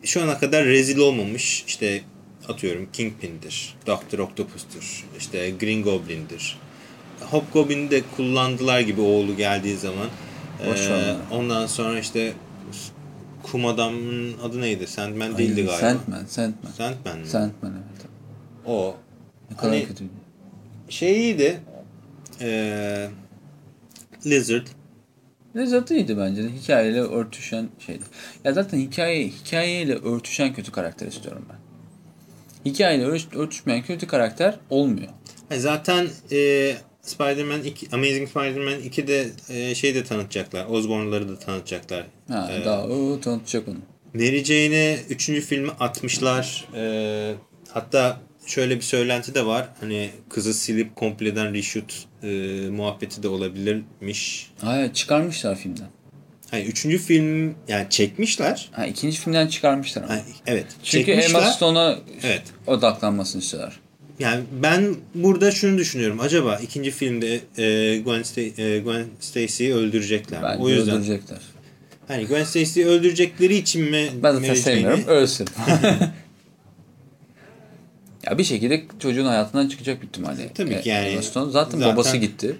şu ana kadar rezil olmamış işte atıyorum Kingpin'dir, Doctor Octopus'tur, işte Green Goblin'dir. Hobgoblin'i de kullandılar gibi oğlu geldiği zaman. Boş Ee, ondan sonra işte kum adamın adı neydi? Sandman değildi Ay, galiba. Sandman, Sandman. Sandman mı? Sandman evet. O. Ne kadar Hani- kötüydü. Şey iyiydi. Ee, Lizard. Lezzetli iyiydi bence de. Hikayeyle örtüşen şeydi. Ya zaten hikaye hikayeyle örtüşen kötü karakter istiyorum ben. Hikayeyle ört- örtüşmeyen kötü karakter olmuyor. Ha, Zaten e, Spider-Man 2, Amazing Spider-Man 2'de e, şey de tanıtacaklar. Osborn'ları da tanıtacaklar. Ha Ee, daha o tanıtacak onu. Mary Jane'e 3. filmi atmışlar. Ee, hatta şöyle bir söylenti de var. Hani kızı silip kompleden reshoot e, muhabbeti de olabilirmiş. Hayır çıkarmışlar filmden. Hani 3. film yani çekmişler. Ha ikinci filmden çıkarmışlar ama. Ha, evet. Çünkü Emma. Stone'a Evet. odaklanmasını istiyorlar. Yani ben burada şunu düşünüyorum. Acaba ikinci filmde e, Gwen, Sta- e, Gwen Stacy'yi öldürecekler. Bence o yüzden öldürecekler. hani Gwen Stacy'yi öldürecekleri için mi Ben zaten Mary sevmiyorum. Ölsün. ya bir şekilde çocuğun hayatından çıkacak bir ihtimalle. Tabii ki yani. Zaten, Zaten- babası gitti.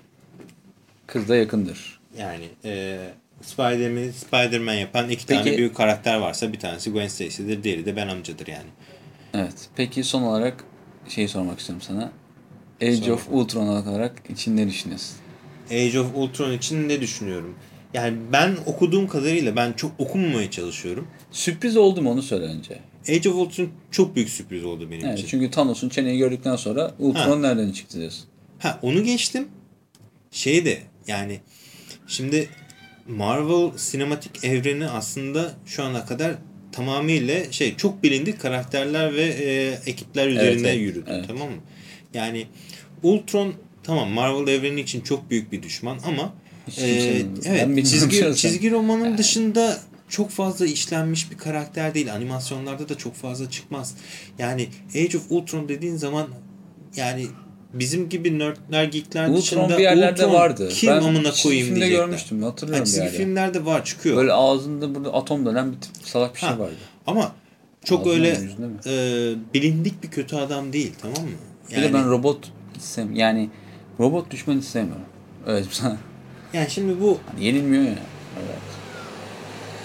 Kız da yakındır. Yani e, Spider-Man, Spider-Man yapan iki Peki- tane büyük karakter varsa bir tanesi Gwen Stacy'dir, diğeri de Ben amcadır yani. Evet. Peki son olarak şeyi sormak istiyorum sana. Age Sor. of Ultron olarak için ne düşünüyorsun? Age of Ultron için ne düşünüyorum? Yani ben okuduğum kadarıyla ben çok okumamaya çalışıyorum. Sürpriz oldu mu onu söyle önce. Age of Ultron çok büyük sürpriz oldu benim Evet, için. çünkü Thanos'un çeneyi gördükten sonra Ultron nereden çıktı diyorsun. Ha onu geçtim. Şey de yani şimdi Marvel sinematik evreni aslında şu ana kadar tamamıyla şey çok bilindik karakterler ve e, ekipler üzerine evet, yürüdü. evet. Tamam mı? Yani Ultron tamam Marvel evreni için çok büyük bir düşman ama Hiç e, evet çizgi, çizgi romanın dışında çok fazla işlenmiş bir karakter değil. Animasyonlarda da çok fazla çıkmaz. Yani Age of Ultron dediğin zaman yani bizim gibi nerdler geekler Ultron dışında bir yerlerde Ultron vardı. kim ben amına koyayım filmde diyecekler. görmüştüm hatırlıyorum Yani yerde. filmlerde var çıkıyor. Böyle ağzında burada atom dönen bir tip salak bir şey Ha, vardı. Ama çok Ağzında öyle e, bilindik bir kötü adam değil tamam mı? Bir de ben robot istem yani robot düşman istemiyorum. Evet sana. yani şimdi bu Hani yenilmiyor ya. Evet.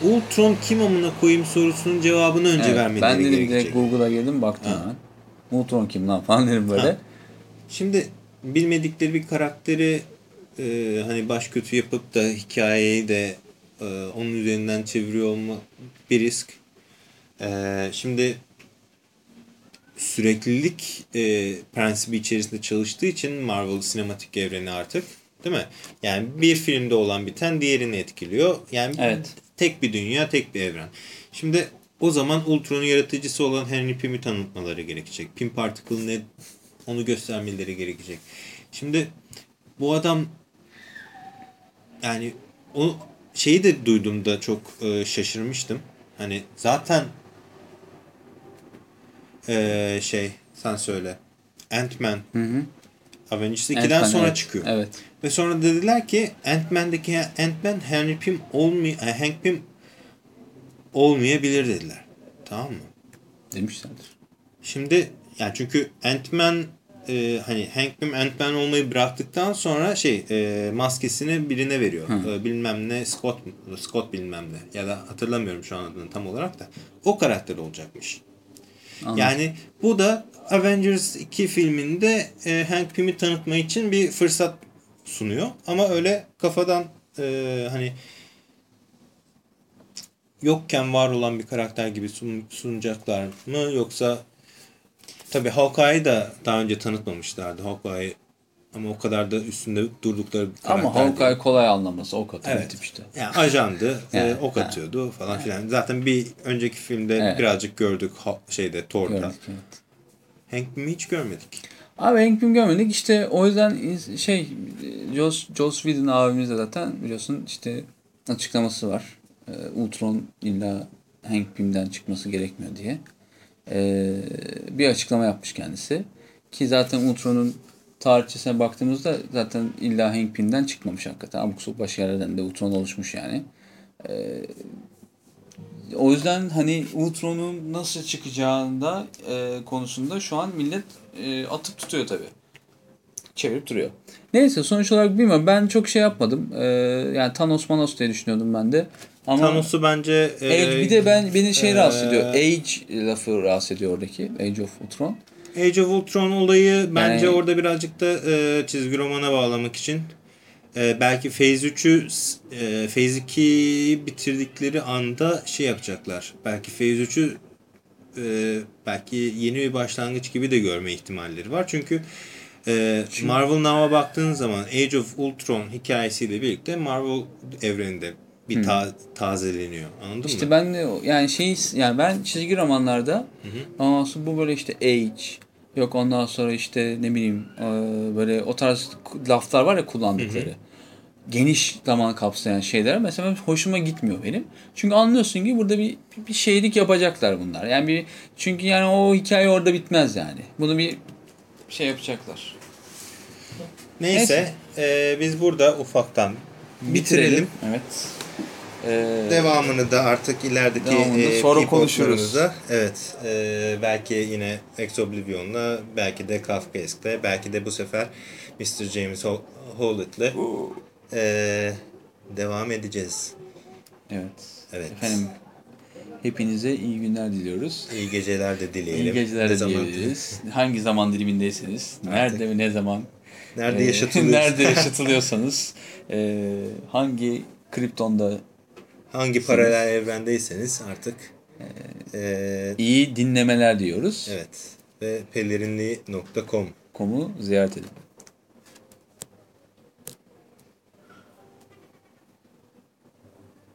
Ultron kim amına koyayım sorusunun cevabını önce Evet, vermeleri ben dedim gerekecek. direkt Google'a girdim baktım Ha. hemen. Ultron kim lan falan dedim böyle. Ha. Şimdi bilmedikleri bir karakteri e, hani baş kötü yapıp da hikayeyi de e, onun üzerinden çeviriyor olma bir risk. E, şimdi süreklilik e, prensibi içerisinde çalıştığı için Marvel sinematik evreni artık değil mi? Yani bir filmde olan biten diğerini etkiliyor. Yani Evet. Tek bir dünya, tek bir evren. Şimdi o zaman Ultron'un yaratıcısı olan Henry Pym'i tanıtmaları gerekecek. Pym Particle ne onu göstermeleri gerekecek. Şimdi bu adam yani o şeyi de duyduğumda çok e, şaşırmıştım. Hani zaten e, şey sen söyle Ant-Man. Avengers 2'den Ant-Man, sonra evet. çıkıyor. Evet. Ve sonra dediler ki Ant-Man'deki Ant-Man Henry Pym olmay Hank Pym olmayabilir dediler. Tamam mı? Demişlerdir. Şimdi yani çünkü Ant-Man e, hani Hank Pym Ant-Man olmayı bıraktıktan sonra şey e, maskesini birine veriyor. E, bilmem ne Scott Scott bilmem ne ya da hatırlamıyorum şu an adını tam olarak da. O karakter olacakmış. Anladım. Yani bu da Avengers 2 filminde e, Hank Pym'i tanıtma için bir fırsat sunuyor. Ama öyle kafadan e, hani yokken var olan bir karakter gibi sun, sunacaklar mı yoksa tabi Hawkeye'yi da daha önce tanıtmamışlardı. Hawkeye ama o kadar da üstünde durdukları bir karakter Ama değil. Hawkeye kolay anlaması o kadar Evet. tip işte. Yani ajandı, e, Yani, ok ha. atıyordu falan filan. Zaten bir önceki filmde Evet. birazcık gördük şeyde Thor'da. Gördük, evet. Hank Pym'i hiç görmedik. Abi Hank Pym görmedik işte o yüzden şey Joss, Joss Whedon abimiz de zaten biliyorsun işte açıklaması var. Ee, Ultron illa Hank Pym'den çıkması gerekmiyor diye. Ee, bir açıklama yapmış kendisi. Ki zaten Ultron'un tarihçesine baktığımızda zaten illa Hank Pym'den çıkmamış hakikaten. Abuk sabuk başka yerlerden de Ultron oluşmuş yani. Ee, o yüzden hani Ultron'un nasıl çıkacağında e, konusunda şu an millet e, atıp tutuyor tabii. Çevirip duruyor. Neyse sonuç olarak bilmiyorum. Ben çok şey yapmadım. Ee, yani Thanos Manos diye düşünüyordum ben de. Ama Thanos'u bence e, Age, bir de ben beni şey e, rahatsız ediyor. Age lafı rahatsız ediyor oradaki. Age of Ultron. Age of Ultron olayı bence Yani- orada birazcık da e, çizgi romana bağlamak için e, belki Phase 3'ü e, Phase 2'yi bitirdikleri anda şey yapacaklar. Belki Phase 3'ü e, belki yeni bir başlangıç gibi de görme ihtimalleri var. Çünkü e, Marvel Now'a baktığın zaman Age of Ultron hikayesiyle birlikte Marvel evreninde bir ta- tazeleniyor. Anladın İşte mı? ben de yani şey yani ben çizgi romanlarda ondan sonra bu böyle işte age yok ondan sonra işte ne bileyim e, böyle o tarz laflar var ya kullandıkları. Geniş zaman kapsayan şeyler mesela hoşuma gitmiyor benim. Çünkü anlıyorsun ki burada bir bir şeylik yapacaklar bunlar. Yani bir çünkü yani o hikaye orada bitmez yani. Bunu bir şey yapacaklar. Neyse, e, biz burada ufaktan bitirelim. Evet. Ee, Devamını da artık ilerideki e, sonra konuşuruz. Evet. e, belki yine Ex Oblivion'la, belki de Kafkaesk'le, belki de bu sefer Mr. James Howlett'le e, devam edeceğiz. Evet. Evet. Efendim hepinize iyi günler diliyoruz. İyi geceler de dileyelim. İyi geceler Ne de dileyebiliriz. Hangi zaman dilimindeyseniz, nerede ve ne zaman Nerede e, yaşatılıyoruz? nerede yaşatılıyorsanız, e, hangi kriptonda Hangi paralel evrendeyseniz artık Ee, İyi dinlemeler diyoruz. evet. Ve pelerinli.com Komu ziyaret edin.